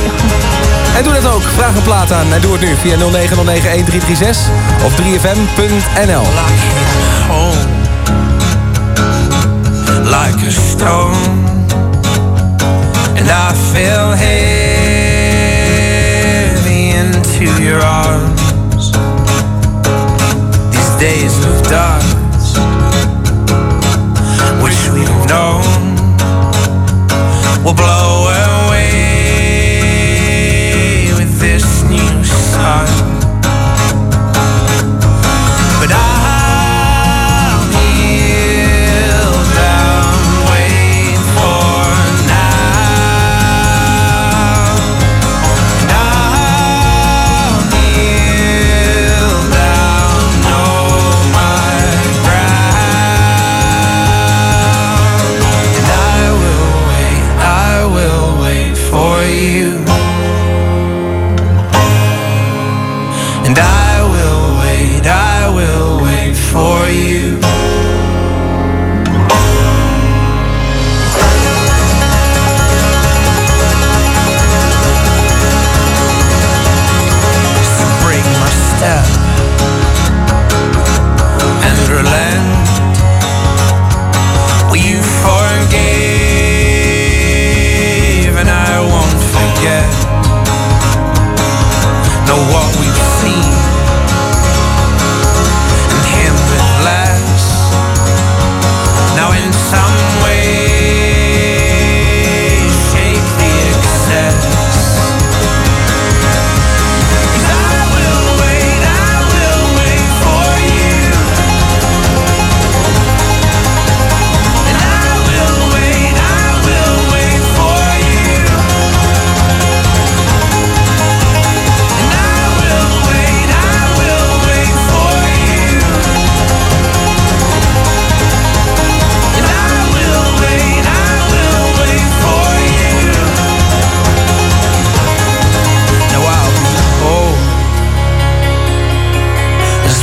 En doe dat ook. Vraag een plaat aan. En doe het nu via 0909-1336 of 3fm.nl. home like a stone, and I fell heavy into your arms. These days of dust, which we've known, will blow away with this new sun.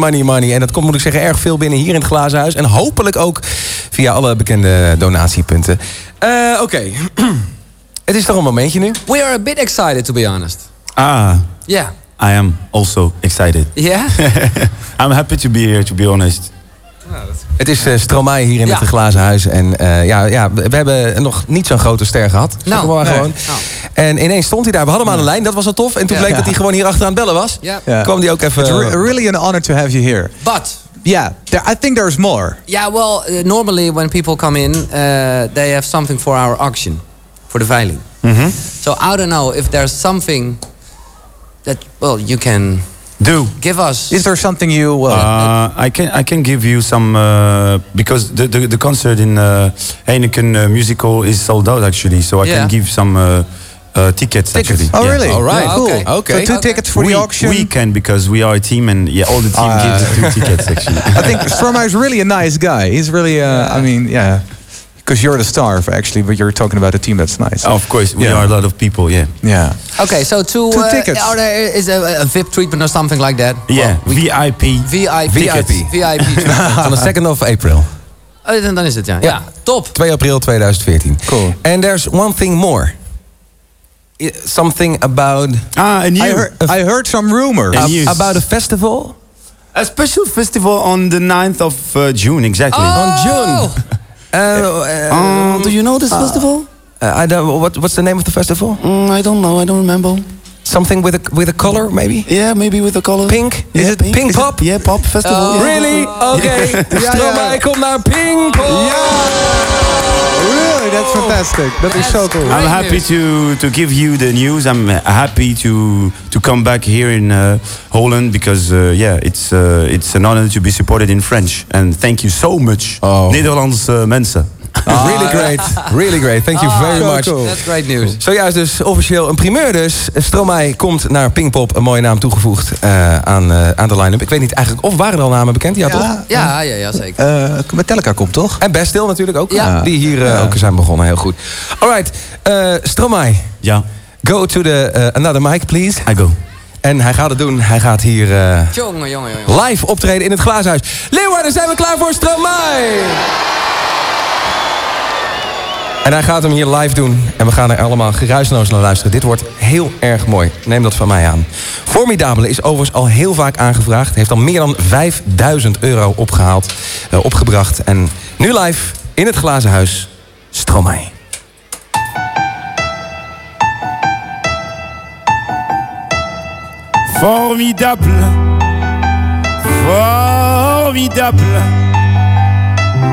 Money, money. En dat komt, moet ik zeggen, erg veel binnen hier in het Glazen Huis. En hopelijk ook via alle bekende donatiepunten. Eh, Oké. [CLEARS THROAT] het is toch een momentje nu? We are a bit excited, to be honest. Ah, Yeah. I am also excited. Yeah? [LAUGHS] I'm happy to be here, to be honest. Het is Stromae hier in Ja. het Glazen Huis. En eh, ja, ja, we hebben nog niet zo'n grote ster gehad. Nou, nee. gewoon. Nou. En ineens stond hij daar. We hadden hem aan de lijn, dat was al tof. En toen Ja. bleek dat hij gewoon hier achteraan bellen was. Ja. Yeah. Kwam die ook even... It's re- really an honor to have you here. But Yeah, there, I think there's more. Yeah, well, uh, normally when people come in, uh, they have something for our auction, for the veiling. Mm-hmm. So I don't know if there's something that well you can Do. give us. Is there something you... Uh, Uh, I can I can give you some uh, because the, the the concert in uh, Heineken uh, musical is sold out actually, so I Yeah. can give some uh, uh, tickets, actually. oh, Yeah. really? All right. Cool. Okay. Okay. So two tickets for we, the auction. We can because we are a team and yeah, all the team Ah. gives two [LAUGHS] tickets actually. I think Stromae is really a nice guy. He's really, uh, I mean, yeah. Because you're the star, actually, but you're talking about a team that's nice. of course, we Yeah. are a lot of people. Yeah. Yeah. Okay, so to Two uh, tickets. Are there is a, a VIP treatment or something like that? Yeah. Well, we- VIP. VIP. VIP. VIP. On the 2nd of April. Oh, dan, dan is het ja. Ja, top. 2 april 2014. Cool. And there's one thing more. I- Something about... Ah, and you. I heard, I heard some rumors. And ab- you. about a festival? A special festival on the 9th of uh, June, exactly. On June. [LAUGHS] Uh, uh, Um, do you know this festival? uh, I don't, what, what's the name of the festival? Mm, I don't know. I don't remember. Something with a, with a color, maybe? Yeah, maybe with a color. Pink? Is it Pink, Is it- Pop? yeah, Pop Festival. Oh. yeah. Really? Oké. Stromae komt naar Pink Pop. Really? That's fantastic. That is so cool. I'm happy to, to give you the news. I'm happy to to come back here in uh, Holland because uh, yeah, it's uh, it's an honor to be supported in French. And thank you so much, Oh. Nederlandse mensen. Really great. Really great. Thank you very so much. cool. That's great news. Zojuist dus officieel een primeur dus. Stromae komt naar Pinkpop. Een mooie naam toegevoegd eh, aan, eh, aan de line-up. Ik weet niet eigenlijk of waren er al namen bekend? Ja, toch? Ja, ja, ja, zeker. Uh, Metallica komt toch? En Best Stil natuurlijk ook. Ja. Die hier eh, ook zijn begonnen. Heel goed. Alright. eh Stromae. Ja, Go to the another mic, please. I go. En hij gaat het doen. Hij gaat hier eh, Jongen, jongen, jongen. live optreden in het Glazenhuis. Leeuwarden, zijn we klaar voor Stromae? En hij gaat hem hier live doen. En we gaan er allemaal geruisloos naar luisteren. Dit wordt heel erg mooi. Neem dat van mij aan. Formidabele is overigens al heel vaak aangevraagd. Heeft al meer dan 5000 euro opgehaald, eh, opgebracht. En nu live in het Glazen Huis. Stromae. Formidable, formidable.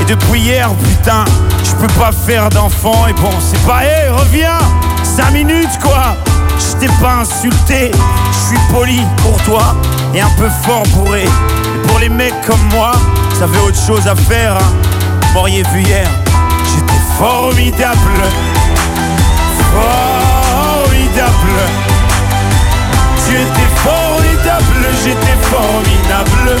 Et depuis hier, putain, je peux pas faire d'enfant. Et bon, c'est pas, hé, reviens, 5 minutes quoi. Je t'ai pas insulté, je suis poli pour toi et un peu fort bourré. Et pour les mecs comme moi, ça autre chose à faire. Hein. Vous m'auriez vu hier, j'étais formidable. Formidable. Tu formidable, j'étais formidable.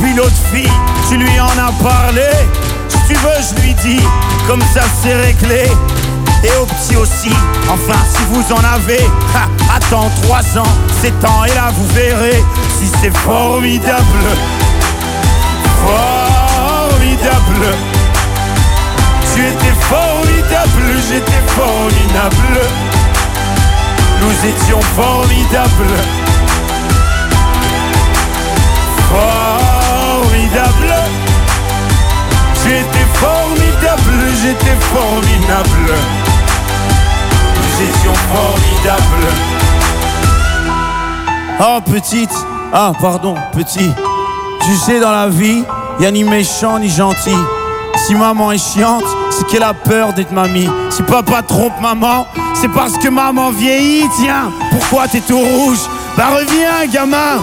Puis l'autre fille, tu lui en as parlé. Si tu veux, je lui dis, comme ça c'est réglé. Et au petit aussi, enfin si vous en avez, ha, attends trois ans, c'est ans et là vous verrez si c'est formidable. Formidable. Tu étais formidable, j'étais formidable. Nous étions formidables. Formidable. J'étais formidable, j'étais formidable. Nous étions formidables. Oh petite, ah pardon, petit. Tu sais dans la vie, y a ni méchant ni gentil. Si maman est chiante, c'est qu'elle a peur d'être mamie. Si papa trompe maman, c'est parce que maman vieillit. Tiens, pourquoi t'es tout rouge? Bah reviens, gamin.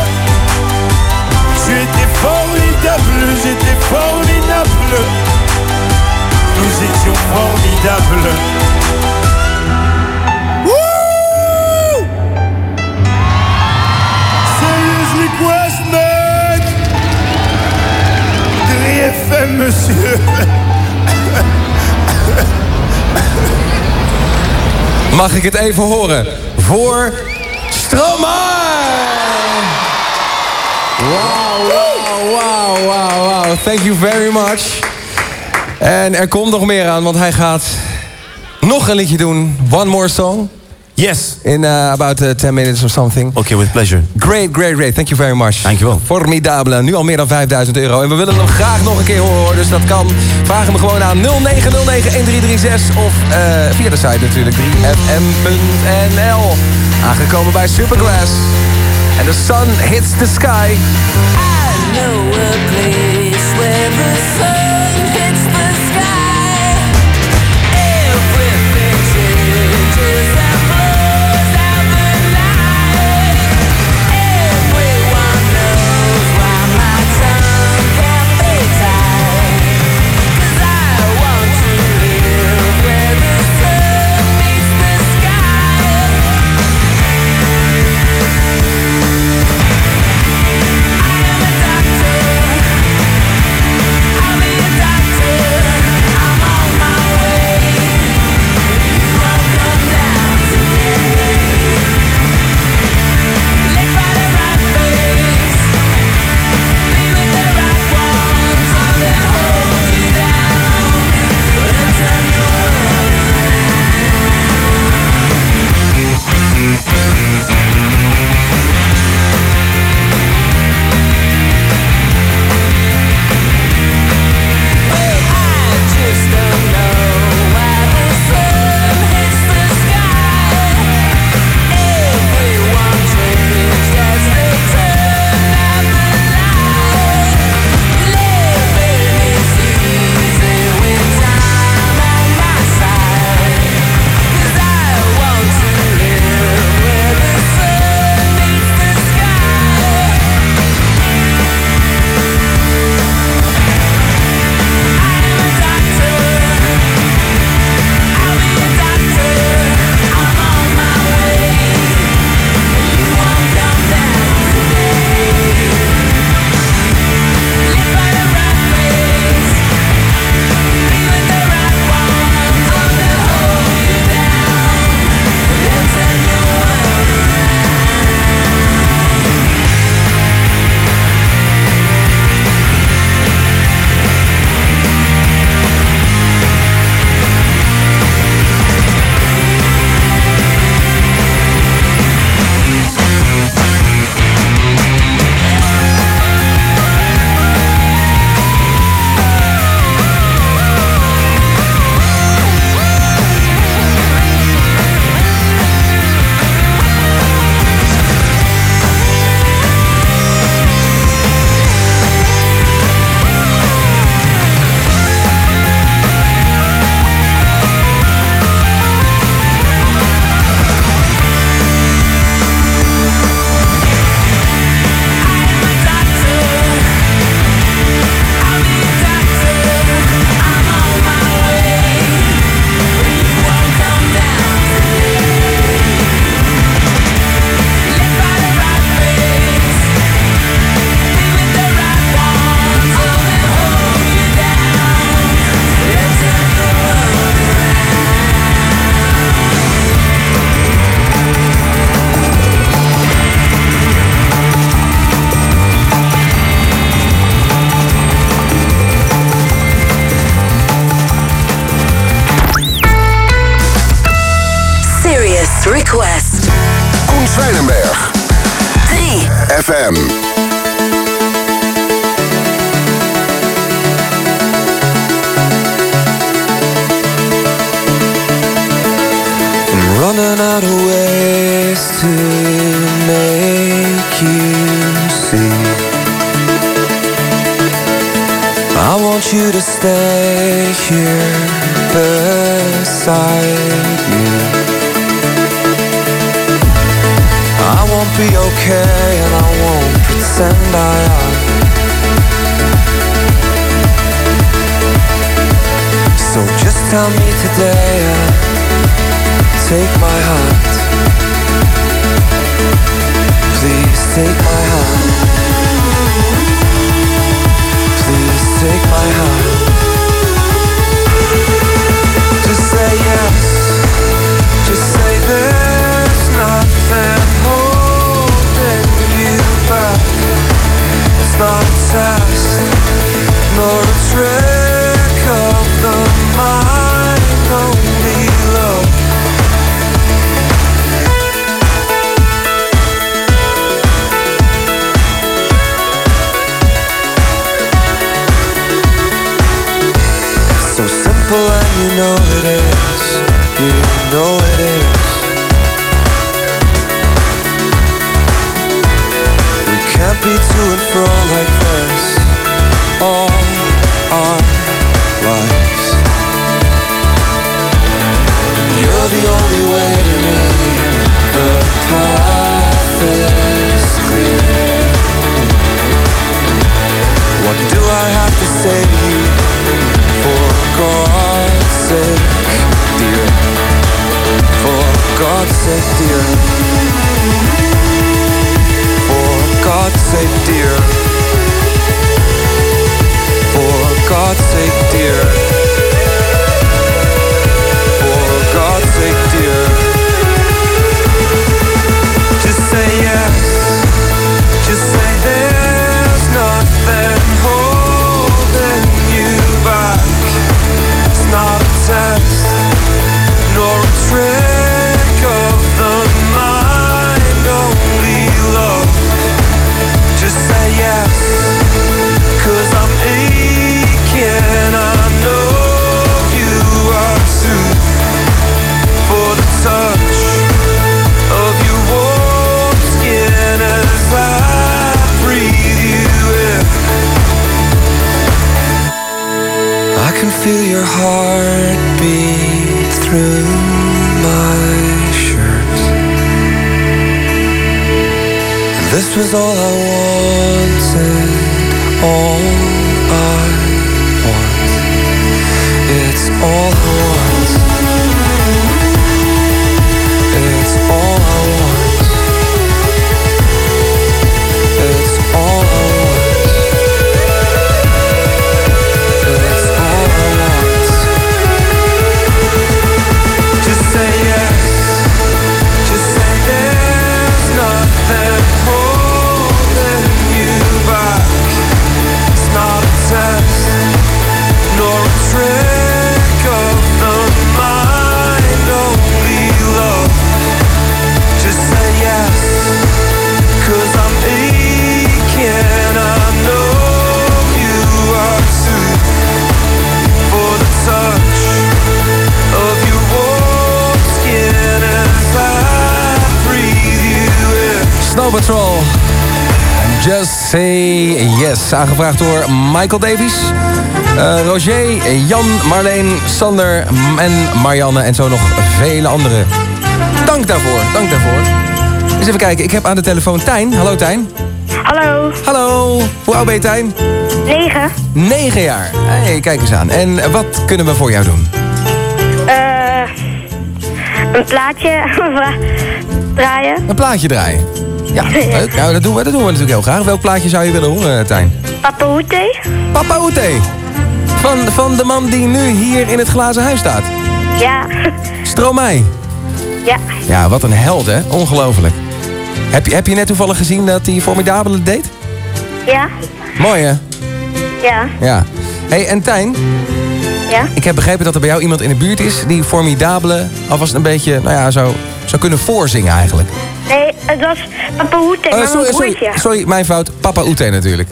Tu étais formidable, j'étais formidable. Nous étions formidables. Wouh Serious request, mec 3FM, monsieur Mag ik het even horen? Voor Stromae! Wow, wow, wow. Thank you very much. En er komt nog meer aan, want hij gaat nog een liedje doen. One more song. Yes. In uh, about uh, 10 minutes or something. Okay, with pleasure. Great, great, great. Thank you very much. Dankjewel. Formidabele. Nu al meer dan 5000 euro. En we willen hem graag nog een keer horen. Dus dat kan. Vraag hem gewoon aan 0909-1336. Of uh, via de site natuurlijk 3fm.nl. Aangekomen bij Supergrass. And the sun hits the sky. I know a place Michael Davies. eh, Roger, Jan, Marleen, Sander en Marianne en zo nog vele anderen. Dank daarvoor, dank daarvoor. Eens even kijken, ik heb aan de telefoon Tijn. Hallo Tijn. Hallo. Hallo. Hoe oud ben je Tijn? Negen. Negen jaar. Hey, kijk eens aan. En wat kunnen we voor jou doen? Eh, een plaatje [LAUGHS] draaien. Een plaatje draaien. Ja, [LAUGHS] leuk. Nou, dat doen, we, dat doen we natuurlijk heel graag. Welk plaatje zou je willen horen, Tijn? Papa Hoete. Papa Oete. Van, van de man die nu hier in het glazen huis staat. Ja. Stromae. Ja. Ja, wat een held, hè? Ongelooflijk. Heb je, heb je net toevallig gezien dat hij Formidabele deed? Ja. Mooi, hè? Ja. Ja. hey, en Tijn? Ja. Ik heb begrepen dat er bij jou iemand in de buurt is... die Formidabele alvast een beetje, nou ja, zo zou kunnen voorzingen eigenlijk. Nee, het was Papa met sorry, mijn sorry, broertje. sorry, mijn fout. Papa Oete natuurlijk.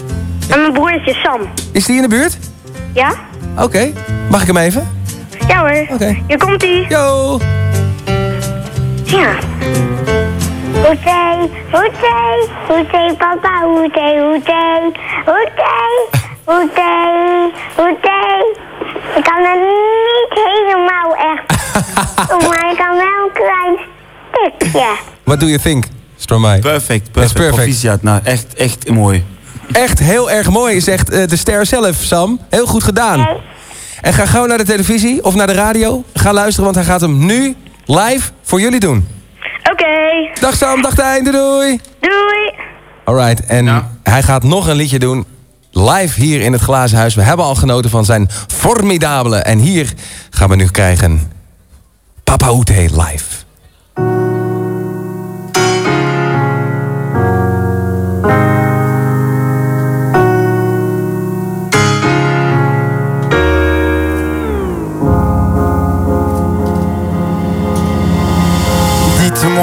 Met mijn broertje Sam. Is die in de buurt? Ja? Oké. Mag ik hem even? Ja hoor. Oké. Hier komt ie. Yo. Ja. Hoete, hoete, hoete, papa, hoete, hoete, hoete, hoete, hoete. Ik kan het niet helemaal echt [LAUGHS] maar ik kan wel een klein stukje. What do you think, Stromae? Perfect, perfect. perfect. Proficiat. Nou, echt, echt mooi. Echt heel erg mooi, zegt eh, de ster zelf, Sam. Heel goed gedaan. En ga gauw naar de televisie of naar de radio. Ga luisteren, want hij gaat hem nu live voor jullie doen. Oké. Dag Sam, dag Tijn, doei doei. Doei. Alright, en hij gaat nog een liedje doen. Live hier in het Glazen Huis. We hebben al genoten van zijn formidabele. En hier gaan we nu krijgen... Papa Oete live.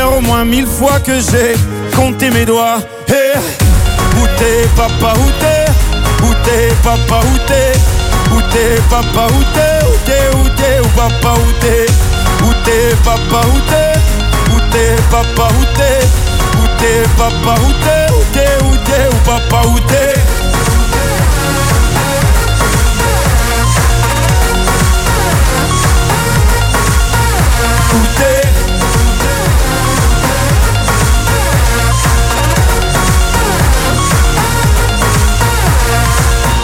au moins mille fois que j'ai compté mes doigts. Hey, où t'es papa, où t'es? Où t'es papa, où t'es? Où t'es papa, où t'es? Où t'es, où t'es, où papa, où t'es? Où t'es papa, où t'es? Où t'es papa, où t'es? Où t'es papa, où t'es? Papa, Où t'es?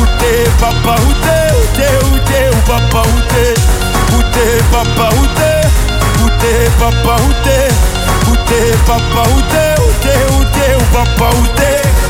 Outé, papa, outé, outé, outé, papa, outé. Outé, papa, outé. Outé, papa, outé. Outé, papa, outé, outé, outé, papa, outé.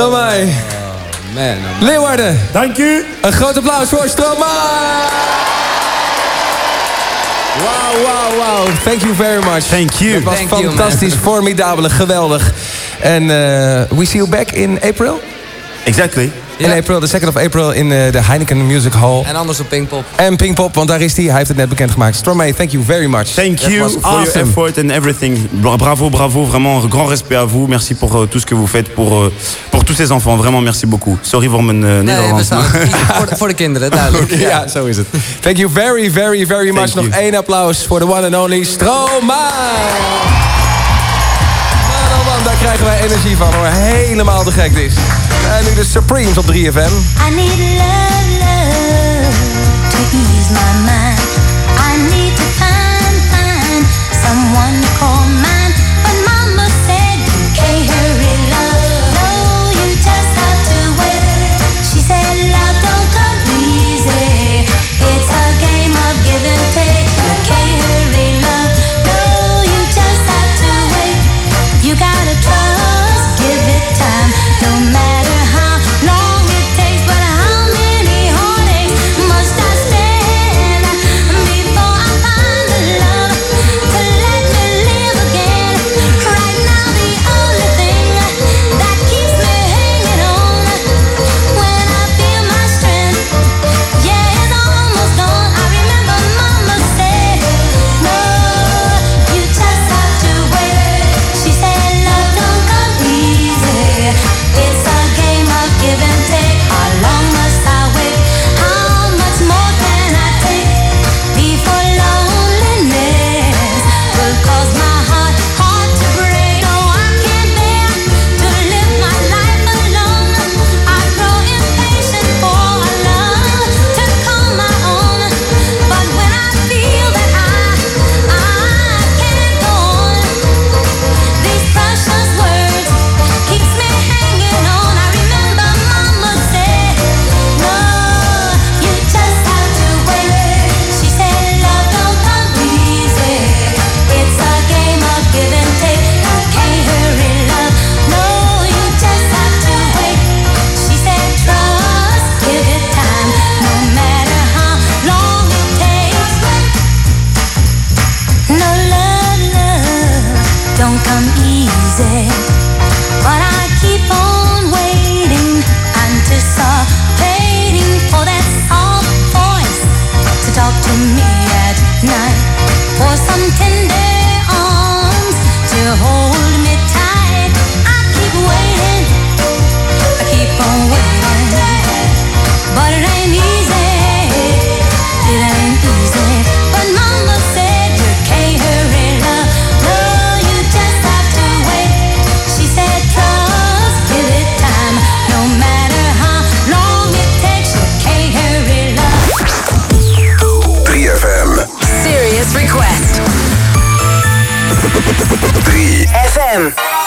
Stromae. Leeuwarden. Dank u. Een groot applaus voor Stromae. Wow, wow, wow. Thank you very much. Thank you. Het was Thank you, man. fantastisch, formidabel, geweldig. En eh, we see you back in April? Exactly. In April, the 2nd of April in eh, de Heineken Music Hall. En anders op Pinkpop. En Pinkpop, want daar is hij. Hij heeft het net bekendgemaakt. Stromae, thank you very much. Thank That you for your awesome. effort and everything. Bra- Bravo, bravo, vraiment un grand respect à vous. Merci pour euh, tout ce que vous faites pour, euh, pour tous ces enfants. Vraiment, merci beaucoup. Sorry voor mijn uh, Nederlands. [LAUGHS] voor, de, voor de kinderen, duidelijk. [LAUGHS] Ja, zo is het. Thank you very, very, very much. Nog één applaus voor de one and only Stromae. Man, daar krijgen wij energie van hoor. Helemaal te gek dit. En nu de Supremes op 3FM. I need love, love to ease my mind. I need to find, find someone to call 3FM.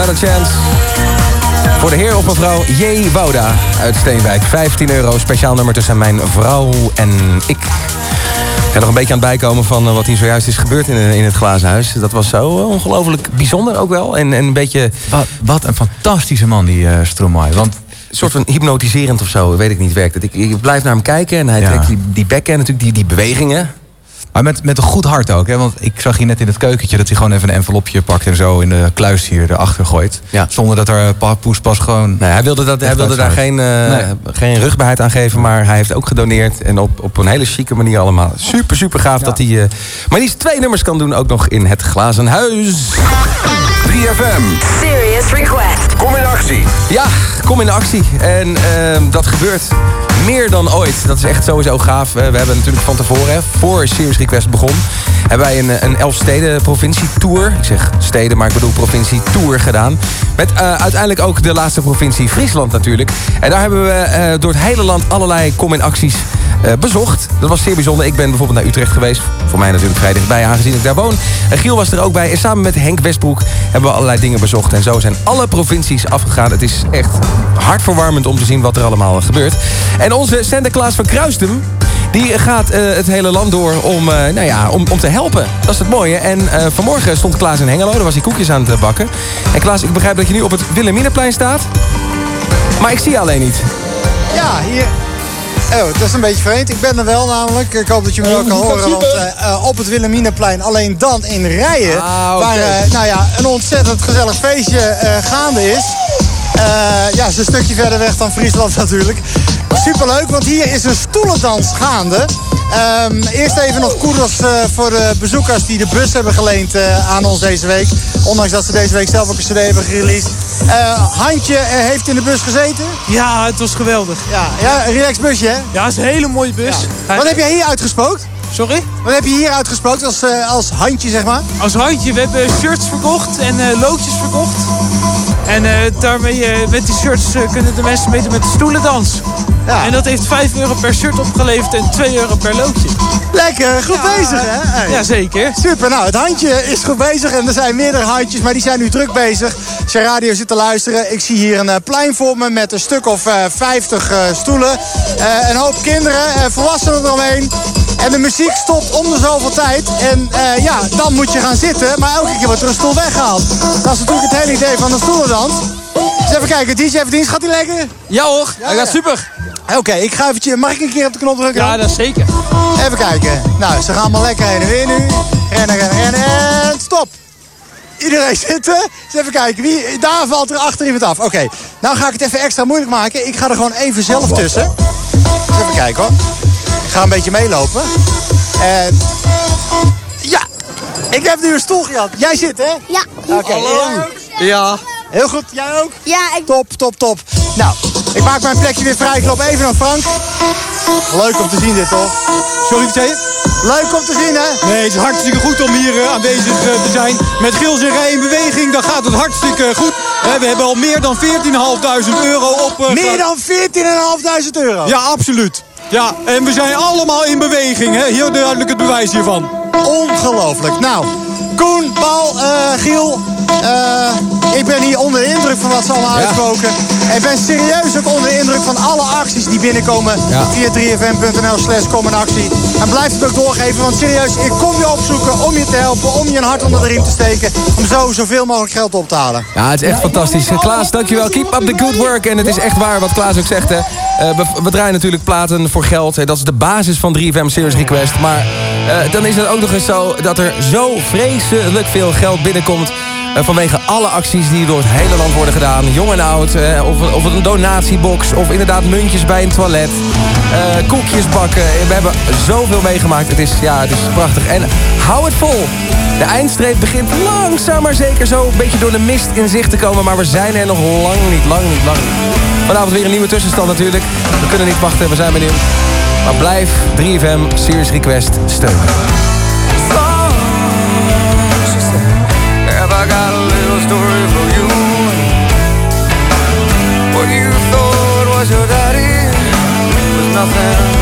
Another Chance. Voor de heer of mevrouw J. Wouda uit Steenwijk. 15 euro, speciaal nummer tussen mijn vrouw en ik. Ik ga nog een beetje aan het bijkomen van eh, wat hier zojuist is gebeurd in, in het glazen huis. Dat was zo eh, ongelooflijk bijzonder ook wel. En, en een beetje... Wat, wat een fantastische man, die eh Stromae. Want Een soort van hypnotiserend of zo, weet ik niet, werkt het. Ik, ik blijf naar hem kijken en hij Ja. trekt die, die bekken en natuurlijk die, die bewegingen. Maar met, met een goed hart ook, hè? Want ik zag hier net in het keukentje dat hij gewoon even een envelopje pakt en zo in de kluis hier erachter gooit. Zonder dat er pa, poes pas gewoon. Nee, hij wilde, dat, hij wilde daar geen, eh, Nee. geen rugbaarheid aan geven, maar hij heeft ook gedoneerd. En op, op een hele chique manier allemaal. Super, super gaaf dat hij eh, maar liefst twee nummers kan doen, ook nog in het glazen huis. 3FM. Serious Request. Kom in actie. Ja, kom in actie. En ehm, dat gebeurt meer dan ooit. Dat is echt sowieso gaaf. Eh, we hebben natuurlijk van tevoren, voor Serious Request begon... hebben wij een, een Elfsteden provincie-tour. Ik zeg steden, maar ik bedoel provincie-tour gedaan. Met eh, uiteindelijk ook de laatste provincie Friesland natuurlijk. En daar hebben we eh, door het hele land allerlei kom-in-acties eh, bezocht. Dat was zeer bijzonder. Ik ben bijvoorbeeld naar Utrecht geweest. Voor mij natuurlijk vrij dichtbij, aangezien ik daar woon. En Giel was er ook bij. En samen met Henk Westbroek hebben we allerlei dingen bezocht. En zo zijn alle provincies afgegaan. Het is echt hartverwarmend om te zien wat er allemaal gebeurt. En onze Sinterklaas van Kruistum... Die gaat eh, het hele land door om, eh, nou ja, om, om te helpen. Dat is het mooie. En eh, vanmorgen stond Klaas in Hengelo. Daar was hij koekjes aan het bakken. En Klaas, ik begrijp dat je nu op het Wilhelminaplein staat. Maar ik zie je alleen niet. Ja, hier. Oh, dat is een beetje vreemd. Ik ben er wel namelijk. Ik hoop dat je me wel kan horen. Want op het Wilhelminaplein, alleen dan in rijen. Ah. Waar nou ja, een ontzettend gezellig feestje gaande is. Ja, het is een stukje verder weg dan Friesland natuurlijk. Superleuk, want hier is een stoelendans gaande. Ehm, eerst even nog kudos eh, voor de bezoekers die de bus hebben geleend eh, aan ons deze week. Ondanks dat ze deze week zelf ook een cd hebben gereleased. Eh, Handje heeft in de bus gezeten. Ja, het was geweldig. Ja, ja een relax busje hè? Ja, het is een hele mooie bus. Wat heb jij hier uitgespookt? Sorry? Wat heb je hier uitgespookt als, als handje, zeg maar? Als handje, we hebben shirts verkocht en loodjes verkocht. En eh, daarmee, eh, met die shirts eh, kunnen de mensen meedoen met de stoelendans. Ja. En dat heeft 5 euro per shirt opgeleverd en 2 euro per loodje. Lekker, goed bezig hè? Hey. Jazeker. Super, nou het handje is goed bezig en er zijn meerdere handjes, maar die zijn nu druk bezig. Als je radio zit te luisteren, ik zie hier een plein voor me met een stuk of eh 50 eh, stoelen. Een hoop kinderen, eh, volwassenen eromheen. En de muziek stopt om de zoveel tijd. En ja, dan moet je gaan zitten, maar elke keer wordt er een stoel weggehaald. Dat is natuurlijk het hele idee van de Dus even kijken, DJ Verdienst, gaat hij lekker? Ja hoor, hij gaat super. Oké, ik ga eventjes, mag ik een keer op de knop drukken? Ja, dat is zeker. Even kijken. Nou, ze gaan maar lekker heen en weer nu. Rennen, rennen, rennen en stop. Iedereen [LAUGHS] zitten. Dus even kijken. Wie, daar valt er achter iemand af. Oké, nou ga ik het even extra moeilijk maken. Ik ga er gewoon even zelf tussen. Dus even kijken hoor. Ik ga een beetje meelopen. En... Ja, ik heb nu een stoel gehad. Jij zit hè? Ja. Oké. Ja. Heel goed, jij ook? Ja, ik... Top, top, top. Nou, ik maak mijn plekje weer vrij. Ik loop even naar Frank. Leuk om te zien dit, toch? Sorry, wat zei je? Leuk om te zien, hè? Nee, het is hartstikke goed om hier eh, aanwezig eh, te zijn. Met Gils en Rij in beweging, dan gaat het hartstikke goed. Eh, we hebben al meer dan 14.500 euro op... Meer dan 14.500 euro. Ja, absoluut. Ja, en we zijn allemaal in beweging. Hè? Heel duidelijk het bewijs hiervan. Ongelooflijk. Nou, Koen, Paul, eh, Giel. eh, ik ben hier onder de indruk van wat ze allemaal uitspoken. En ik ben serieus ook onder de indruk van alle acties die binnenkomen Ja. via 3fm.nl slash kom actie. En blijf het ook doorgeven, want serieus, ik kom je opzoeken om je te helpen, om je een hart onder de riem te steken. Om zo zoveel mogelijk geld op te halen. Ja, het is echt fantastisch. Klaas, dankjewel. Keep up the good work. En het is echt waar wat Klaas ook zegt. Hè. Eh, we, we draaien natuurlijk platen voor geld. Hè. Dat is de basis van 3FM Serious Request. Maar eh, dan is het ook nog eens zo dat er zo vreselijk veel geld binnenkomt... eh, vanwege alle acties die door het hele land worden gedaan. Jong en oud. eh, of, of een donatiebox. Of inderdaad muntjes bij een toilet. koekjes bakken. We hebben zoveel meegemaakt. Het is, ja, het is prachtig. En hou het vol. De eindstreep begint langzaam maar zeker zo een beetje door de mist in zicht te komen. Maar we zijn er nog lang niet, lang niet, lang niet. Vanavond weer een nieuwe tussenstand natuurlijk. We kunnen niet wachten, we zijn benieuwd. Maar blijf 3FM Serious Request steunen. Have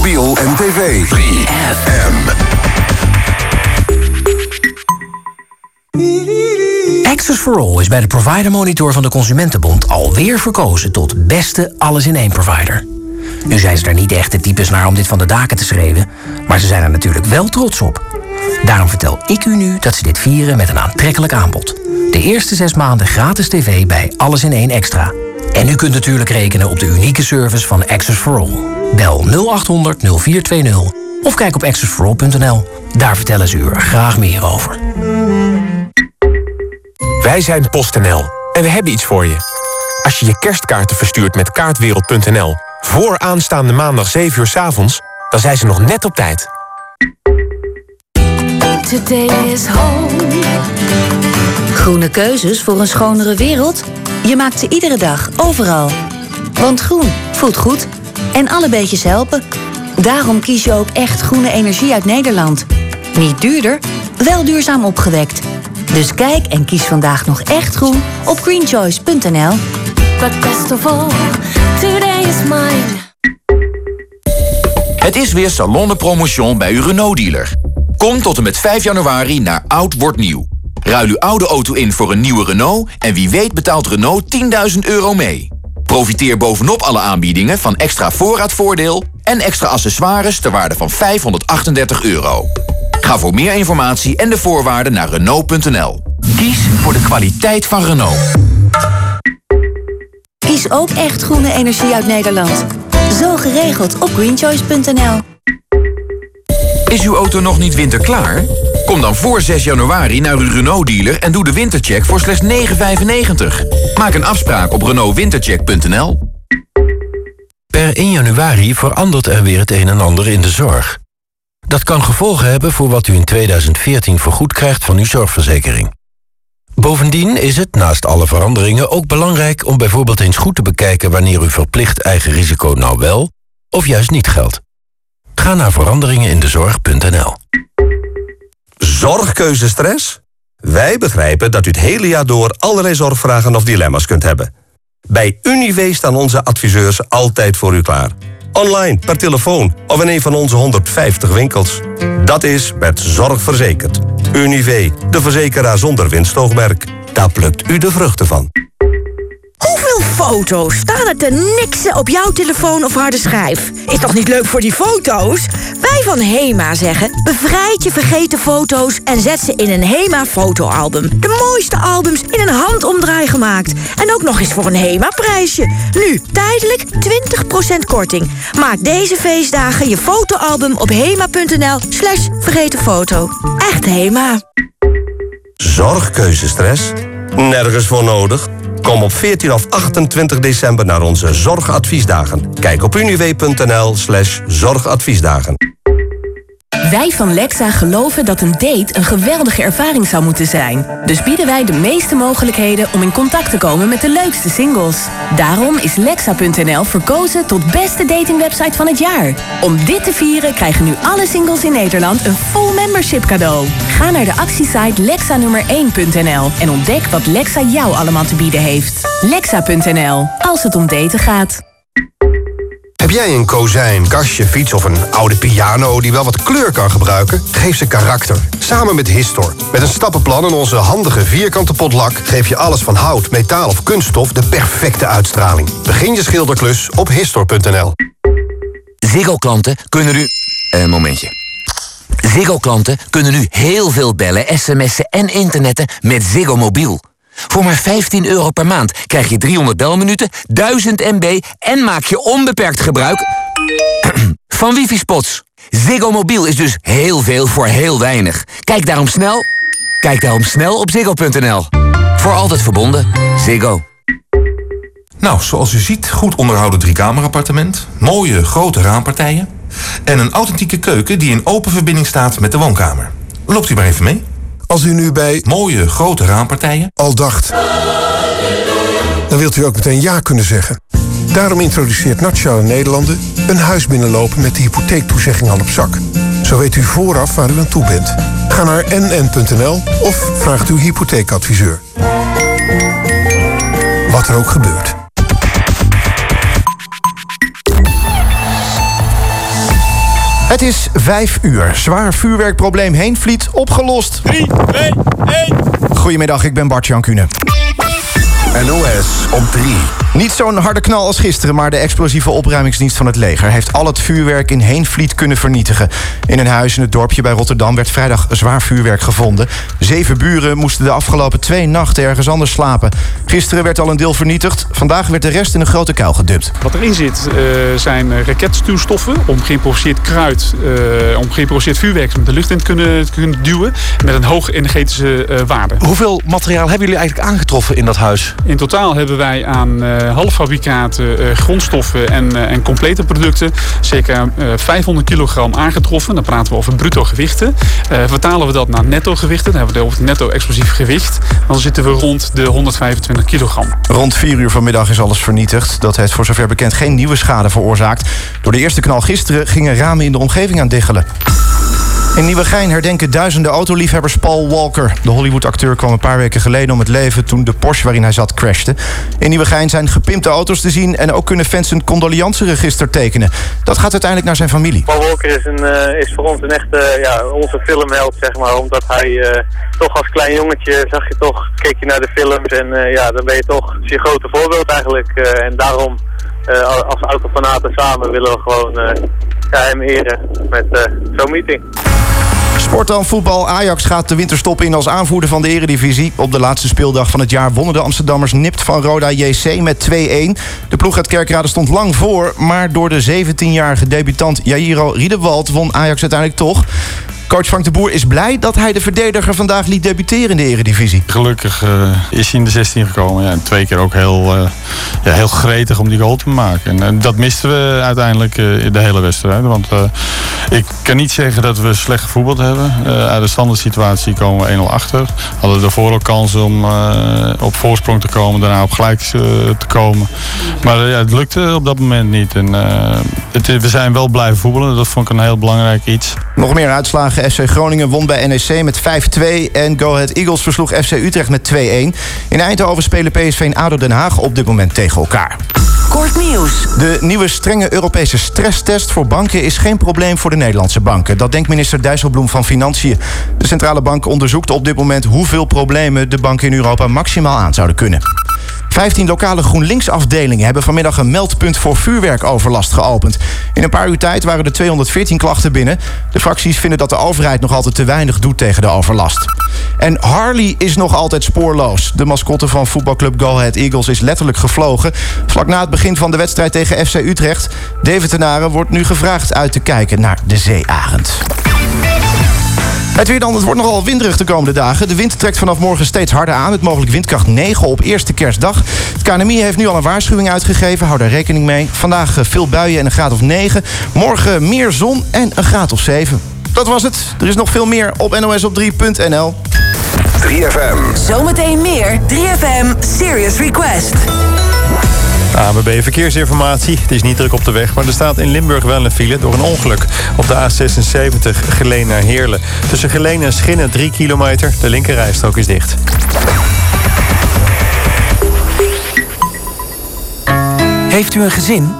mobiel en tv. 3FM. Access for All is bij de Provider Monitor van de Consumentenbond alweer verkozen tot beste alles-in-één provider. Nu zijn ze er niet echt de types naar om dit van de daken te schreeuwen, maar ze zijn er natuurlijk wel trots op. Daarom vertel ik u nu dat ze dit vieren met een aantrekkelijk aanbod. De eerste zes maanden gratis tv bij Alles in één Extra. En u kunt natuurlijk rekenen op de unieke service van Access for All. Bel 0800 0420 of kijk op accessforall.nl. Daar vertellen ze u er graag meer over. Wij zijn PostNL en we hebben iets voor je. Als je je kerstkaarten verstuurt met kaartwereld.nl... voor aanstaande maandag 7 uur 's avonds, dan zijn ze nog net op tijd. Today is home. Groene keuzes voor een schonere wereld? Je maakt ze iedere dag, overal. Want groen voelt goed. En alle beetjes helpen. Daarom kies je ook echt groene energie uit Nederland. Niet duurder, wel duurzaam opgewekt. Dus kijk en kies vandaag nog echt groen op greenchoice.nl. But best of all, today is mine. Het is weer Salon de Promotion bij uw Renault-dealer. Kom tot en met 5 januari naar Oud Wordt Nieuw. Ruil uw oude auto in voor een nieuwe Renault... en wie weet betaalt Renault 10.000 euro mee. Profiteer bovenop alle aanbiedingen van extra voorraadvoordeel... en extra accessoires ter waarde van 538 euro. Ga voor meer informatie en de voorwaarden naar Renault.nl. Kies voor de kwaliteit van Renault. Kies ook echt groene energie uit Nederland. Zo geregeld op greenchoice.nl. Is uw auto nog niet winterklaar? Kom dan voor 6 januari naar uw Renault-dealer en doe de wintercheck voor slechts 9,95. Maak een afspraak op renaultwintercheck.nl. Per 1 januari verandert er weer het een en ander in de zorg. Dat kan gevolgen hebben voor wat u in 2014 vergoed krijgt van uw zorgverzekering. Bovendien is het, naast alle veranderingen, ook belangrijk om bijvoorbeeld eens goed te bekijken wanneer uw verplicht eigen risico nou wel of juist niet geldt. Ga naar veranderingenindezorg.nl. Zorgkeuzestress? Wij begrijpen dat u het hele jaar door allerlei zorgvragen of dilemma's kunt hebben. Bij Unive staan onze adviseurs altijd voor u klaar. Online, per telefoon of in een van onze 150 winkels. Dat is met zorg verzekerd. Unive, de verzekeraar zonder winstoogmerk. Daar plukt u de vruchten van. Hoeveel foto's staan er te niksen op jouw telefoon of harde schijf? Is toch niet leuk voor die foto's? Wij van HEMA zeggen, bevrijd je vergeten foto's... en zet ze in een HEMA-fotoalbum. De mooiste albums in een handomdraai gemaakt. En ook nog eens voor een HEMA-prijsje. Nu, tijdelijk 20% korting. Maak deze feestdagen je fotoalbum op hema.nl slash vergeten foto. Echt HEMA. Zorgkeuzestress? Nergens voor nodig. Kom op 14 of 28 december naar onze zorgadviesdagen. Kijk op uniw.nl slash zorgadviesdagen. Wij van Lexa geloven dat een date een geweldige ervaring zou moeten zijn. Dus bieden wij de meeste mogelijkheden om in contact te komen met de leukste singles. Daarom is Lexa.nl verkozen tot beste datingwebsite van het jaar. Om dit te vieren krijgen nu alle singles in Nederland een full membership cadeau. Ga naar de actiesite lexa nummer 1.nl en ontdek wat Lexa jou allemaal te bieden heeft. Lexa.nl, als het om daten gaat. Heb jij een kozijn, kastje, fiets of een oude piano die wel wat kleur kan gebruiken? Geef ze karakter. Samen met Histor. Met een stappenplan en onze handige vierkante potlak geef je alles van hout, metaal of kunststof de perfecte uitstraling. Begin je schilderklus op Histor.nl. Ziggo-klanten kunnen nu... Een momentje. Ziggo-klanten kunnen nu heel veel bellen, sms'en en internetten met Ziggo Mobiel. Voor maar 15 euro per maand krijg je 300 belminuten, 1000 MB en maak je onbeperkt gebruik [CLEARS THROAT] van wifi-spots. Ziggo Mobiel is dus heel veel voor heel weinig. Kijk daarom snel, kijk daarom snel op ziggo.nl. Voor altijd verbonden, Ziggo. Nou, zoals u ziet, goed onderhouden driekamerappartement, mooie grote raampartijen en een authentieke keuken die in open verbinding staat met de woonkamer. Loopt u maar even mee. Als u nu bij mooie grote raampartijen al dacht, dan wilt u ook meteen ja kunnen zeggen. Daarom introduceert Nationale Nederlanden een huis binnenlopen met de hypotheektoezegging al op zak. Zo weet u vooraf waar u aan toe bent. Ga naar nn.nl of vraagt uw hypotheekadviseur. Wat er ook gebeurt. Het is 5 uur. Zwaar vuurwerkprobleem Heenvliet opgelost. 3, 2, 1. Goedemiddag, ik ben Bart-Jan Kuhne. NOS op 3. Niet zo'n harde knal als gisteren, maar de explosieve opruimingsdienst van het leger heeft al het vuurwerk in Heenvliet kunnen vernietigen. In een huis in het dorpje bij Rotterdam werd vrijdag zwaar vuurwerk gevonden. Zeven buren moesten de afgelopen twee nachten ergens anders slapen. Gisteren werd al een deel vernietigd. Vandaag werd de rest in een grote kuil gedumpt. Wat erin zit eh, zijn raketstuurstoffen om geïmproviseerd kruid, eh, om geïmproviseerd vuurwerk met de lucht in te kunnen, te kunnen duwen. Met een hoge energetische eh, waarde. Hoeveel materiaal hebben jullie eigenlijk aangetroffen in dat huis? In totaal hebben wij aan eh, halffabrikaten, eh, grondstoffen en, eh, en complete producten circa eh, 500 kilogram aangetroffen. Dan praten we over bruto gewichten. Eh, vertalen we dat naar netto gewichten, dan hebben we het over netto explosief gewicht. Dan zitten we rond de 125 kilogram. Rond 4 uur vanmiddag is alles vernietigd. Dat heeft voor zover bekend geen nieuwe schade veroorzaakt. Door de eerste knal gisteren gingen ramen in de omgeving aan diggelen. In Nieuwegein herdenken duizenden autoliefhebbers Paul Walker. De Hollywood-acteur kwam een paar weken geleden om het leven... toen de Porsche waarin hij zat crashte. In Nieuwegein zijn gepimpte auto's te zien... en ook kunnen fans een condoleanceregister tekenen. Dat gaat uiteindelijk naar zijn familie. Paul Walker is, een, eh, is voor ons een echte, ja, onze filmheld, zeg maar. Omdat hij eh, toch als klein jongetje zag je toch, keek je naar de films en eh, ja, dan ben je toch je grote voorbeeld eigenlijk. eh, en daarom, eh, als autofanaten samen, willen we gewoon hem eren met eh, zo'n meeting. Sport dan voetbal. Ajax gaat de winterstop in als aanvoerder van de eredivisie. Op de laatste speeldag van het jaar wonnen de Amsterdammers nipt van Roda JC met 2-1. De ploeg uit Kerkrade stond lang voor, maar door de 17-jarige debutant Jairo Riedewald won Ajax uiteindelijk toch. Coach Frank de Boer is blij dat hij de verdediger vandaag liet debuteren in de eredivisie. Gelukkig eh, is hij in de 16 gekomen. Ja, en twee keer ook heel, eh, ja, heel gretig om die goal te maken. En, eh, dat misten we uiteindelijk in de hele wedstrijd. Want ik kan niet zeggen dat we slecht gevoetbald hebben. Uit de standaard situatie komen we 1-0 achter. Hadden daarvoor ook kansen om op voorsprong te komen. Daarna op gelijk te komen. Maar ja, het lukte op dat moment niet. En, het, we zijn wel blijven voetballen. Dat vond ik een heel belangrijk iets. Nog meer uitslagen. FC Groningen won bij NEC met 5-2. En Go Ahead Eagles versloeg FC Utrecht met 2-1. In Eindhoven spelen PSV en ADO Den Haag op dit moment tegen elkaar. Kort nieuws. De nieuwe strenge Europese stresstest voor banken is geen probleem voor de Nederlandse banken. Dat denkt minister Dijsselbloem van Financiën. De centrale bank onderzoekt op dit moment hoeveel problemen de banken in Europa maximaal aan zouden kunnen. 15 lokale GroenLinks-afdelingen hebben vanmiddag een meldpunt voor vuurwerkoverlast geopend. In een paar uur tijd waren er 214 klachten binnen. De fracties vinden dat de overheid nog altijd te weinig doet tegen de overlast. En Harley is nog altijd spoorloos. De mascotte van voetbalclub Go Ahead Eagles is letterlijk gevlogen. Vlak na het begin van de wedstrijd tegen FC Utrecht. David Tenaren wordt nu gevraagd uit te kijken naar de zeearend. Het weer dan, het wordt nogal winderig de komende dagen. De wind trekt vanaf morgen steeds harder aan... met mogelijk windkracht 9 op eerste kerstdag. Het KNMI heeft nu al een waarschuwing uitgegeven. Hou daar rekening mee. Vandaag eh, veel buien en een graad of 9. Morgen meer zon en een graad of 7. Dat was het. Er is nog veel meer op nosop3.nl. 3FM. Zometeen meer 3FM Serious Request. ABB Verkeersinformatie. Het is niet druk op de weg, maar er staat in Limburg wel een file door een ongeluk. Op de A76 Geleen naar Heerlen. Tussen Geleen en Schinnen 3 kilometer. De linkerrijstrook is dicht. Heeft u een gezin?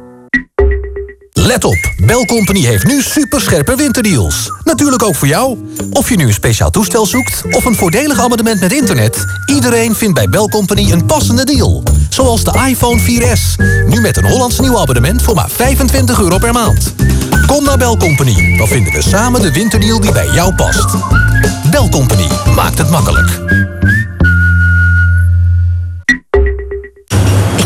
Let op, Bel Company heeft nu superscherpe winterdeals. Natuurlijk ook voor jou. Of je nu een speciaal toestel zoekt of een voordelig abonnement met internet... iedereen vindt bij Bel Company een passende deal. Zoals de iPhone 4S. Nu met een Hollands nieuw abonnement voor maar 25 euro per maand. Kom naar Bel Company, dan vinden we samen de winterdeal die bij jou past. Bel Company maakt het makkelijk.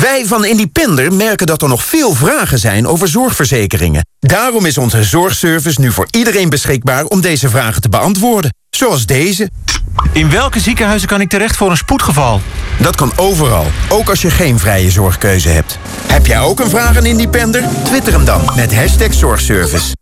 Wij van Independer merken dat er nog veel vragen zijn over zorgverzekeringen. Daarom is onze zorgservice nu voor iedereen beschikbaar om deze vragen te beantwoorden. Zoals deze. In welke ziekenhuizen kan ik terecht voor een spoedgeval? Dat kan overal, ook als je geen vrije zorgkeuze hebt. Heb jij ook een vraag aan Independer? Twitter hem dan met hashtag zorgservice.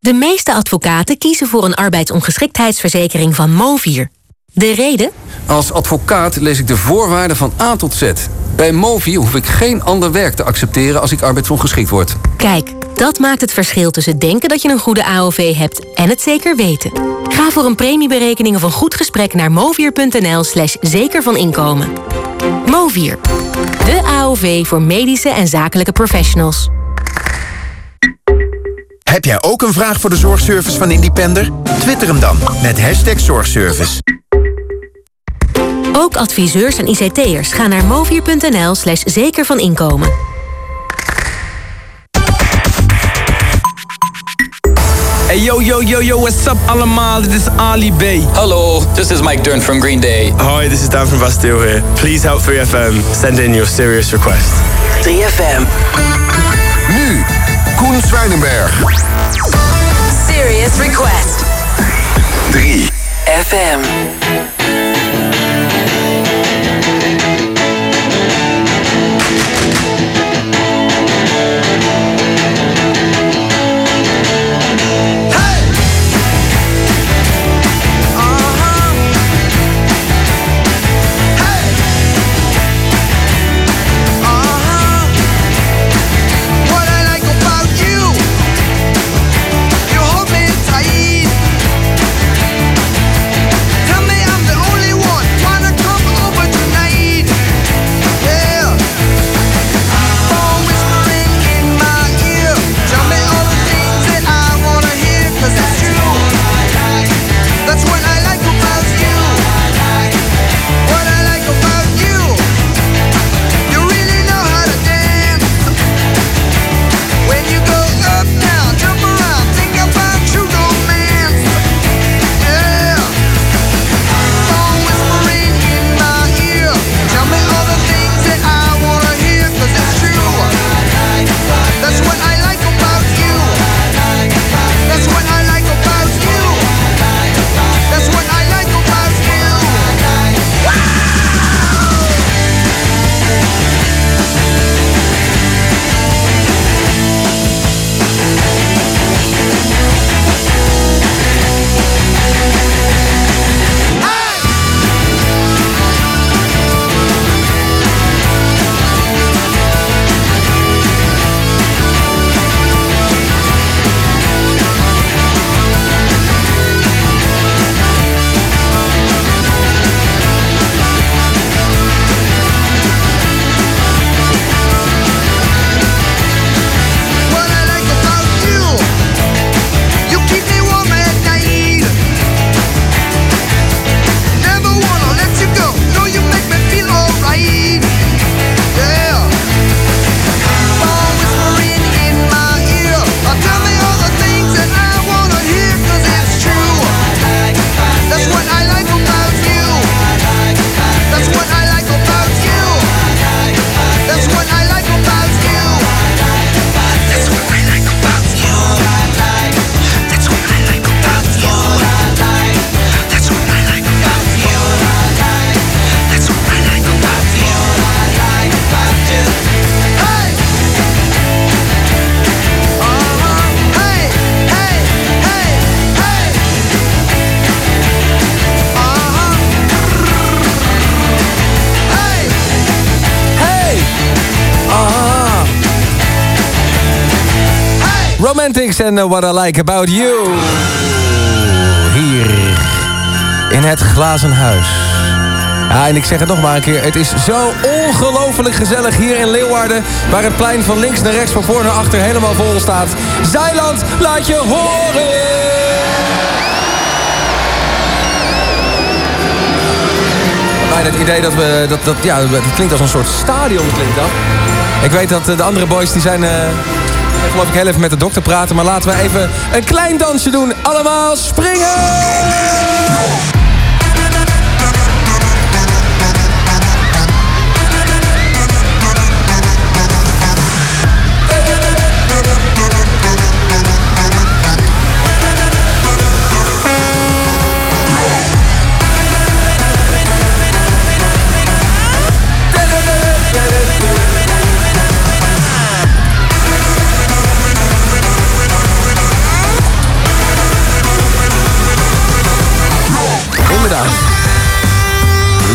De meeste advocaten kiezen voor een arbeidsongeschiktheidsverzekering van Movier. De reden? Als advocaat lees ik de voorwaarden van A tot Z. Bij Movi hoef ik geen ander werk te accepteren als ik arbeidsongeschikt word. Kijk, dat maakt het verschil tussen denken dat je een goede AOV hebt en het zeker weten. Ga voor een premieberekening of een goed gesprek naar movier.nl slash zeker van inkomen. Movier, de AOV voor medische en zakelijke professionals. Heb jij ook een vraag voor de zorgservice van Independer? Twitter hem dan met hashtag zorgservice. Ook adviseurs en ICT'ers gaan naar movier.nl slash zeker van inkomen. Hey yo yo yo yo, what's up allemaal? Dit is Ali B. Hello, this is Mike Dern from Green Day. Hi, this is Dan from Bastille here. Please help 3FM. Send in your serious request. 3FM. Nu, Koen Zwijnenberg. Serious Request. 3 en uh, What I Like About You. Hier in het glazen huis. Ja, en ik zeg het nog maar een keer. Het is zo ongelooflijk gezellig hier in Leeuwarden... waar het plein van links naar rechts, van voor naar achter helemaal vol staat. Zeiland, laat je horen! Het idee dat we... Dat, dat, ja, het klinkt als een soort stadion, klinkt dat. Ik weet dat eh, de andere boys die zijn... eh, geloof ik heel even met de dokter praten. Maar laten we even een klein dansje doen. Allemaal springen!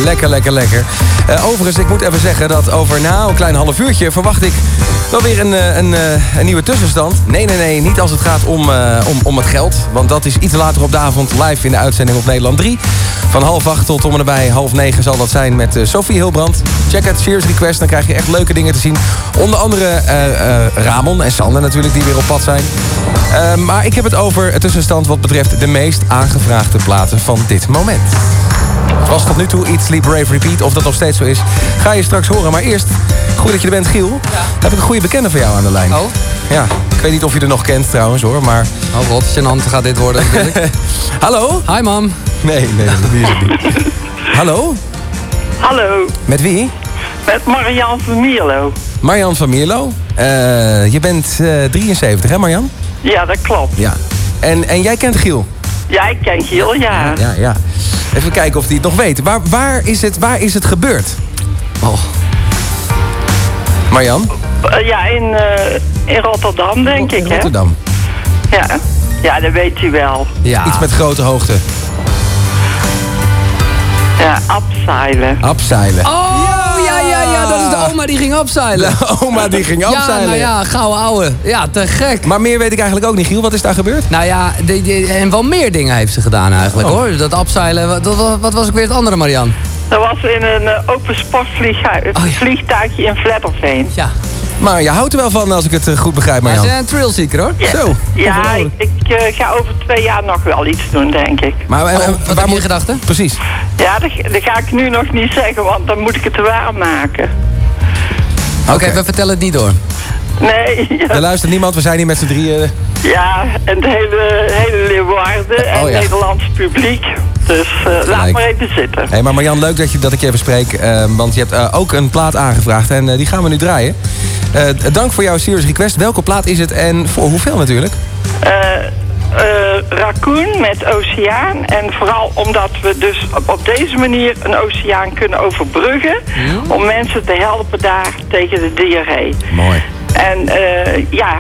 Lekker, lekker, lekker. Eh, overigens, ik moet even zeggen dat over na een klein half uurtje... verwacht ik wel weer een, eh, een, eh, een nieuwe tussenstand. Nee, nee, nee, niet als het gaat om, om, om het geld. Want dat is iets later op de avond live in de uitzending op Nederland 3. Van half acht tot om en nabij half negen zal dat zijn met Sophie Hilbrand. Check het, Cheers Request, dan krijg je echt leuke dingen te zien. Onder andere Ramon en Sander natuurlijk, die weer op pad zijn. Maar ik heb het over het tussenstand wat betreft de meest aangevraagde platen van dit moment. Was tot nu toe Eat, Sleep, Brave, Repeat. Of dat nog steeds zo is, ga je straks horen. Maar eerst, goed dat je er bent, Giel. Heb ik een goede bekende van jou aan de lijn. Oh? Ja, ik weet niet of je er nog kent trouwens hoor, maar... Oh god, gênant gaat dit worden. [LAUGHS] Hallo? Hi mam. Nee, nee, die is het niet. [LAUGHS] Hallo? Hallo, Met wie? met Marian van Mierlo. Marjan van Mierlo. Eh, je bent eh, 73 hè Marjan? Ja, dat klopt. Ja. En, en jij kent Giel? Ja, ik ken Giel, ja. Ja, ja. Even kijken of hij het nog weet. Waar, waar, is, het, waar is het gebeurd? Oh. Marjan? Eh, ja, in, eh, in Rotterdam, denk ik, hè? Rotterdam. Ja. ja, dat weet u wel. Ja. Iets met grote hoogte. Ja, abseilen. Abseilen. Oh, oma die ging opzeilen. De [LAUGHS] oma die ging Ja, abseilen. nou ja, gouden ouwe. Ja, te gek. Maar meer weet ik eigenlijk ook niet, Giel. Wat is daar gebeurd? Nou ja, de- de- en wel meer dingen heeft ze gedaan eigenlijk Oh. hoor. Dat abseilen, wat, wat, wat was ook weer het andere Marian? Dat was in een eh, open sportvliegtuigje in Vletterveen. Ja. Maar je houdt er wel van als ik het eh, goed begrijp, Hij Marjan. is een thrillseeker hoor. Zo. Ja, ik, ik, eh, ga over twee jaar nog wel iets doen, denk ik. Maar Oh, wat heb je in gedachten? Precies. Ja, dat, dat ga ik nu nog niet zeggen, want dan moet ik het waarmaken. Oké, we vertellen het niet door. Nee, ja. Er luistert niemand, we zijn hier met z'n drieën. Ja, en het hele, hele Leeuwarden en Oh, ja. Nederlands publiek. Dus eh, laat maar even zitten. Hé, hey, maar Marjan, leuk dat, je, dat ik je even spreek. eh, want je hebt eh, ook een plaat aangevraagd en eh, die gaan we nu draaien. Eh, dank voor jouw serious request. Welke plaat is het en voor hoeveel natuurlijk? Eh Raccoon met oceaan. En vooral omdat we dus op, op deze manier een oceaan kunnen overbruggen. Om mensen te helpen daar tegen de diarree. Mooi. En eh, ja,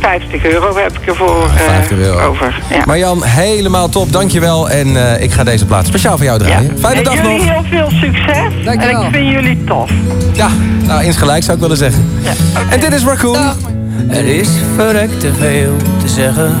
50 euro heb ik ervoor 50 euro. over. Ja. Marjan, helemaal top, dankjewel. En eh, ik ga deze plaat speciaal voor jou draaien. Fijne En dag jullie nog. heel veel succes. Dankjewel. En ik vind jullie tof. Ja, nou, insgelijks zou ik willen zeggen. En dit is Raccoon. Er is verrekt te veel te zeggen.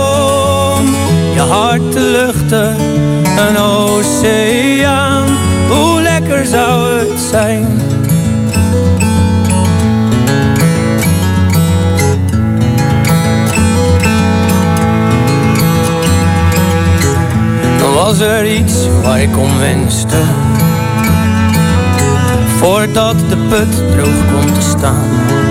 luchten. Een oceaan, hoe lekker zou het zijn? Dan was er iets waar ik om wenste. Voordat de put droog komt te staan.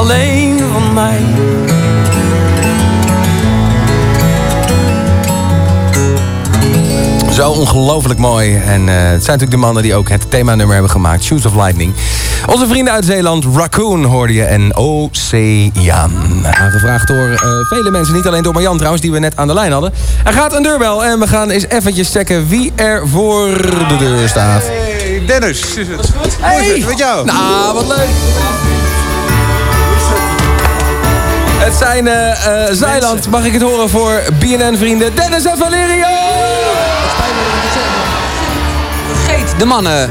Alleen van mij. Zo ongelooflijk mooi. En eh, het zijn natuurlijk de mannen die ook het themanummer hebben gemaakt. Shoes of Lightning. Onze vrienden uit Zeeland, Raccoon hoorde je en Oceaan. Aangevraagd door eh, vele mensen, niet alleen door Marjan trouwens, die we net aan de lijn hadden. Er gaat een deurbel en we gaan eens eventjes checken wie er voor de deur staat. Hey, Dennis. Is het? goed? Hey. Met jou? Nou, wat leuk. Het zijn eh eh Zeiland, mag ik het horen voor BNN-vrienden Dennis en Valerio! Vergeet de mannen.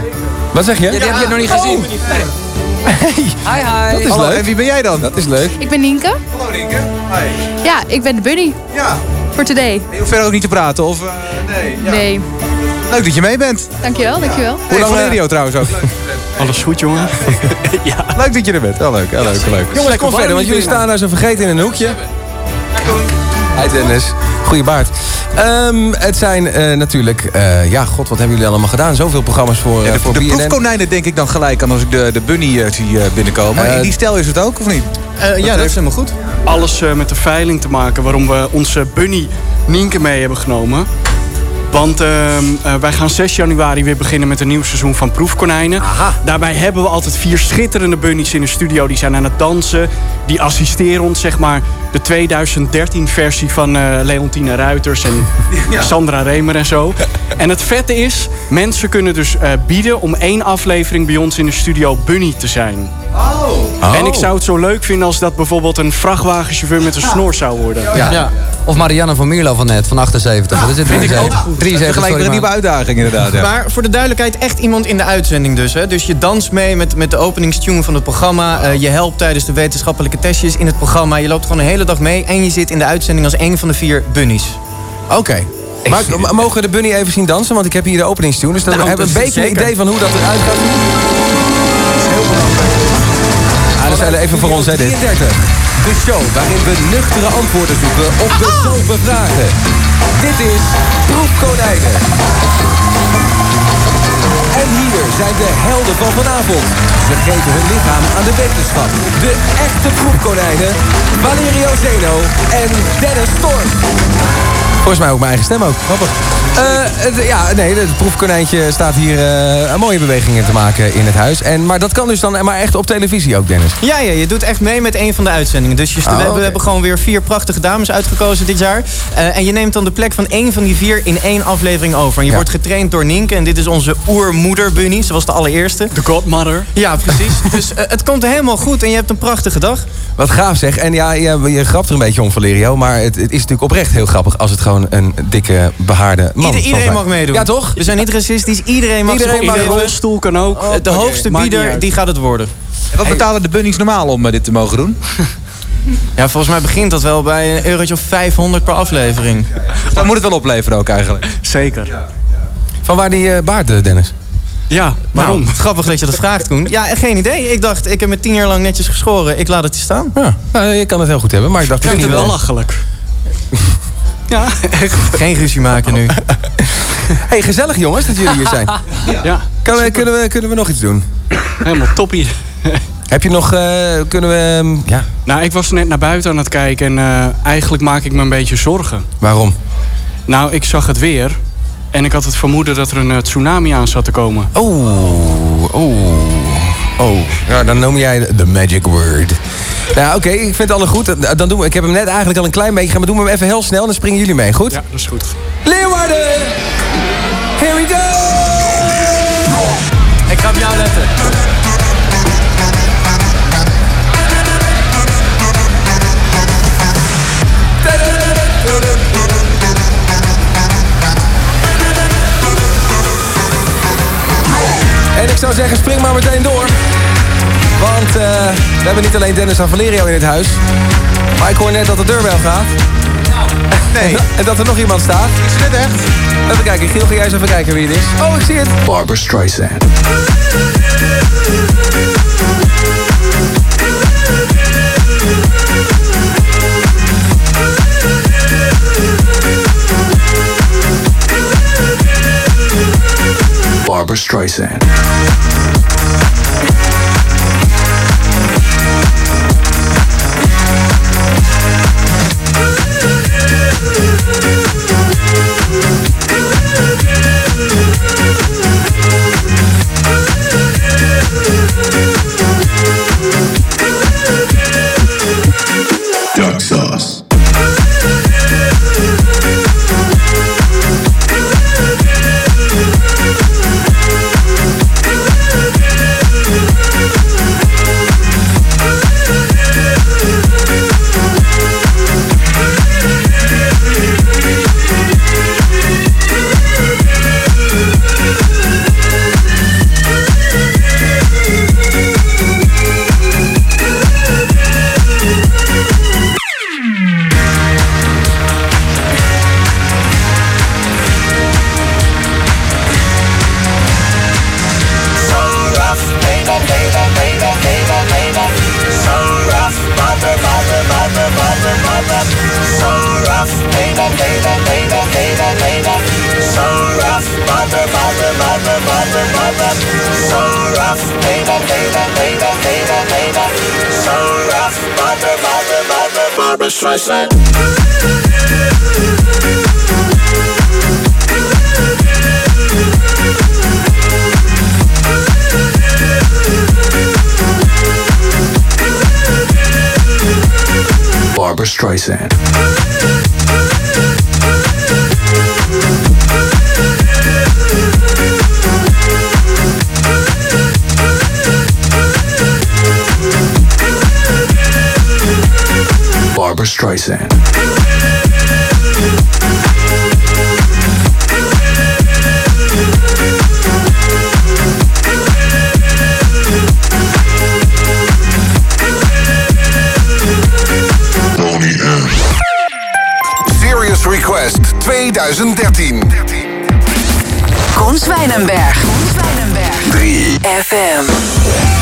Wat zeg je? Ja, die heb je nog niet gezien. Hi, hi. Dat is Hallo, leuk. en wie ben jij dan? Dat is leuk. Ik ben Nienke. Hallo Nienke. Hi. Ja, ik ben de bunny. Ja. Voor today. Je hoeft verder ook niet te praten, of... eh, nee. Ja. Nee. Leuk dat je mee bent. Dankjewel, dankjewel. Hoe lang Valerio trouwens ook. [LAUGHS] Alles goed, jongen? [LAUGHS] ja. Leuk dat je er bent. Wel leuk, heel leuk, leuk. Jongens, kom verder, want jullie staan daar zo vergeten in een hoekje. Hi Dennis. Goeie baard. Ehm, het zijn eh, natuurlijk... eh, ja, god, wat hebben jullie allemaal gedaan? Zoveel programma's voor, Ja, eh, de, voor de BNN. proefkonijnen denk ik dan gelijk aan als ik de, de bunny eh, zie eh, binnenkomen. In die stijl is het ook, of niet? ja, dat is helemaal goed. Alles eh, met de veiling te maken waarom we onze bunny Nienke mee hebben genomen. Want ehm, eh, wij gaan 6 januari weer beginnen met een nieuw seizoen van Proefkonijnen. Daarbij hebben we altijd vier schitterende bunnies in de studio. Die zijn aan het dansen. Die assisteren ons, zeg maar, de 2013-versie van eh Leontine Ruiters en [LAUGHS] Sandra Remer en zo. [LAUGHS] En het vette is, mensen kunnen dus eh, bieden om één aflevering bij ons in de studio bunny te zijn. Oh. En ik zou het zo leuk vinden als dat bijvoorbeeld een vrachtwagenchauffeur met een [LAUGHS] snor zou worden. Ja. Of Marianne van Mierlo van net, van 78. Dat is het 73. 73 Gelijk weer een nieuwe uitdaging inderdaad. Ja. Maar voor de duidelijkheid, echt iemand in de uitzending dus. Hè? Dus je danst mee met, met de openingstune van het programma. Eh, je helpt tijdens de wetenschappelijke testjes in het programma. Je loopt gewoon een hele dag mee. En je zit in de uitzending als een van de vier bunnies. Oké. Maar m- mogen we de bunny even zien dansen? Want ik heb hier de openingstune. Dus dan Nou, hebben we een dat is beetje een idee van hoe dat eruit gaat zien. Ah, dat is even voor ons, hè, dit. 33. De show waarin we nuchtere antwoorden zoeken op de dope vragen. Dit is Proefkonijnen. En hier zijn de helden van vanavond. Ze geven hun lichaam aan de wetenschap. De echte proefkonijnen. Valerio Zeno en Dennis Storm. Volgens mij ook mijn eigen stem ook. Grappig. Eh, ja, nee, het proefkonijntje staat hier eh, mooie bewegingen te maken in het huis. En, maar dat kan dus dan maar echt op televisie ook, Dennis. Ja, ja, je doet echt mee met een van de uitzendingen. Dus je, Oh, we, we hebben gewoon weer vier prachtige dames uitgekozen dit jaar. Eh, en je neemt dan de plek van één van die vier in één aflevering over. En je Ja. wordt getraind door Nienke. En dit is onze oermoeder Bunny. Ze was de allereerste. De godmother. Ja, precies. [LAUGHS] dus het komt helemaal goed en je hebt een prachtige dag. Wat gaaf zeg. En ja, je, je grapt er een beetje om, Valerio. Maar het, het is natuurlijk oprecht heel grappig als het gewoon een dikke, behaarde man Ieder- iedereen mag meedoen. Ja, toch? We zijn niet racistisch. Iedereen mag Iedereen mag een rolstoel kan ook. Eh, De hoogste bieder, die gaat het worden. En wat betalen de bunnies normaal om eh, dit te mogen doen? [LAUGHS] Ja, volgens mij begint dat wel bij een eurotje of 500 per aflevering. Dat moet het wel opleveren ook eigenlijk. Zeker. Van waar die eh, baard, eh, Dennis? Ja, waarom? Nou, grappig dat je dat vraagt, Koen. Ja, geen idee. Ik dacht, ik heb me tien jaar lang netjes geschoren. Ik laat het hier staan. Ja, nou, je kan het heel goed hebben. Maar ik dacht, Ik vind het wel lachelijk. [LAUGHS] Ja, echt. Geen ruzie maken nu. [LAUGHS] hey, gezellig jongens dat jullie hier zijn. [LAUGHS] Ja. Kan, we- kunnen, we, kunnen we nog iets doen? Helemaal toppie. Heb je nog, eh, kunnen we, ehm, ja, Nou, ik was net naar buiten aan het kijken en eh, eigenlijk maak ik me een beetje zorgen. waarom? Nou, ik zag het weer en ik had het vermoeden dat er een eh, tsunami aan zat te komen. Oh, oh, oh. Ja, dan noem jij de magic word. Nou, oké, ik vind het alle goed. Dan doen we, ik heb hem net eigenlijk al een klein beetje gedaan, maar doen we hem even heel snel en dan springen jullie mee, goed? Ja, dat is goed. Leeuwarden! Here we go! Ik ga op jou letten. En ik zou zeggen, spring maar meteen door. Want eh, we hebben niet alleen Dennis en Valerio in het huis. Maar ik hoor net dat de deurbel gaat. Nee. en dat er nog iemand staat. Is het echt? Even kijken, Giel, ga jij eens even kijken wie het is. Oh, ik zie het. Barbara Streisand. Barbara Streisand. Barbara Streisand. Serious Request 2013. Koen Zwijnenberg. 3 FM.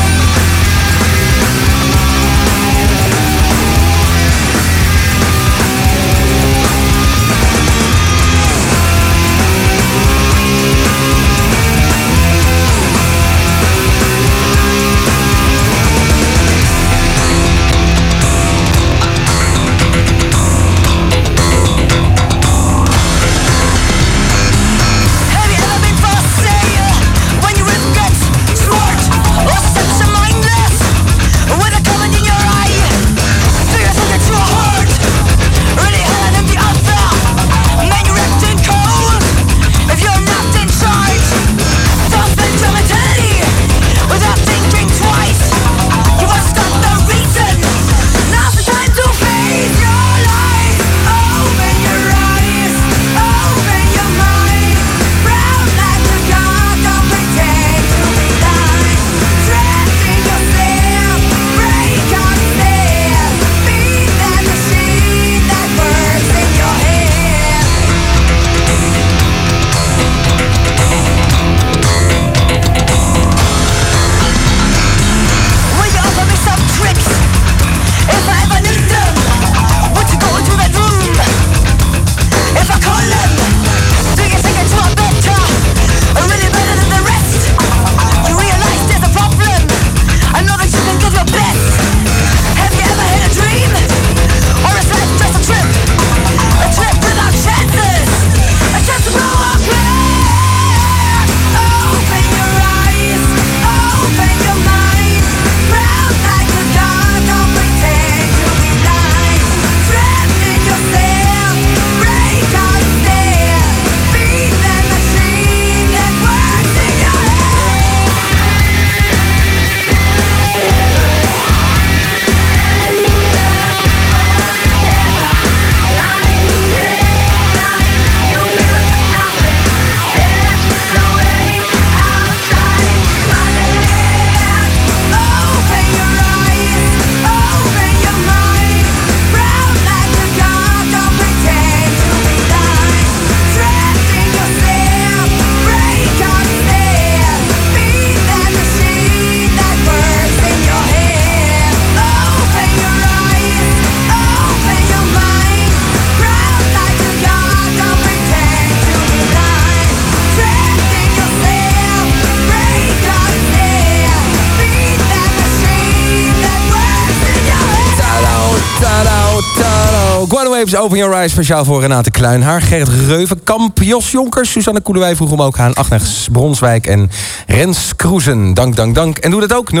Waves, Open Your Eyes, speciaal voor Renate Kluinhaar, Gerrit Reuvenkamp, Jos Jonkers, Suzanne Koelewij vroeg hem ook aan, Agnes Bronswijk en Rens Kroesen. Dank, dank, dank. En doe dat ook, 0909-1336.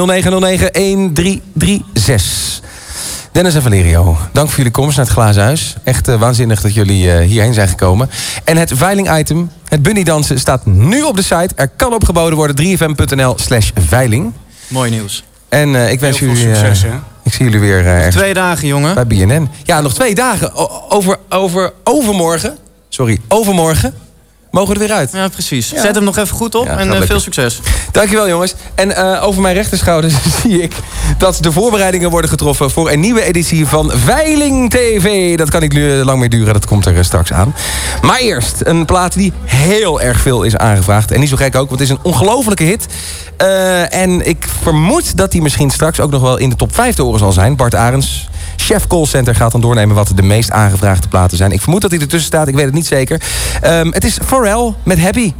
Dennis en Valerio, dank voor jullie komst naar het Glazen Huis. Echt eh, waanzinnig dat jullie eh, hierheen zijn gekomen. En het veiling-item, het bunnydansen, staat nu op de site. Er kan opgeboden worden 3fm.nl slash veiling. Mooi nieuws. En eh, ik wens Heel jullie... succes, hè? Ik zie jullie weer ergens Twee dagen, jongen. bij BNN. Ja, nog twee dagen. O- over, over, overmorgen, sorry, overmorgen mogen er weer uit. Ja, precies. Zet hem nog even goed op Ja, en eh, veel succes. Dankjewel jongens. En eh, over mijn rechterschouder [LAUGHS] zie ik dat de voorbereidingen worden getroffen voor een nieuwe editie van Veiling TV. Dat kan niet lu- lang meer duren, dat komt er eh, straks aan. Maar eerst een plaat die heel erg veel is aangevraagd. En niet zo gek ook, want het is een ongelofelijke hit. Eh, en ik vermoed dat die misschien straks ook nog wel in de top 5 te horen zal zijn. Bart Arends. Chef Callcenter gaat dan doornemen wat de meest aangevraagde platen zijn. Ik vermoed dat hij ertussen staat, ik weet het niet zeker. Ehm, het is Pharrell met Happy.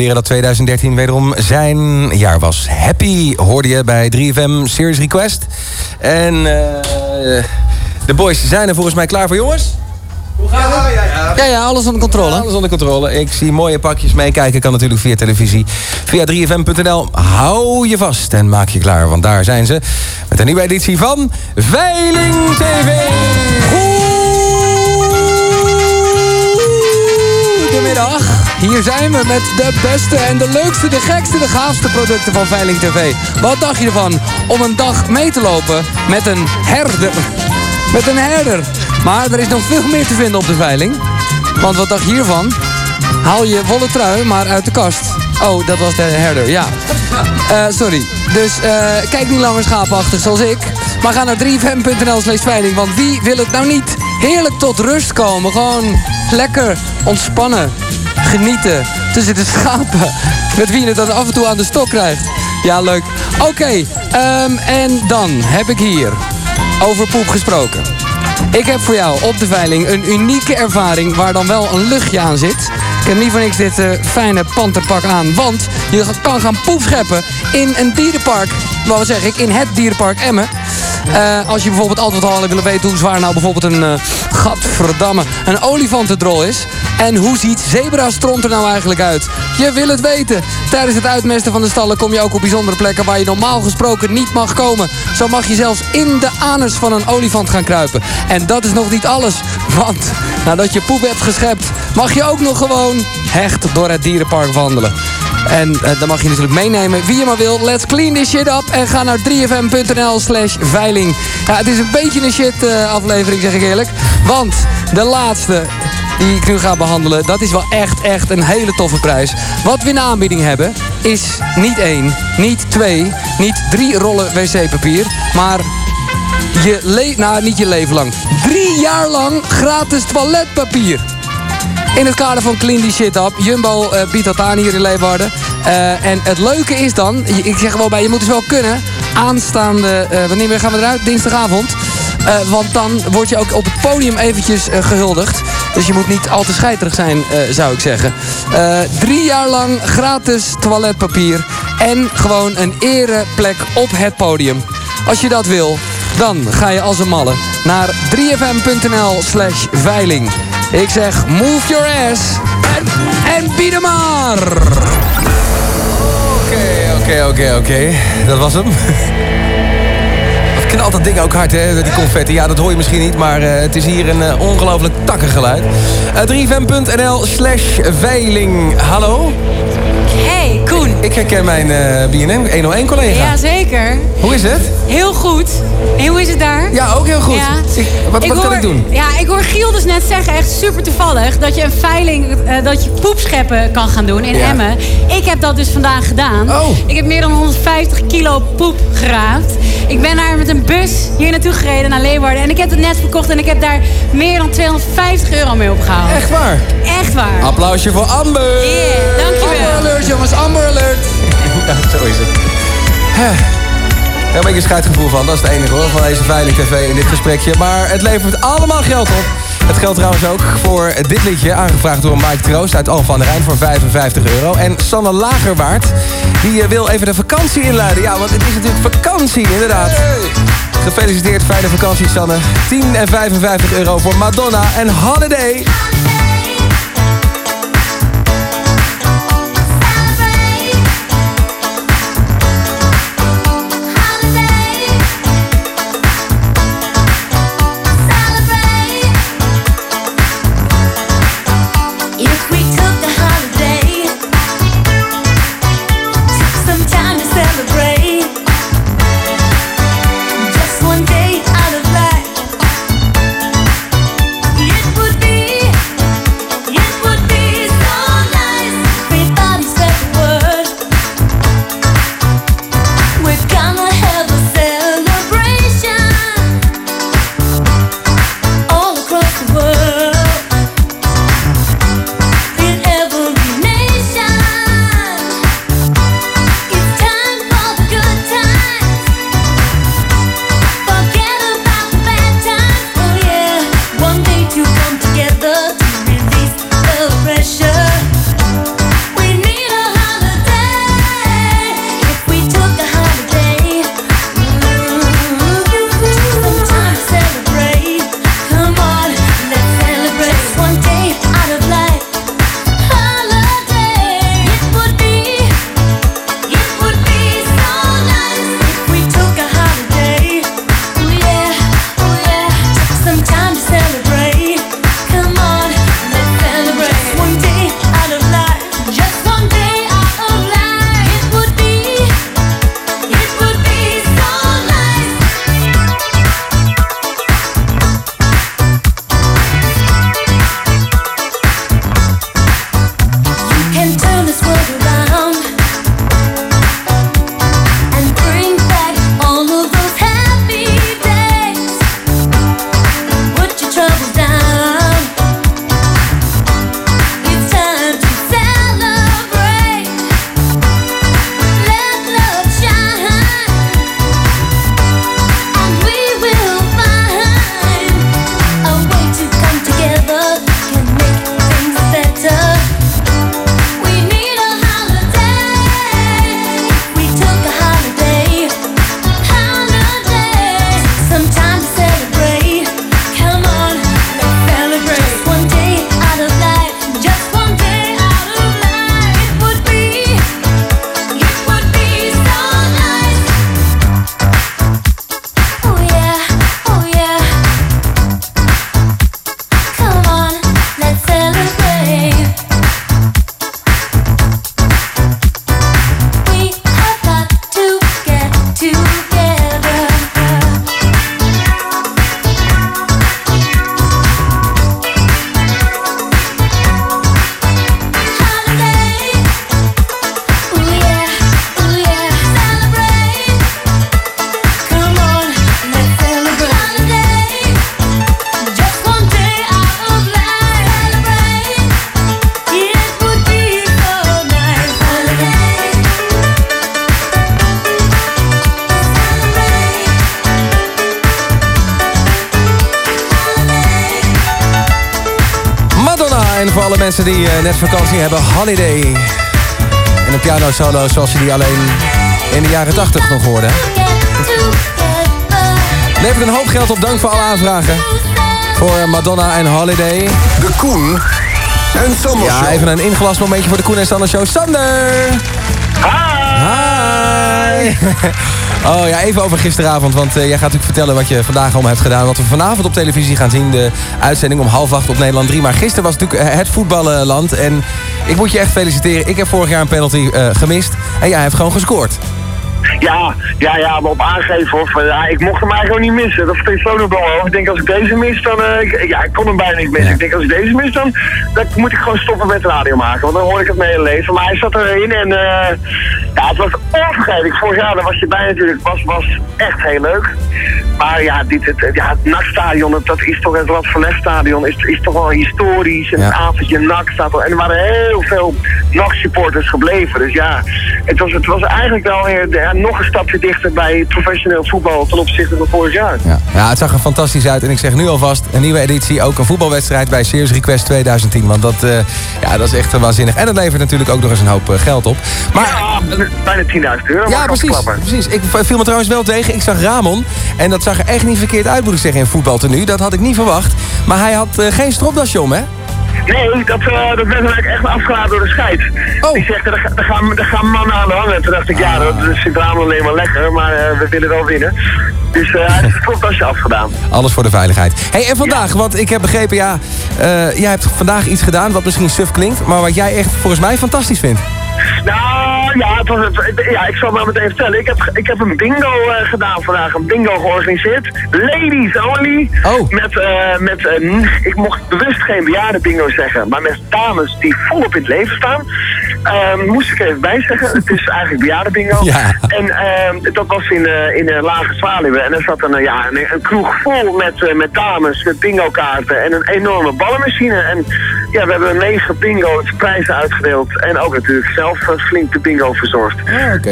Concluderen dat 2013 wederom zijn jaar was. Happy hoorde je bij 3FM Series Request. En eh, de boys zijn er volgens mij klaar voor, jongens? Ja, ja, alles onder controle. Alles onder controle. Ik zie mooie pakjes meekijken. Kan natuurlijk via televisie. Via 3fm.nl. Hou je vast en maak je klaar. Want daar zijn ze. Met een nieuwe editie van Veiling TV. Goedemiddag. Hier zijn we met de beste en de leukste, de gekste, de gaafste producten van Veiling TV. Wat dacht je ervan om een dag mee te lopen met een herder? Met een herder. Maar er is nog veel meer te vinden op de veiling. Want wat dacht je hiervan? Haal je wollen trui maar uit de kast. Oh, dat was de herder, ja. Eh, sorry. Dus eh, kijk niet langer schaapachtig zoals ik. Maar ga naar 3fm.nl slash veiling. Want wie wil het nou niet? Heerlijk tot rust komen. Gewoon lekker ontspannen. Genieten tussen de schapen. Met wie je het dan af en toe aan de stok krijgt. Ja, leuk. Oké, ehm, en dan heb ik hier over poep gesproken. Ik heb voor jou op de veiling een unieke ervaring waar dan wel een luchtje aan zit. heb niet voor niks dit eh, fijne panterpak aan. Want je kan gaan poepscheppen in een dierenpark. Wat zeg ik? In het dierenpark Emmen. Eh, als je bijvoorbeeld altijd al willen weten hoe zwaar nou bijvoorbeeld een uh, gadverdamme een olifantendrol is. En hoe ziet zebrastront er nou eigenlijk uit? Je wil het weten. Tijdens het uitmesten van de stallen kom je ook op bijzondere plekken waar je normaal gesproken niet mag komen. Zo mag je zelfs in de anus van een olifant gaan kruipen. En dat is nog niet alles. Want nadat je poep hebt geschept, mag je ook nog gewoon hecht door het dierenpark wandelen. En uh, dan mag je natuurlijk meenemen wie je maar wil. Let's clean this shit up. En ga naar 3fm.nl slash veiling. Ja, het is een beetje een shit uh, aflevering, zeg ik eerlijk. Want de laatste die ik nu ga behandelen... dat is wel echt, echt een hele toffe prijs. Wat we in de aanbieding hebben is niet één, niet twee... niet drie rollen wc-papier, maar... Je le nou, niet je leven lang. Drie jaar lang gratis toiletpapier. In het kader van Clean die shit up. Jumbo uh, biedt dat aan hier in Leeuwarden. Uh, en het leuke is dan, ik zeg wel bij, je moet het wel kunnen. Aanstaande, uh, wanneer gaan we eruit? Dinsdagavond. want dan word je ook op het podium eventjes gehuldigd. Dus je moet niet al te scheiterig zijn, zou ik zeggen. drie jaar lang gratis toiletpapier. En gewoon een ereplek op het podium. Als je dat wil, dan ga je als een malle naar 3fm.nl slash veiling. Ik zeg, move your ass en, en bied hem maar. Oké, oké, oké, oké. Dat was hem. Wat knalt dat ding ook hard, hè? Die confetti. Ja, dat hoor je misschien niet, maar uh, het is hier een uh, ongelooflijk takkengeluid. Uh, 3fm.nl slash veiling. Hallo? Ik herken mijn uh, BNM 101-collega. Jazeker. Hoe is het? Heel goed. En hoe is het daar? Ja, ook heel goed. Ja. Ik, wat, wat hoor, kan ik doen? Ja, ik hoor Giel dus net zeggen, echt super toevallig... dat je een veiling, uh, dat je poepscheppen kan gaan doen in ja. Emmen. Ik heb dat dus vandaag gedaan. Oh. Ik heb meer dan 150 kilo poep geraapt. Ik ben daar met een bus hier naartoe gereden naar Leeuwarden. En ik heb het net verkocht en ik heb daar meer dan 250 euro mee opgehaald. Echt waar? Echt waar. Applausje voor Amber. Yeah, dankjewel. Amber alert, jongens. Amber alert. [LAUGHS] ja, zo is het. Daar heb ik een scheidgevoel van. Dat is het enige hoor, van deze Veiling TV in dit gesprekje. Maar het levert allemaal geld op. Het geldt trouwens ook voor dit liedje, aangevraagd door Mike Troost uit Alphen aan de Rijn voor 55 euro. En Sanne Lagerwaard, die wil even de vakantie inluiden. Ja, want het is natuurlijk vakantie, inderdaad. Gefeliciteerd, fijne vakantie Sanne. 10 en 55 euro voor Madonna en Holiday. Je die alleen in de jaren 80 nog hoorde. Levert een hoop geld op, dank voor alle aanvragen. Voor Madonna en Holiday. De Koen en Sander Ja, even een ingelast momentje voor de Koen en Sander Show. Sander! Hi! [LAUGHS] Oh ja, even over gisteravond. Want eh, jij gaat natuurlijk vertellen wat je vandaag allemaal hebt gedaan. Wat we vanavond op televisie gaan zien. De uitzending om half acht op Nederland 3. Maar gisteren was natuurlijk eh, het voetballenland. En ik moet je echt feliciteren. Ik heb vorig jaar een penalty eh, gemist. En jij hebt gewoon gescoord. Ja, ja, ja, maar op aangeven hoor. Van, ja, ik mocht hem eigenlijk ook niet missen. Dat steekt zo nog wel. Ik denk als ik deze mis, dan... eh, ik- ja, ik kon hem bijna niet missen. Ik denk als ik deze mis, dan, dan moet ik gewoon stoppen met radio maken. Want dan hoor ik het mijn hele leven. Maar hij zat erin en eh, ja, het was onvergetelijk. Vorig jaar daar was je bij natuurlijk. was, was echt heel leuk. Maar ja, dit, het, ja, het NAC-stadion, dat, dat is toch het Rad van stadion is, is toch wel historisch. En het avondje NAC staat. En er waren heel veel NAC-supporters gebleven. Dus ja, het was, het was eigenlijk wel weer nog een stapje dichter bij professioneel voetbal ten opzichte van vorig jaar. Ja. ja, het zag er fantastisch uit. En ik zeg nu alvast, een nieuwe editie. Ook een voetbalwedstrijd bij Series Request 2010. Want dat, eh, ja, dat is echt waanzinnig. En dat levert natuurlijk ook nog eens een hoop eh, geld op. Maar, Ja, bijna 10.000 euro. Ja, precies. precies. Ik viel me trouwens wel tegen. Ik zag Ramon. En dat zag er echt niet verkeerd uit, moet ik zeggen, in voetbaltenu. Dat had ik niet verwacht. Maar hij had eh, geen stropdasje om, hè? Nee, dat, eh, dat werd eigenlijk echt afgeladen door de scheid. Oh. Die zegt, er, er, gaan, gaan mannen aan de hangen. Toen dacht ik, ja, dat is Ramon alleen maar lekker, maar eh, we willen wel winnen. Dus eh, hij heeft het stropdasje afgedaan. Alles voor de veiligheid. hey, en vandaag, want ik heb begrepen, ja... jij hebt vandaag iets gedaan wat misschien suf klinkt... maar wat jij echt volgens mij fantastisch vindt. Nou, ja, het was, het- ja, ik zal maar meteen vertellen. Ik heb, ik heb een bingo eh, gedaan vandaag, een bingo georganiseerd. Ladies only. Oh. Met, eh, met ik mocht bewust geen bejaarde bingo zeggen, maar met dames die volop in het leven staan. Ehm, moest ik even bij zeggen. Het is eigenlijk bejaarde bingo. [LAUGHS] Ja. En ehm, dat was in, eh, in Lage Zwaluwe. En er zat een, ja, een, een kroeg vol met, met dames, met bingo kaarten en een enorme ballenmachine. En ja, we hebben negen bingo's prijzen uitgedeeld. En ook natuurlijk zelf eh, flink de bingo verzorgd.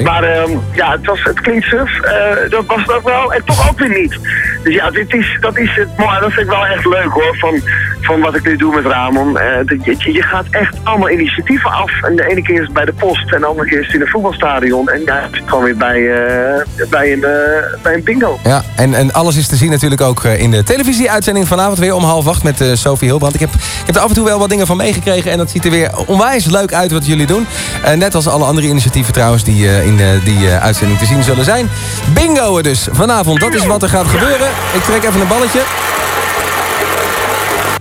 Maar ehm, ja, het, was, het klinkt suf. eh, dat was het ook wel. En toch ook weer niet. Dus ja, dit is, dat is het mooie. Dat vind ik wel echt leuk hoor. Van, van wat ik nu doe met Ramon. Eh, je, je- gaat echt allemaal initiatieven af. En de ene keer is het bij de post. En de andere keer is het in een voetbalstadion. En ja, het gewoon weer bij, bij, een, bij een bingo. Ja, en, en alles is te zien natuurlijk ook in de televisieuitzending vanavond weer om half acht met Sophie Hilbrand. Ik heb, ik heb er af en toe wel wat dingen van meegekregen en dat ziet er weer onwijs leuk uit wat jullie doen. Eh, net als alle andere initiatieven trouwens die eh, in eh, die uitzending te zien zullen zijn. Bingo dus vanavond, dat is wat er gaat gebeuren. Ik trek even een balletje.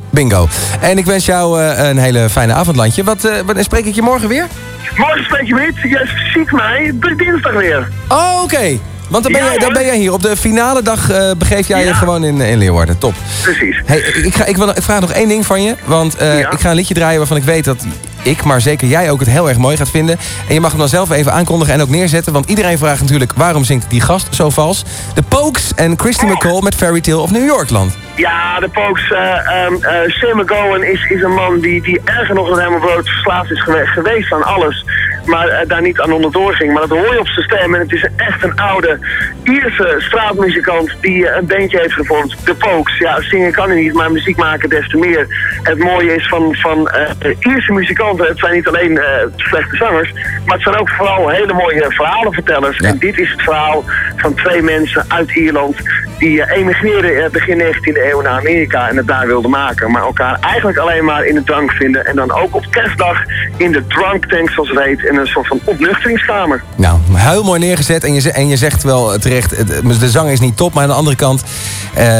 Bingo. En ik wens jou een hele fijne avondlandje. Wat, wat- spreek ik je morgen weer? Morgen spreek je me niet. Je ziet mij dinsdag weer. Oh, oké. Want dan ben, Ja, jij, dan ben jij hier. Op de finale dag eh, begeef jij je gewoon in, in Leeuwarden. Top. Precies. Hey, ik, ga, ik, wil, ik vraag nog één ding van je. Want ik ga een liedje draaien waarvan ik weet dat ik, maar zeker jij ook het heel erg mooi gaat vinden. En je mag hem dan zelf even aankondigen en ook neerzetten. Want iedereen vraagt natuurlijk waarom zingt die gast zo vals. De Pokes en Christy McCall met Fairy Tale of New Yorkland. Ja, de Pokes. eh um, Sam McGowan is, is een man die, die erger nog dan helemaal brood verslaafd is gewe- geweest aan alles. Maar eh, daar niet aan onderdoor ging. Maar dat hoor je op zijn stem. En het is echt een oude Ierse straatmuzikant die eh, een bandje heeft gevormd. De Pokes. Ja, zingen kan hij niet, maar muziek maken des te meer. Het mooie is van, van eh, Ierse muzikanten. Het zijn niet alleen eh, slechte zangers. Maar het zijn ook vooral hele mooie verhalenvertellers. En dit is het verhaal van twee mensen uit Ierland. Die eh, emigreerden eh, begin 19e eeuw naar Amerika en het daar wilden maken. Maar elkaar eigenlijk alleen maar in de drank vinden. En dan ook op kerstdag in de drunk tank, zoals het heet. In een soort van opluchtingskamer. Nou, heel mooi neergezet. En je, en je zegt wel terecht, het- de zang is niet top. Maar aan de andere kant,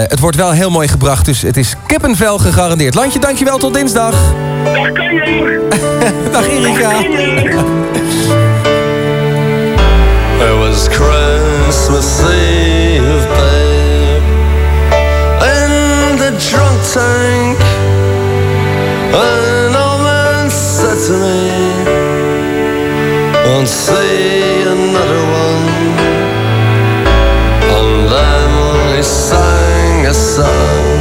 het wordt wel heel mooi gebracht. Dus het is kippenvel gegarandeerd. Landje, dankjewel. Tot dinsdag. Dag kan je! [LAUGHS] Dag Erika. It was Christmas Eve, babe, in the drunk tank. An old man said to me, "Won't see another one." And then he sang a song,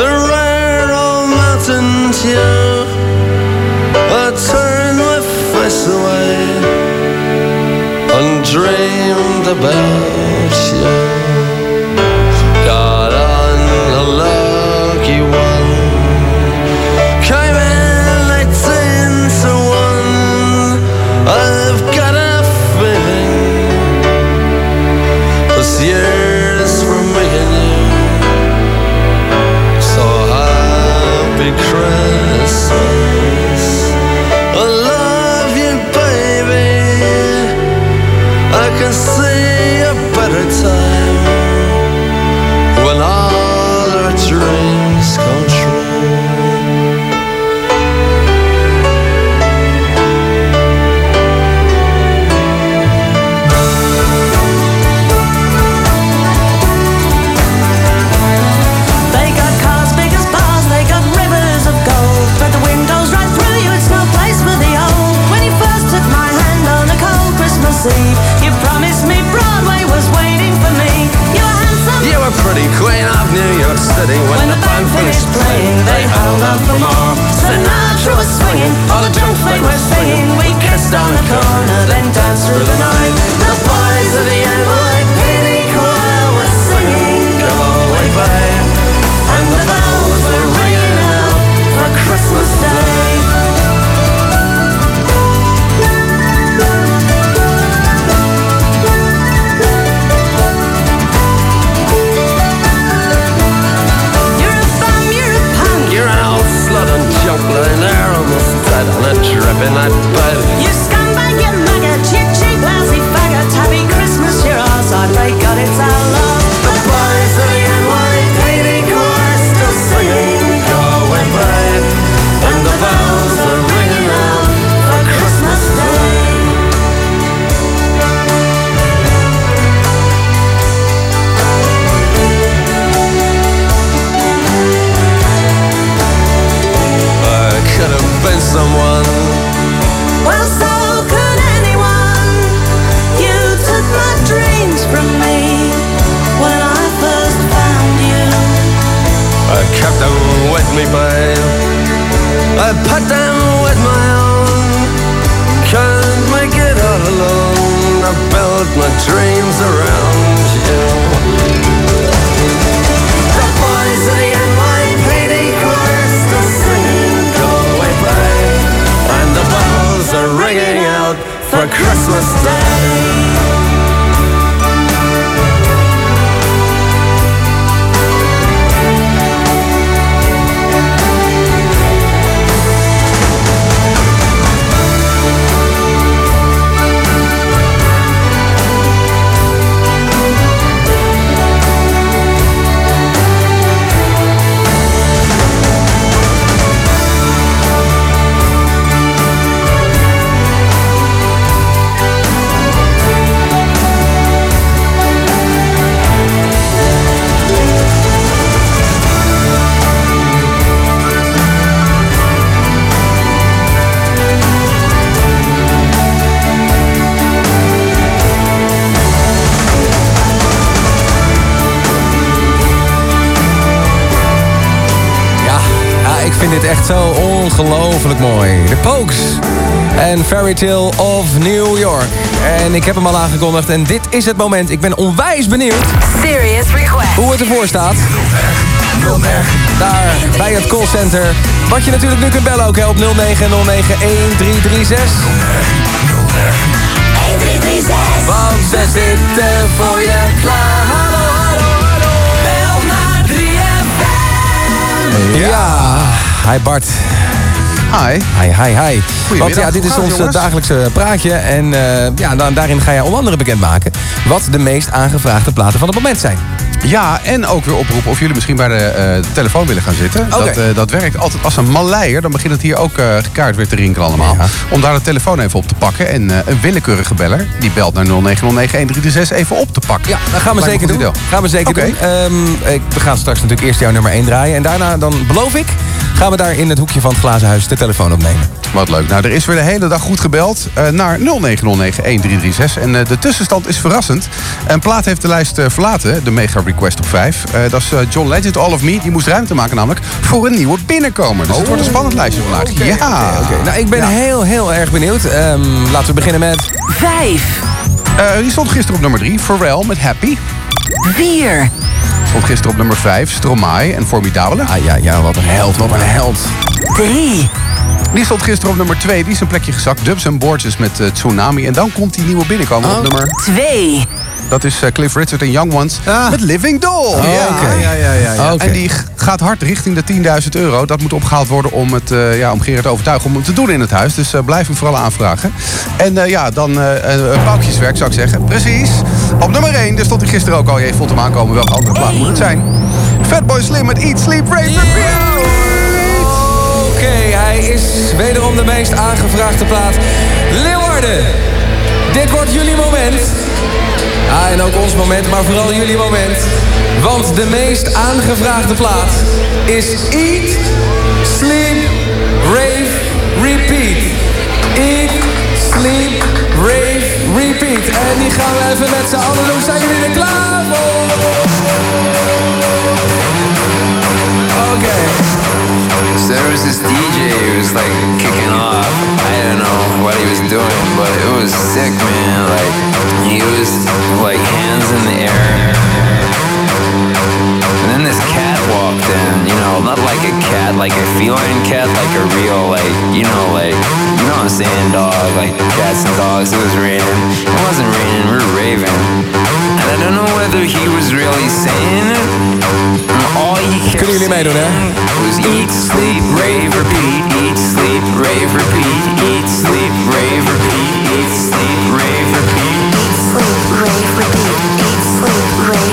the rare old mountain tune. About city. When the band finished playing, they held out for more. Sinatra was swinging, all the drunk folk were singing. We kissed on the corner, then danced through the night. The boys of the on a dripping night bed. Me, babe. I put them with my own. Can't make it all alone. I built my dreams around you. The boys of the NYPD choir still singing, "Go away, babe," and the bells are ringing out for Christmas Day. En Fairy Tale of New York. En ik heb hem al aangekondigd en dit is het moment. Ik ben onwijs benieuwd Serious request. hoe het ervoor staat. Daar bij het callcenter. Wat je natuurlijk nu kunt bellen ook hè, op 09091336. 1336. Want ze zitten voor je klaar. Hallo, hallo, hallo. Bel naar 3FM. Ja, hi Bart. Hi. Hi, hi, hi. Want ja, dit is ons eh, jongens? dagelijkse praatje. En eh, ja, dan, daarin ga jij onder andere bekendmaken... wat de meest aangevraagde platen van het moment zijn. Ja, en ook weer oproepen of jullie misschien bij de eh, telefoon willen gaan zitten. Dat, eh, dat werkt altijd als een maleier. Dan begint het hier ook eh kaart weer te rinkelen allemaal. Om daar de telefoon even op te pakken. En een willekeurige beller, die belt naar 09091336 even op te pakken. Ja, dat gaan we Lijkt zeker doen. Gaan we zeker doen. Ehm, ik, we gaan straks natuurlijk eerst jouw nummer 1 draaien. En daarna, dan beloof ik, gaan we daar in het hoekje van het glazen huis de telefoon opnemen. Wat leuk. Nou, er is weer de hele dag goed gebeld naar 09091336. En de tussenstand is verrassend. Een plaat heeft de lijst verlaten, de Mega Request op 5. Eh, dat is eh, John Legend, All of Me. Die moest ruimte maken namelijk voor een nieuwe binnenkomer. Dus het wordt een spannend lijstje vandaag. ja. Nou ik ben heel, heel erg benieuwd. Ehm, laten we beginnen met... Vijf. Eh, die stond gisteren op nummer 3. Pharrell met Happy. Vier. Stond gisteren op nummer 5. Stromae en Formidabele. Ah ja, ja, wat een held, wat een held. Drie. Die stond gisteren op nummer 2. Die is een plekje gezakt. Dubs en Borges met Tsunami. En dan komt die nieuwe binnenkomen Oh. op nummer... Twee. Dat is eh, Cliff Richard en Young Ones Ah. met Living Doll. oké. ja, ja, ja, ja. Oké. En die gaat hard richting de 10.000 euro. Dat moet opgehaald worden om, het, eh, ja, om Gerard te overtuigen om hem te doen in het huis. Dus eh, blijf hem vooral aanvragen. En eh, ja, dan eh uh, paukjeswerk zou ik zeggen. Precies. Op nummer 1, daar stond hij gisteren ook al. Je voelt hem aankomen. Welke andere plaat moet het zijn? Fatboy Slim met Eat, Sleep, Rave, Repeat. Oké, hij is wederom de meest aangevraagde plaat. Leeuwarden, dit wordt jullie moment. Ja, en ook ons moment, maar vooral jullie moment. Want de meest aangevraagde plaat is Eat, Sleep, Rave, Repeat. Eat, Sleep, Rave, Repeat. En die gaan we even met z'n allen doen. Zijn jullie er klaar voor? There was this DJ who was like kicking off. I don't know what he was doing, but it was sick, man. Like he was like hands in the air. And then this cat walked in, you know, not like a cat, like a feline cat, like a real, like, you know, like, you know what I'm saying, dog, like cats and dogs. It was raining. It wasn't raining, we were raving. And I don't know whether he was really saying it. Was eat, sleep, rave, repeat, eat, sleep, rave, repeat, eat, sleep, rave, repeat, eat, sleep, rave, repeat, eat, sleep, rave, repeat, eat, sleep, rave.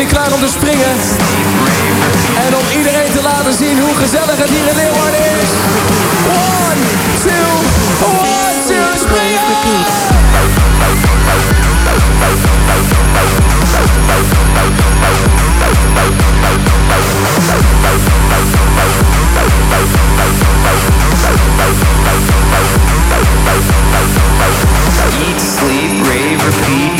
Jullie klaar om te springen? En om iedereen te laten zien hoe gezellig het hier in Leeuwarden is. One, two, one, two, springen! Eat, sleep, rave, repeat,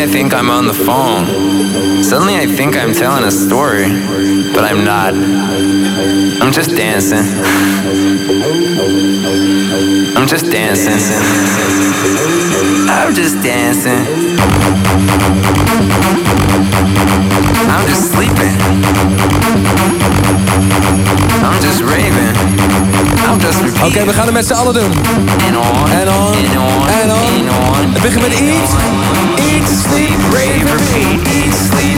I think I'm on the phone. Suddenly I think I'm telling a story, but I'm not. I'm just dancing. I'm just dancing. I'm just dancing. I'm just sleeping. I'm just raving. I'm just repeating. Oké, we gaan het met z'n allen doen. En on. En on. En on. Het begint met eat. Eat, sleep, rave, repeat. Eat, sleep,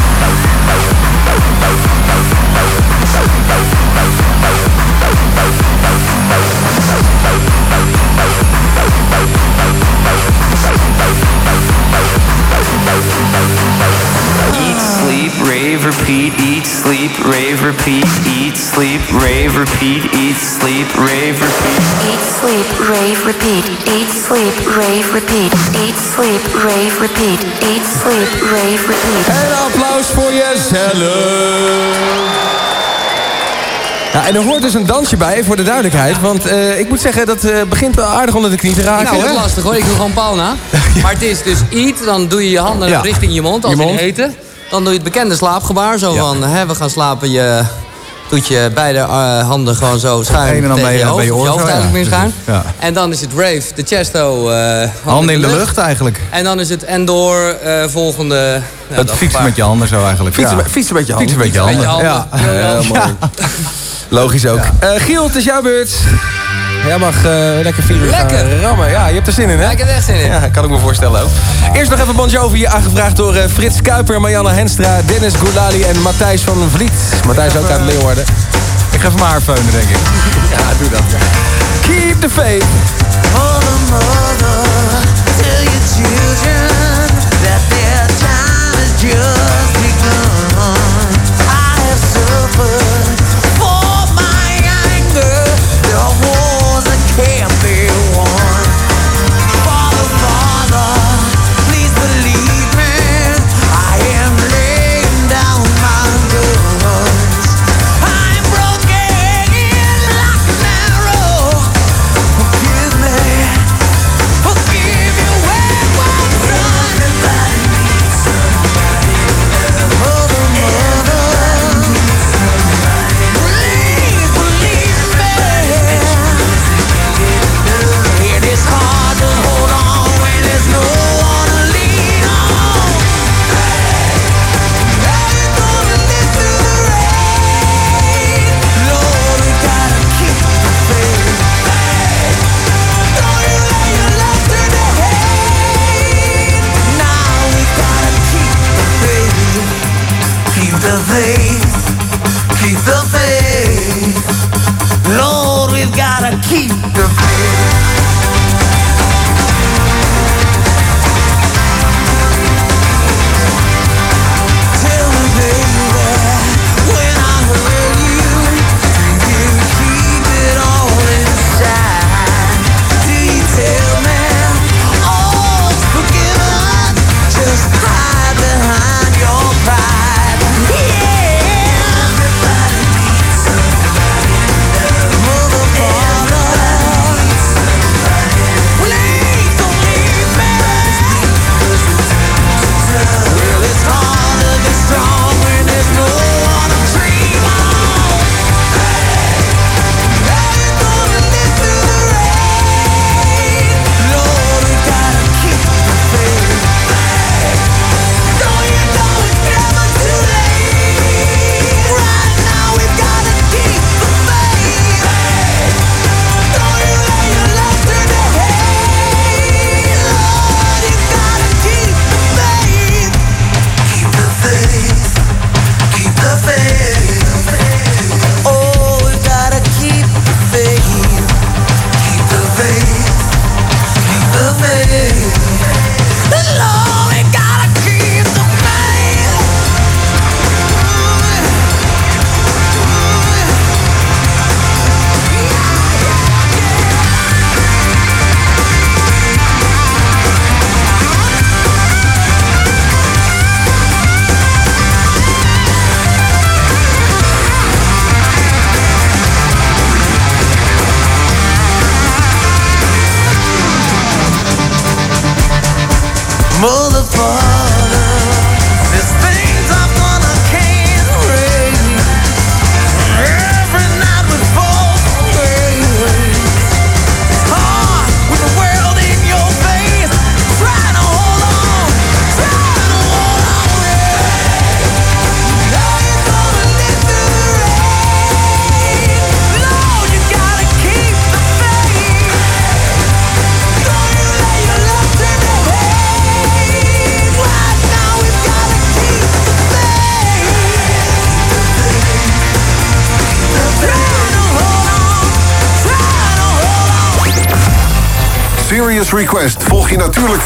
sleep, rave, repeat. Eat, sleep, rave, repeat. Eat, sleep, rave, repeat. Eat, sleep, rave, repeat. Eat, sleep, rave, repeat. Eat, sleep, rave, repeat. Eat, sleep, rave, repeat, eat, sleep, rave, repeat, eat, sleep, rave, repeat, eat, sleep, rave, repeat. Eat, sleep, rave, repeat, eat, sleep, rave, repeat, eat, sleep, rave, repeat, eat, sleep, rave, repeat. En applaus voor jezelf. Ja, en er hoort dus een dansje bij, voor de duidelijkheid. Want eh, ik moet zeggen, dat eh, begint wel aardig onder de knie te raken. Nou, dat is lastig hoor. Ik doe gewoon paal na. [LAUGHS] Maar het is dus eat, dan doe je je handen Ja. richting je mond als Je in mond. eten. Dan doe je het bekende slaapgebaar. Zo van, hè, we gaan slapen. Je doet je beide eh, handen gewoon zo schuin en dan tegen bij je- hoofd. bij je of oor je hoofd zo, ja. eigenlijk meer schuin. Ja. En dan is het rave, de chesto. eh Handen in de lucht eigenlijk. En dan is het endor, eh volgende... ja, Het dat fietsen met je handen zo eigenlijk. Fietsen, Ja. met- fietsen met je handen. Fietsen met je handen. Ja, Ja. heel mooi. Logisch ook. Eh, Giel, het is jouw beurt. Jij mag eh, lekker vier uur Lekker. gaan rammen. Ja, je hebt er zin in, hè? Ja, ik heb er echt zin in. Ja, kan ik me voorstellen ook. Eerst nog even Bon Jovi, hier aangevraagd door eh, Frits Kuiper, Marianne Henstra, Dennis Goulali en Matthijs van Vliet. Matthijs ook uit Leeuwarden. Ik ga even mijn haar feunen, denk ik. [LAUGHS] Ja, doe dat. Keep the faith. Mother, mother, tell your children that their time just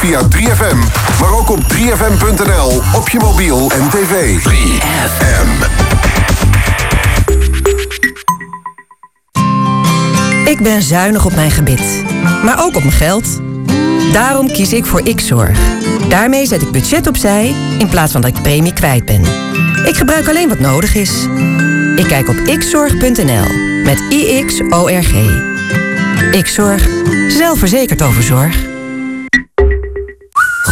via 3FM. Maar ook op 3FM.nl, op je mobiel en tv. 3FM. Ik ben zuinig op mijn gebit, maar ook op mijn geld. Daarom kies ik voor X-Zorg. Daarmee zet ik budget opzij in plaats van dat ik premie kwijt ben. Ik gebruik alleen wat nodig is. Ik kijk op xzorg.nl met IXORG. X-Zorg. Zelfverzekerd over zorg.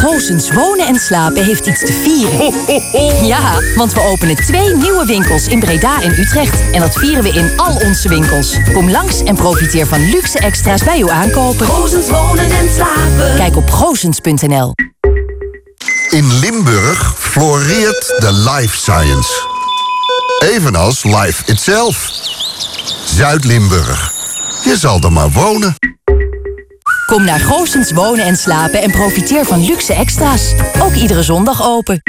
Goosens Wonen en Slapen heeft iets te vieren. Ja, want we openen twee nieuwe winkels in Breda en Utrecht. En dat vieren we in al onze winkels. Kom langs en profiteer van luxe extra's bij uw aankopen. Goosens Wonen en Slapen. Kijk op goosens.nl. In Limburg floreert de life science. Evenals life itself. Zuid-Limburg. Je zal er maar wonen. Kom naar Goosens Wonen en Slapen en profiteer van luxe extra's. Ook iedere zondag open.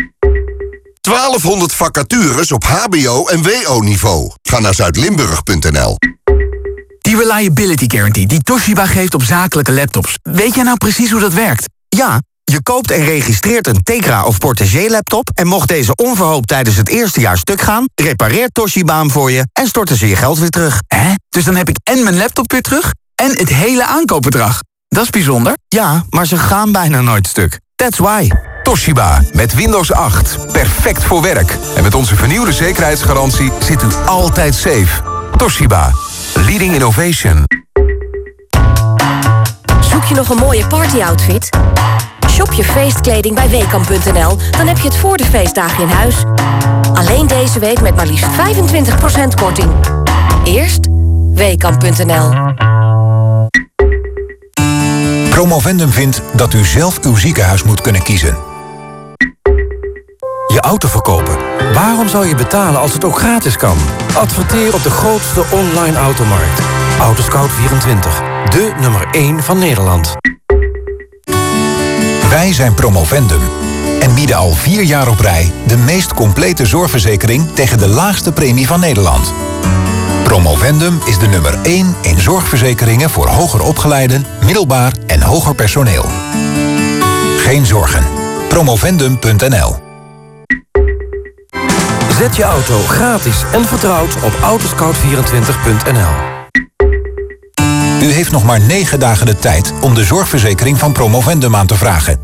1200 vacatures op hbo- en wo-niveau. Ga naar zuidlimburg.nl. Die Reliability Guarantee die Toshiba geeft op zakelijke laptops. Weet jij nou precies hoe dat werkt? Ja, je koopt en registreert een Tegra of Portagee laptop... en mocht deze onverhoopt tijdens het eerste jaar stuk gaan... repareert Toshiba hem voor je en storten ze je geld weer terug. Hè? Dus dan heb ik en mijn laptop weer terug... en het hele aankoopbedrag. Dat is bijzonder. Ja, maar ze gaan bijna nooit stuk. That's why. Toshiba met Windows 8. Perfect voor werk. En met onze vernieuwde zekerheidsgarantie zit u altijd safe. Toshiba. Leading innovation. Zoek je nog een mooie partyoutfit? Shop je feestkleding bij Weekamp.nl, dan heb je het voor de feestdagen in huis. Alleen deze week met maar liefst 25% korting. Eerst Weekamp.nl. Promovendum vindt dat u zelf uw ziekenhuis moet kunnen kiezen. Je auto verkopen. Waarom zou je betalen als het ook gratis kan? Adverteer op de grootste online automarkt. Autoscout24. De nummer 1 van Nederland. Wij zijn Promovendum en bieden al vier jaar op rij de meest complete zorgverzekering tegen de laagste premie van Nederland. Promovendum is de nummer 1 in zorgverzekeringen voor hoger opgeleiden, middelbaar en hoger personeel. Geen zorgen. Promovendum.nl Zet je auto gratis en vertrouwd op autoscout24.nl. U heeft nog maar 9 dagen de tijd om de zorgverzekering van Promovendum aan te vragen.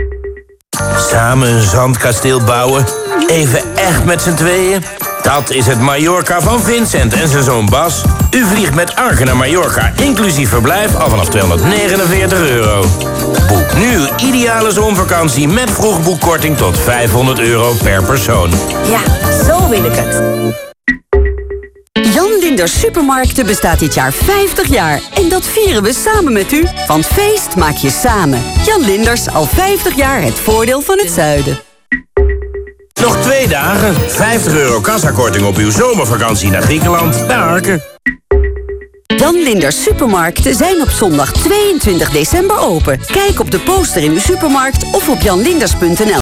Samen een zandkasteel bouwen? Even echt met z'n tweeën? Dat is het Mallorca van Vincent en zijn zoon Bas. U vliegt met Arke naar Mallorca, inclusief verblijf, al vanaf 249 euro. Boek nu ideale zomervakantie met vroegboekkorting tot 500 euro per persoon. Ja, zo wil ik het. Jan Linders Supermarkten bestaat dit jaar 50 jaar. En dat vieren we samen met u. Van feest maak je samen. Jan Linders, al 50 jaar het voordeel van het zuiden. Nog twee dagen. 50 euro kassakorting op uw zomervakantie naar Griekenland. Arke. Jan Linders Supermarkten zijn op zondag 22 december open. Kijk op de poster in uw supermarkt of op janlinders.nl.